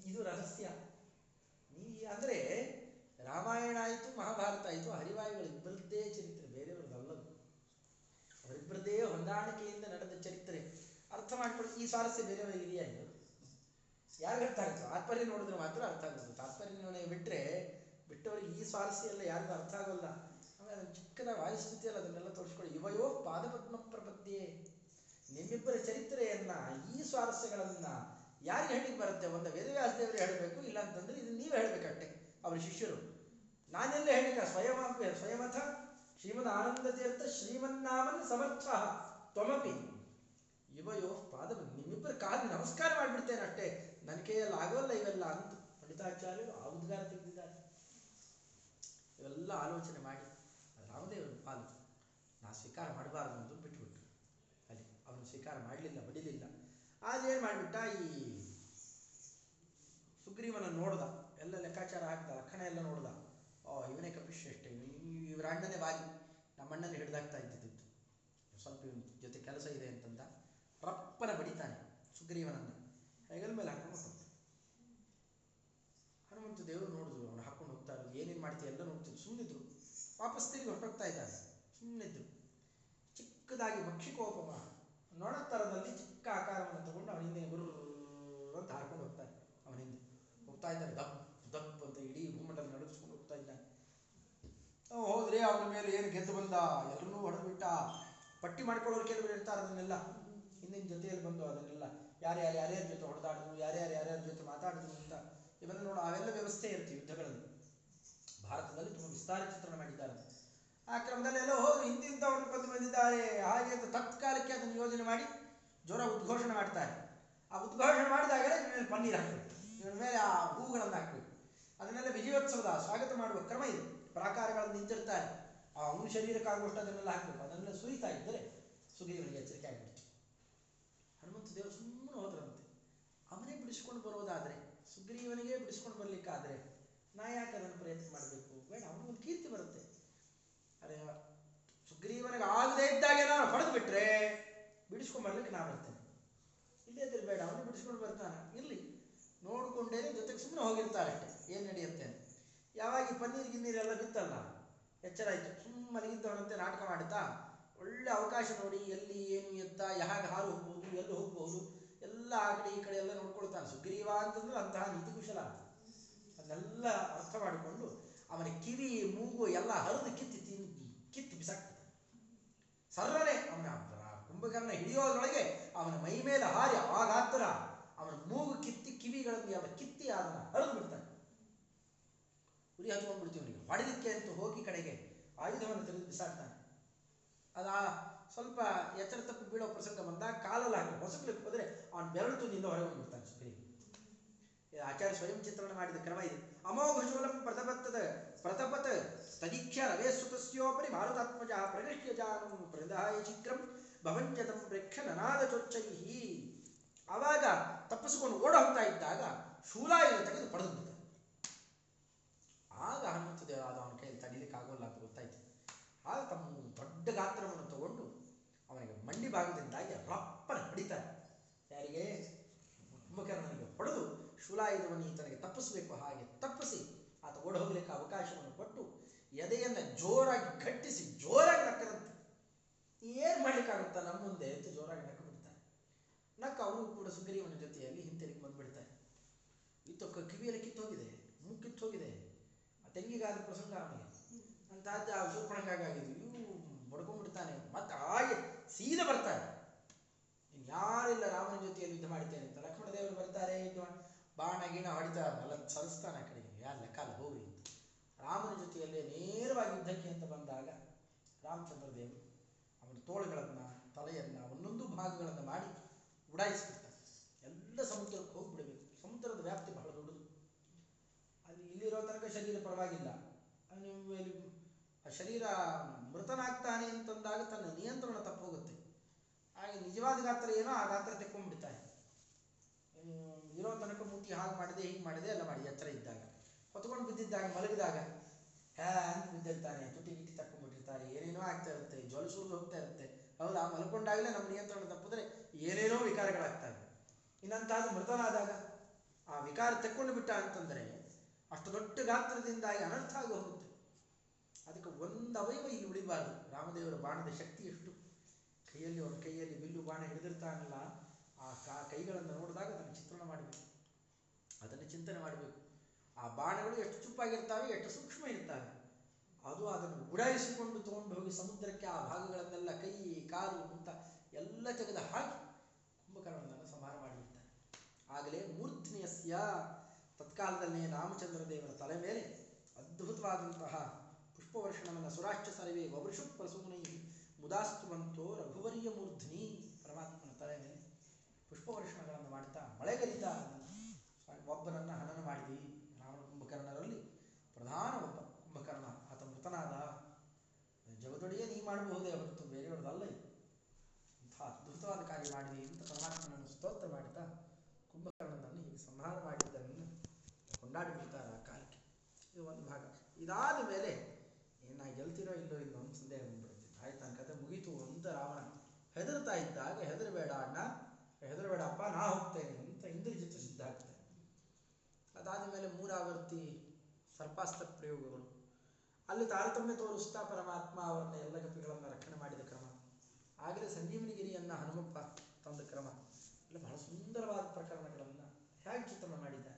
ಇದು ರಹಸ್ಯ. ನೀ ಅಂದ್ರೆ ರಾಮಾಯಣ ಆಯಿತು, ಮಹಾಭಾರತ ಆಯಿತು, ಹರಿವಾಯುಗಳು ಇಬ್ಬರದ್ದೇ ಚರಿತ್ರೆ ಬೇರೆಯವ್ರದ್ದಲ್ಲದು ಅವರಿಬ್ಬರದ್ದೇ ಹೊಂದಾಣಿಕೆಯಿಂದ ನಡೆದ ಚರಿತ್ರೆ. ಅರ್ಥ ಮಾಡ್ಕೊಳ್ಳಿ, ಈ ಸ್ವಾರಸ್ಯ ಬೇರೆಯವರಿಗೆ ಇದೆಯಾ ಇದು? ಯಾರಿಗೆ ಅರ್ಥ ಆಗುತ್ತೆ, ತಾತ್ಪರ್ಯ ನೋಡಿದ್ರೆ ಮಾತ್ರ ಅರ್ಥ ಆಗುತ್ತೆ ತಾತ್ಪರ್ಯ ಬಿಟ್ಟರೆ ಬಿಟ್ಟವರಿಗೆ ಈ ಸ್ವಾರಸ್ಯ ಎಲ್ಲ ಯಾರಿಗೂ ಅರ್ಥ ಆಗೋಲ್ಲ. ಆಮೇಲೆ ಚಿಕ್ಕದ ವಾಯುಸ್ಥಿತಿಯಲ್ಲಿ ಅದನ್ನೆಲ್ಲ ತೋರಿಸ್ಕೊಳ್ಳಿ. ಇವಯೋ ಪಾದಪದ್ಮ ಪ್ರಪದ್ಯೆ ನಿಮ್ಮಿಬ್ಬರ ಚರಿತ್ರೆಯನ್ನ, ಈ ಸ್ವಾರಸ್ಯಗಳನ್ನ ಯಾರಿಗೆ ಹೇಳಿದ್ ಬರುತ್ತೆ? ಒಂದು ವೇದವ್ಯಾಸ ದೇವರೇ ಹೇಳಬೇಕು ಇಲ್ಲ ಅಂತಂದ್ರೆ ಇದು ನೀವೇ ಹೇಳ್ಬೇಕಷ್ಟೆ, ಅವರ ಶಿಷ್ಯರು. ನಾನೆಲ್ಲ ಹೇಳಿಕ ಸ್ವಯಂ ಸ್ವಯಮಥ ಶ್ರೀಮದ್ ಆನಂದ ತೀರ್ಥ ಶ್ರೀಮನ್ನಾಮನ್ ಸಮರ್ಥ ತ್ವಮಪಿ. ಇವಯೋ ಪಾದ ನಿಮ್ಮಿಬ್ಬರ ಕಾದು ನಮಸ್ಕಾರ ಮಾಡಿಬಿಡ್ತೇನೆ ಅಷ್ಟೇ. ನನ್ನ ಕೈಯಲ್ಲಿ ಆಗೋಲ್ಲ ಇವೆಲ್ಲ ಅಂತ ಪಂಡಿತಾಚಾರ್ಯರು ಆ ಉದ್ಗಾರ ತೆಗೆದಿದ್ದಾರೆ. ಇವೆಲ್ಲ ಆಲೋಚನೆ ಮಾಡಿ ಅದು ರಾಮದೇವರ ಪಾಲು. ನಾ ಸ್ವೀಕಾರ ಮಾಡಬಾರ್ದು ಅಂತ ಬಿಟ್ಬಿಟ್ರು. ಅಲ್ಲಿ ಅವನು ಸ್ವೀಕಾರ ಮಾಡಲಿಲ್ಲ, ಬಡಿಲಿಲ್ಲ. ಏನು ಮಾಡಿಬಿಟ್ಟ? ಈ ಸುಗ್ರೀವನ ನೋಡ್ದ. ಎಲ್ಲ ಲೆಕ್ಕಾಚಾರ ಹಾಕ್ದ ಲಕ್ಷಣ ಎಲ್ಲ ನೋಡ್ದ. ಓ, ಇವನೇ ಕಪಿಶ್ರೇಷ್ಠ ಇವರ ಅಣ್ಣನೇ ಬಾಗಿ. ನಮ್ಮ ಅಣ್ಣನೇ ಹಿಡ್ದಾಗ್ತಾ ಇದ್ದಿದ್ದು. ಸ್ವಲ್ಪ ಇವನ ಜೊತೆ ಕೆಲಸ ಇದೆ ಅಂತಂದ ರಪ್ಪನ ಬಡಿತಾನೆ ಸುಗ್ರೀವನನ್ನ. ಹೆಗಲ ಮೇಲೆ ಹಾಕೊಂಡು ಹೊರಟ ಹನುಮಂತ ದೇವರು ನೋಡಿದ್ರು, ಅವನು ಹಾಕೊಂಡು ಹೋಗ್ತಾ ಇರೋದು ಏನೇನು ಮಾಡ್ತೀಯ ಎಲ್ಲ ನೋಡ್ತಿದ್ರು. ಸುಮ್ಮನಿದ್ರು ವಾಪಸ್ ತಿರುಗಿ ಹೊರಟೋಗ್ತಾ ಇದ್ದಾನೆ. ಸುಮ್ಮನಿದ್ರು ಚಿಕ್ಕದಾಗಿ ಭಕ್ಷಿಕೋಪಮ ನೊಣ ಥರದಲ್ಲಿ ಚಿಕ್ಕ ಆಕಾರವನ್ನು ತಗೊಂಡು ಅವನ ಹಿಂದೆ ಗುರು ಅಂತ ಹಾಕೊಂಡು ಹೋಗ್ತಾನೆ. ಅವನ ಹಿಂದೆ ಹೋಗ್ತಾ ಇದ್ದಾನೆ ದಪ್ ದಪ್ ಅಂತ ಇಡೀ ಭೂಮಂಡಲ ನಡುಗಿಸ್ಕೊಂಡು ಹೋಗ್ತಾ ಇದ್ದಾನೆ. ಅವ್ನು ಹೋದ್ರೆ ಅವನ ಮೇಲೆ ಏನು ಗೆದ್ದು ಬಂದ? ಎಲ್ಲರೂ ಹೊಡೆದು ಬಿಟ್ಟ ಪಟ್ಟಿ ಮಾಡ್ಕೊಳ್ಳೋರು ಕೆಲವರು ಇರ್ತಾರೆ ಅದನ್ನೆಲ್ಲ. ಹಿಂದಿನ ಜೊತೆಯಲ್ಲಿ ಬಂದು ಅದನ್ನೆಲ್ಲ ಯಾರ್ಯಾರು ಯಾರ್ಯಾರ ಜೊತೆ ಹೊಡೆದಾಡಿದ್ರು, ಯಾರ್ಯಾರು ಯಾರ್ಯಾರ ಜೊತೆ ಮಾತಾಡಿದ್ರು ಅಂತ. ಇವೆಲ್ಲ ನೋಡು, ಅವೆಲ್ಲ ವ್ಯವಸ್ಥೆ ಇರುತ್ತೆ ಯುದ್ಧಗಳಲ್ಲಿ. ಭಾರತದಲ್ಲಿ ತುಂಬ ವಿಸ್ತಾರ ಚಿತ್ರಣ ಮಾಡಿದ್ದಾರೆ. ಆ ಕ್ರಮದಲ್ಲಿ ಎಲ್ಲ ಹೋದ್ರು ಹಿಂದಿಂದವರು ಬಂದು ಬಂದಿದ್ದಾರೆ ಹಾಗೆ ಅಂತ ತತ್ಕಾಲಕ್ಕೆ ಅದನ್ನು ಯೋಜನೆ ಮಾಡಿ ಜ್ವರ ಉದ್ಘೋಷಣೆ ಮಾಡ್ತಾರೆ. ಆ ಉದ್ಘೋಷಣೆ ಮಾಡಿದಾಗಲೇ ಮೇಲೆ ಪನ್ನೀರ್ ಹಾಕಬೇಕು. ಇವನ ಮೇಲೆ ಆ ಹೂಗಳನ್ನು ಹಾಕಬೇಕು. ಅದನ್ನೆಲ್ಲ ವಿಜಯೋತ್ಸವದ ಸ್ವಾಗತ ಮಾಡುವ ಕ್ರಮ ಇದೆ. ಪ್ರಾಕಾರಗಳನ್ನು ನಿಂತಿರ್ತಾರೆ ಆ ಅವನ ಶರೀರಕ್ಕಾಗುವಷ್ಟು ಅದನ್ನೆಲ್ಲ ಹಾಕಬೇಕು. ಅದನ್ನೆಲ್ಲ ಸುರಿತಾ ಇದ್ದರೆ ಸುಗ್ರೀವನಿಗೆ ಎಚ್ಚರಿಕೆ ಆಗಿಬಿಡ್ತು ಹನುಮಂತ ದೇವರು ಸುಮ್ಮನೆ ಹೋದ್ರಂತೆ ಅವನೇ ಬಿಡಿಸ್ಕೊಂಡು ಬರೋದಾದ್ರೆ, ಸುಗ್ರೀವನಿಗೆ ಬಿಡಿಸ್ಕೊಂಡು ಬರ್ಲಿಕ್ಕಾದ್ರೆ ನಾ ಯಾಕೆ ಅದನ್ನು ಪ್ರಯತ್ನ ಮಾಡಬೇಕು? ಬೇಡ, ಅವನಿಗೊಂದು ಕೀರ್ತಿ ಬರುತ್ತೆ. ಅರೆ, ಸುಗ್ರೀವನಿಗೆ ಆಗದೇ ಇದ್ದಾಗೆ ನಾನು ಹೊಡೆದು ಬಿಟ್ರೆ ಬಿಡಿಸ್ಕೊಂಡು ಬರ್ಲಿಕ್ಕೆ ನಾ ಬರ್ತೇನೆ. ಇಲ್ಲೇ ಇದ್ರೆ ಬೇಡ, ಅವನು ಬಿಡಿಸ್ಕೊಂಡು ಬರ್ತಾನೆ. ಇರ್ಲಿ. ನೋಡ್ಕೊಂಡೇನೆ ಜೊತೆಗೆ ಸುಮ್ಮನೆ ಹೋಗಿರ್ತಾರೆ ಏನ್ ನಡೆಯುತ್ತೆ. ಯಾವಾಗ ಈ ಪನ್ನೀರ್ ಗಿನ್ನೀರೆಲ್ಲ ಬಿತ್ತಲ್ಲ? ಎಚ್ಚರ ಆಯ್ತು. ಸುಮ್ಮನೆ ಇದ್ದವನಂತೆ ನಾಟಕ ಮಾಡುತ್ತಾ? ಒಳ್ಳೆ ಅವಕಾಶ ನೋಡಿ ಎಲ್ಲಿ ಏನು ಎತ್ತ ಯಾವಾಗ ಹಾರು ಹೋಗ್ಬೋದು, ಎಲ್ಲಿ ಹೋಗ್ಬೋದು? ಎಲ್ಲ ಆ ಕಡೆ ಈ ಕಡೆ ಎಲ್ಲ ನೋಡ್ಕೊಳ್ತಾನೆ. ಸುಗ್ರೀವ ಅಂತಂದ್ರೆ ಅಂತಹ ನೀತಿ ಕುಶಲ ಅದನ್ನೆಲ್ಲ ಅರ್ಥ ಮಾಡಿಕೊಂಡು ಅವನ ಕಿವಿ, ಮೂಗು ಎಲ್ಲ ಹರಿದು ಕಿತ್ತಿ ತಿನ್, ಕಿತ್ತು ಬಿಸಾಕ್ತಾನೆ. ಸರ್ರನೆ ಅವನ ಕುಂಭಕರ್ಣ ಹಿಡಿಯೋದ್ರೊಳಗೆ ಅವನ ಮೈ ಮೇಲೆ ಹಾರಿ ಆ ಗಾತ್ರ ಅವನ ಮೂಗು ಕಿತ್ತಿ ಕಿವಿಗಳನ್ನು ಅವನ ಕಿತ್ತಿ ಅದನ್ನ ಹರಿದು ಬಿಡ್ತಾನೆ. ಉರಿ ಹಚ್ಕೊಂಡ್ಬಿಡ್ತೀವಿ ಅವನಿಗೆ. ಹೊಡೆದಕ್ಕೆ ಅಂತ ಹೋಗಿ ಕಡೆಗೆ ಆಯುಧವನ್ನು ತೆಗೆದು ಬಿಸಾಕ್ತಾನೆ. ಅದ ಸ್ವಲ್ಪ ಎಚ್ಚರ ತಪ್ಪು ಬೀಳೋ ಪ್ರಸಂಗ ಬಂದಾಗ ಕಾಲಲ್ಲಿ ಹಾಕಿ ಹೊಸಕ್ಲಿಕ್ಕೆ ಹೋದ್ರೆ ಅವನ ಬೆರಳು ತುದಿಯಿಂದ ಹೊರಗೆ ಬಂದ್ಬಿಡ್ತಾನೆ ಸುಗ್ರೀವ ಆಚಾರ್ಯ ಸ್ವಯಂ ಚಿತ್ರಣ ಮಾಡಿದ ಕ್ರಮ ಇದು. ಅಮೋಘ ಶೂಲಂ ಪ್ರತಪತ್ತದ ಪ್ರತಪತ್ ತದೀಕ್ಷ ರವೇ ಸುತಸ್ಯೋಪರಿ ಭಾರತಾತ್ಮಜ ಪ್ರಗೃಹ್ಯ ಜಾನಂ ಪ್ರದಾಯ ಚಿಕ್ರಂ ಭವಂಜತಂ ಪ್ರೇಕ್ಷ ನನಾದ ಚೊಚ್ಚೈಹಿ. ಆವಾಗ ತಪ್ಪಿಸಿಕೊಂಡು ಓಡ ಹೋಗ್ತಾ ಇದ್ದಾಗ ಶೂಲಾಯುಧ ತೆಗೆದು ಪಡೆದು ಆಗ ಹನುಮಂತ ದೇವರಾದ ಅವನ ಕೈಯಲ್ಲಿ ತಡಿಲಿಕ್ಕೆ ಆಗೋಲ್ಲ ಅಂತ ಗೊತ್ತಾಯ್ತು. ಆಗ ತಮ್ಮ ದೊಡ್ಡ ಮಂಡಿ ಭಾಗದಿಂದಾಗಿ ರಪ್ಪನ ಹೊಡಿತಾರೆ ಯಾರಿಗೆ? ಕುಂಭಕರ್ಣನಿಗೆ ಹೊಡೆದು ಶೂಲಾಯುಧವನ್ನು ಈತನಿಗೆ ತಪ್ಪಿಸಬೇಕು ಹಾಗೆ ತಪ್ಪಿಸಿ ಆತ ಓಡ ಹೋಗಲಿಕ್ಕೆ ಅವಕಾಶವನ್ನು ಕೊಟ್ಟು ಎದೆಯನ್ನ ಜೋರಾಗಿ ಕಟ್ಟಿಸಿ ಜೋರಾಗಿ ನಕ್ಕರಂತೆ ಏನು ಮಾಡಲಿಕ್ಕಾಗುತ್ತ? ನಮ್ಮ ಮುಂದೆ ಅಂತ ಜೋರಾಗಿ ನಕ್ಕ ಬಿಡ್ತಾನೆ. ನಕ್ಕ ಅವನು ಕೂಡ ಸುಗ್ರೀವನ ಜೊತೆಯಲ್ಲಿ ಹಿಂತಿರುಗಿ ಬಂದುಬಿಡ್ತಾನೆ. ಇತ್ತು ಕಿವಿಯಲ್ಲಿ ಕಿತ್ತೋಗಿದೆ ಮುಕ್ಕಿತ್ತೋಗಿದೆ ಕಿತ್ತೋಗಿದೆ. ಆ ತೆಂಗಿಗಾದ ಪ್ರಸಂಗ ಅವನಿಗೆ. ಅಂತ ಆ ಬಡ್ಕೊಂಡ್ಬಿಡ್ತಾನೆ ಮತ್ತೆ ಹಾಗೆ ಸೀದ ಬರ್ತಾನೆ. ಯಾರಿಲ್ಲ ರಾಮನ ಜೊತೆಯಲ್ಲಿ ಯುದ್ಧ ಮಾಡ್ತೇನೆ ಅಂತ. ಲಕ್ಷ್ಮಣ ದೇವರು ಬರ್ತಾರೆ ಯುದ್ಧ ಬಾಣ, ಗೀಣ ಹೊಡಿತಾ ಎಲ್ಲ ಸರಿಸ್ತಾನೆ ಕಡೆಗೆ. ಯಾರು ಲೆಕ್ಕ ಹೋಗಿ ರಾಮನ ಜೊತೆಯಲ್ಲೇ ನೇರವಾಗಿ ಯುದ್ಧಕ್ಕೆ ಅಂತ ಬಂದಾಗ ರಾಮಚಂದ್ರ ದೇವರು ಅವನ ತೋಳುಗಳನ್ನು, ತಲೆಯನ್ನ, ಒಂದೊಂದು ಭಾಗಗಳನ್ನು ಮಾಡಿ ಉಡಾಯಿಸ್ಬಿಡ್ತಾನೆ. ಎಲ್ಲ ಸಮುದ್ರಕ್ಕೆ ಹೋಗ್ಬಿಡಬೇಕು. ಸಮುದ್ರದ ವ್ಯಾಪ್ತಿ ಬಹಳ ದೊಡ್ಡದು. ಅಲ್ಲಿ ಇಲ್ಲಿರೋ ತನಕ ಶರೀರ ಪರವಾಗಿಲ್ಲ. ನೀವು ಶರೀರ ಮೃತನಾಗ್ತಾನೆ ಅಂತಂದಾಗ ತನ್ನ ನಿಯಂತ್ರಣ ತಪ್ಪೋಗುತ್ತೆ. ಹಾಗೆ ನಿಜವಾದ ಗಾತ್ರ ಏನೋ ಆ ಗಾತ್ರ ತೆಕ್ಕೊಂಡ್ಬಿಡ್ತಾನೆ. ಇರೋ ತನಕ ಮೂತಿ ಹಾಗೆ ಮಾಡಿದೆ, ಹೀಗೆ ಮಾಡಿದೆ, ಎಲ್ಲ ಮಾಡಿ, ಎತ್ತರ ಇದ್ದಾಗ, ಹೊತ್ಕೊಂಡು ಬಿದ್ದಿದ್ದಾಗ, ಮಲಗಿದಾಗ ಹ್ಯಾ ಅಂತ ಬಿದ್ದಿರ್ತಾನೆ ತುಟಿ ಗಿಟಿ ತಕ್ಕೊಂಡ್ಬಿಟ್ಟಿರ್ತಾರೆ ಏನೇನೋ ಆಗ್ತಾ ಇರುತ್ತೆ, ಜೊಲ್ ಸುರಿದು ಹೋಗ್ತಾ ಇರುತ್ತೆ. ಹೌದಾ? ಮಲ್ಕೊಂಡಾಗಲೇ ನಮ್ಮ ನಿಯಂತ್ರಣ ತಪ್ಪಿದ್ರೆ ಏನೇನೋ ವಿಕಾರಗಳಾಗ್ತವೆ. ಇನ್ನಂತಾದ್ರೂ ಮೃತನಾದಾಗ ಆ ವಿಕಾರ ತೆಕ್ಕೊಂಡು ಬಿಟ್ಟ ಅಂತಂದರೆ ಅಷ್ಟು ದೊಡ್ಡ ಗಾತ್ರದಿಂದಾಗಿ ಅನರ್ಥ ಆಗಿ ಹೋಗುತ್ತೆ ಅದಕ್ಕೆ ಒಂದು ಅವಯವ ಇಲ್ಲಿ ಉಳಿಬಾರದು. ರಾಮದೇವರ ಬಾಣದ ಶಕ್ತಿ ಎಷ್ಟು? ಕೈಯಲ್ಲಿ ಅವನ ಕೈಯಲ್ಲಿ ಬಿಲ್ಲು ಬಾಣ ಹಿಡಿದಿರ್ತಾನಲ್ಲ, ಆ ಕೈಗಳನ್ನು ನೋಡಿದಾಗ ಅದನ್ನು ಚಿತ್ರಣ ಮಾಡಬೇಕು. ಅದನ್ನು ಚಿಂತನೆ ಮಾಡಬೇಕು. ಆ ಬಾಣಗಳು ಎಷ್ಟು ಚುಪ್ಪಾಗಿರ್ತಾವೆ, ಎಷ್ಟು ಸೂಕ್ಷ್ಮ ಇರ್ತಾವೆ, ಅದು ಅದನ್ನು ಉಡಾಯಿಸಿಕೊಂಡು ತಗೊಂಡು ಹೋಗಿ ಸಮುದ್ರಕ್ಕೆ ಆ ಭಾಗಗಳನ್ನೆಲ್ಲ ಕೈ, ಕಾಲು, ಮುಂತ ಎಲ್ಲ ತೆಗೆದು ಹಾಕಿ ಕುಂಭಕರ್ಣನನ್ನು ಸಂಹಾರ ಮಾಡಿಬಿಡ್ತಾನೆ ಆಗಲೇ ಮೂರ್ಧನ್ಯಸ್ಯ ತತ್ಕಾಲದಲ್ಲಿ ರಾಮಚಂದ್ರ ದೇವರ ತಲೆ ಮೇಲೆ ಅದ್ಭುತವಾದಂತಹ ಪುಷ್ಪವರ್ಷಣವನ್ನು ಸುರಾಶ್ಚ ಸರ್ವೇ ವವೃಷು ಪ್ರಸೂನೈ ಮುದಾಸ್ತುವಂತೋ ರಘುವರ್ಯ ಮೂರ್ಧನಿ ಪರಮಾತ್ಮನ ತಲೆ ಪುಷ್ಪವರ್ಷಣಗಳನ್ನು ಮಾಡ್ತಾ ಮಳೆಗರಿತ ಒಬ್ಬನನ್ನು ಹನನ ಮಾಡಿದಿ ರಾವಣ ಕುಂಭಕರ್ಣರಲ್ಲಿ ಪ್ರಧಾನ ಒಬ್ಬ ಕುಂಭಕರ್ಣ, ಆತ ಮೃತನಾದ. ಜಗದೊಡೆಯೇ ನೀ ಮಾಡಬಹುದೇ ಹೊರತು ಬೇರೆಯವರದಲ್ಲ ಇಂಥ ಅದ್ಭುತವಾದ ಕಾರ್ಯ ಮಾಡಿದೆ ಅಂತ ಪರಮಾತ್ಮನನ್ನು ಸ್ತೋತ್ರ ಮಾಡ್ತಾ ಕುಂಭಕರ್ಣನನ್ನು ಹೀಗೆ ಸಂಹಾರ ಮಾಡಿದ್ದನ್ನು ಕೊಂಡಾಡಿ ಬಿಡ್ತಾರೆ ಆ ಕಾಲಕ್ಕೆ. ಇದು ಒಂದು ಭಾಗ. ಇದಾದ ಮೇಲೆ ಗೆಲ್ತಿರೋ ಇಲ್ಲೋ ಇನ್ನೊಂದು ಸಂದೇಹ ಬಂದ್ಬಿಡುತ್ತೆ. ಆಯ್ತು ನನ್ನ ಕತೆ ಮುಗೀತು. ಅಂತ ರಾವಣ ಹೆದರ್ತಾ ಇದ್ದಾಗ, ಹೆದರಬೇಡ ಅಣ್ಣ, ಹೆದರಬೇಡ ಅಪ್ಪ, ನಾ ಹೋಗ್ತೇನೆ ಅಂತ ಇಂದ್ರಜಿತ್ ಸಿದ್ಧ ಅದಾದ ಮೇಲೆ ಮೂರಾವರ್ತಿ ಸರ್ಪಾಸ್ತ್ರ ಪ್ರಯೋಗಗಳು. ಅಲ್ಲಿ ತಾರತಮ್ಯ ತೋರಿಸ್ತಾ ಪರಮಾತ್ಮ ಅವರನ್ನ ಎಲ್ಲ ಗಪಿಗಳನ್ನು ರಕ್ಷಣೆ ಮಾಡಿದ ಕ್ರಮ. ಆಗಲೇ ಸಂಜೀವನಗಿರಿಯನ್ನ ಹನುಮಪ್ಪ ತಂದ ಕ್ರಮ. ಎಲ್ಲ ಬಹಳ ಸುಂದರವಾದ ಪ್ರಕರಣಗಳನ್ನು ಹೇಗೆ ಚಿತ್ರಣ ಮಾಡಿದ್ದಾರೆ.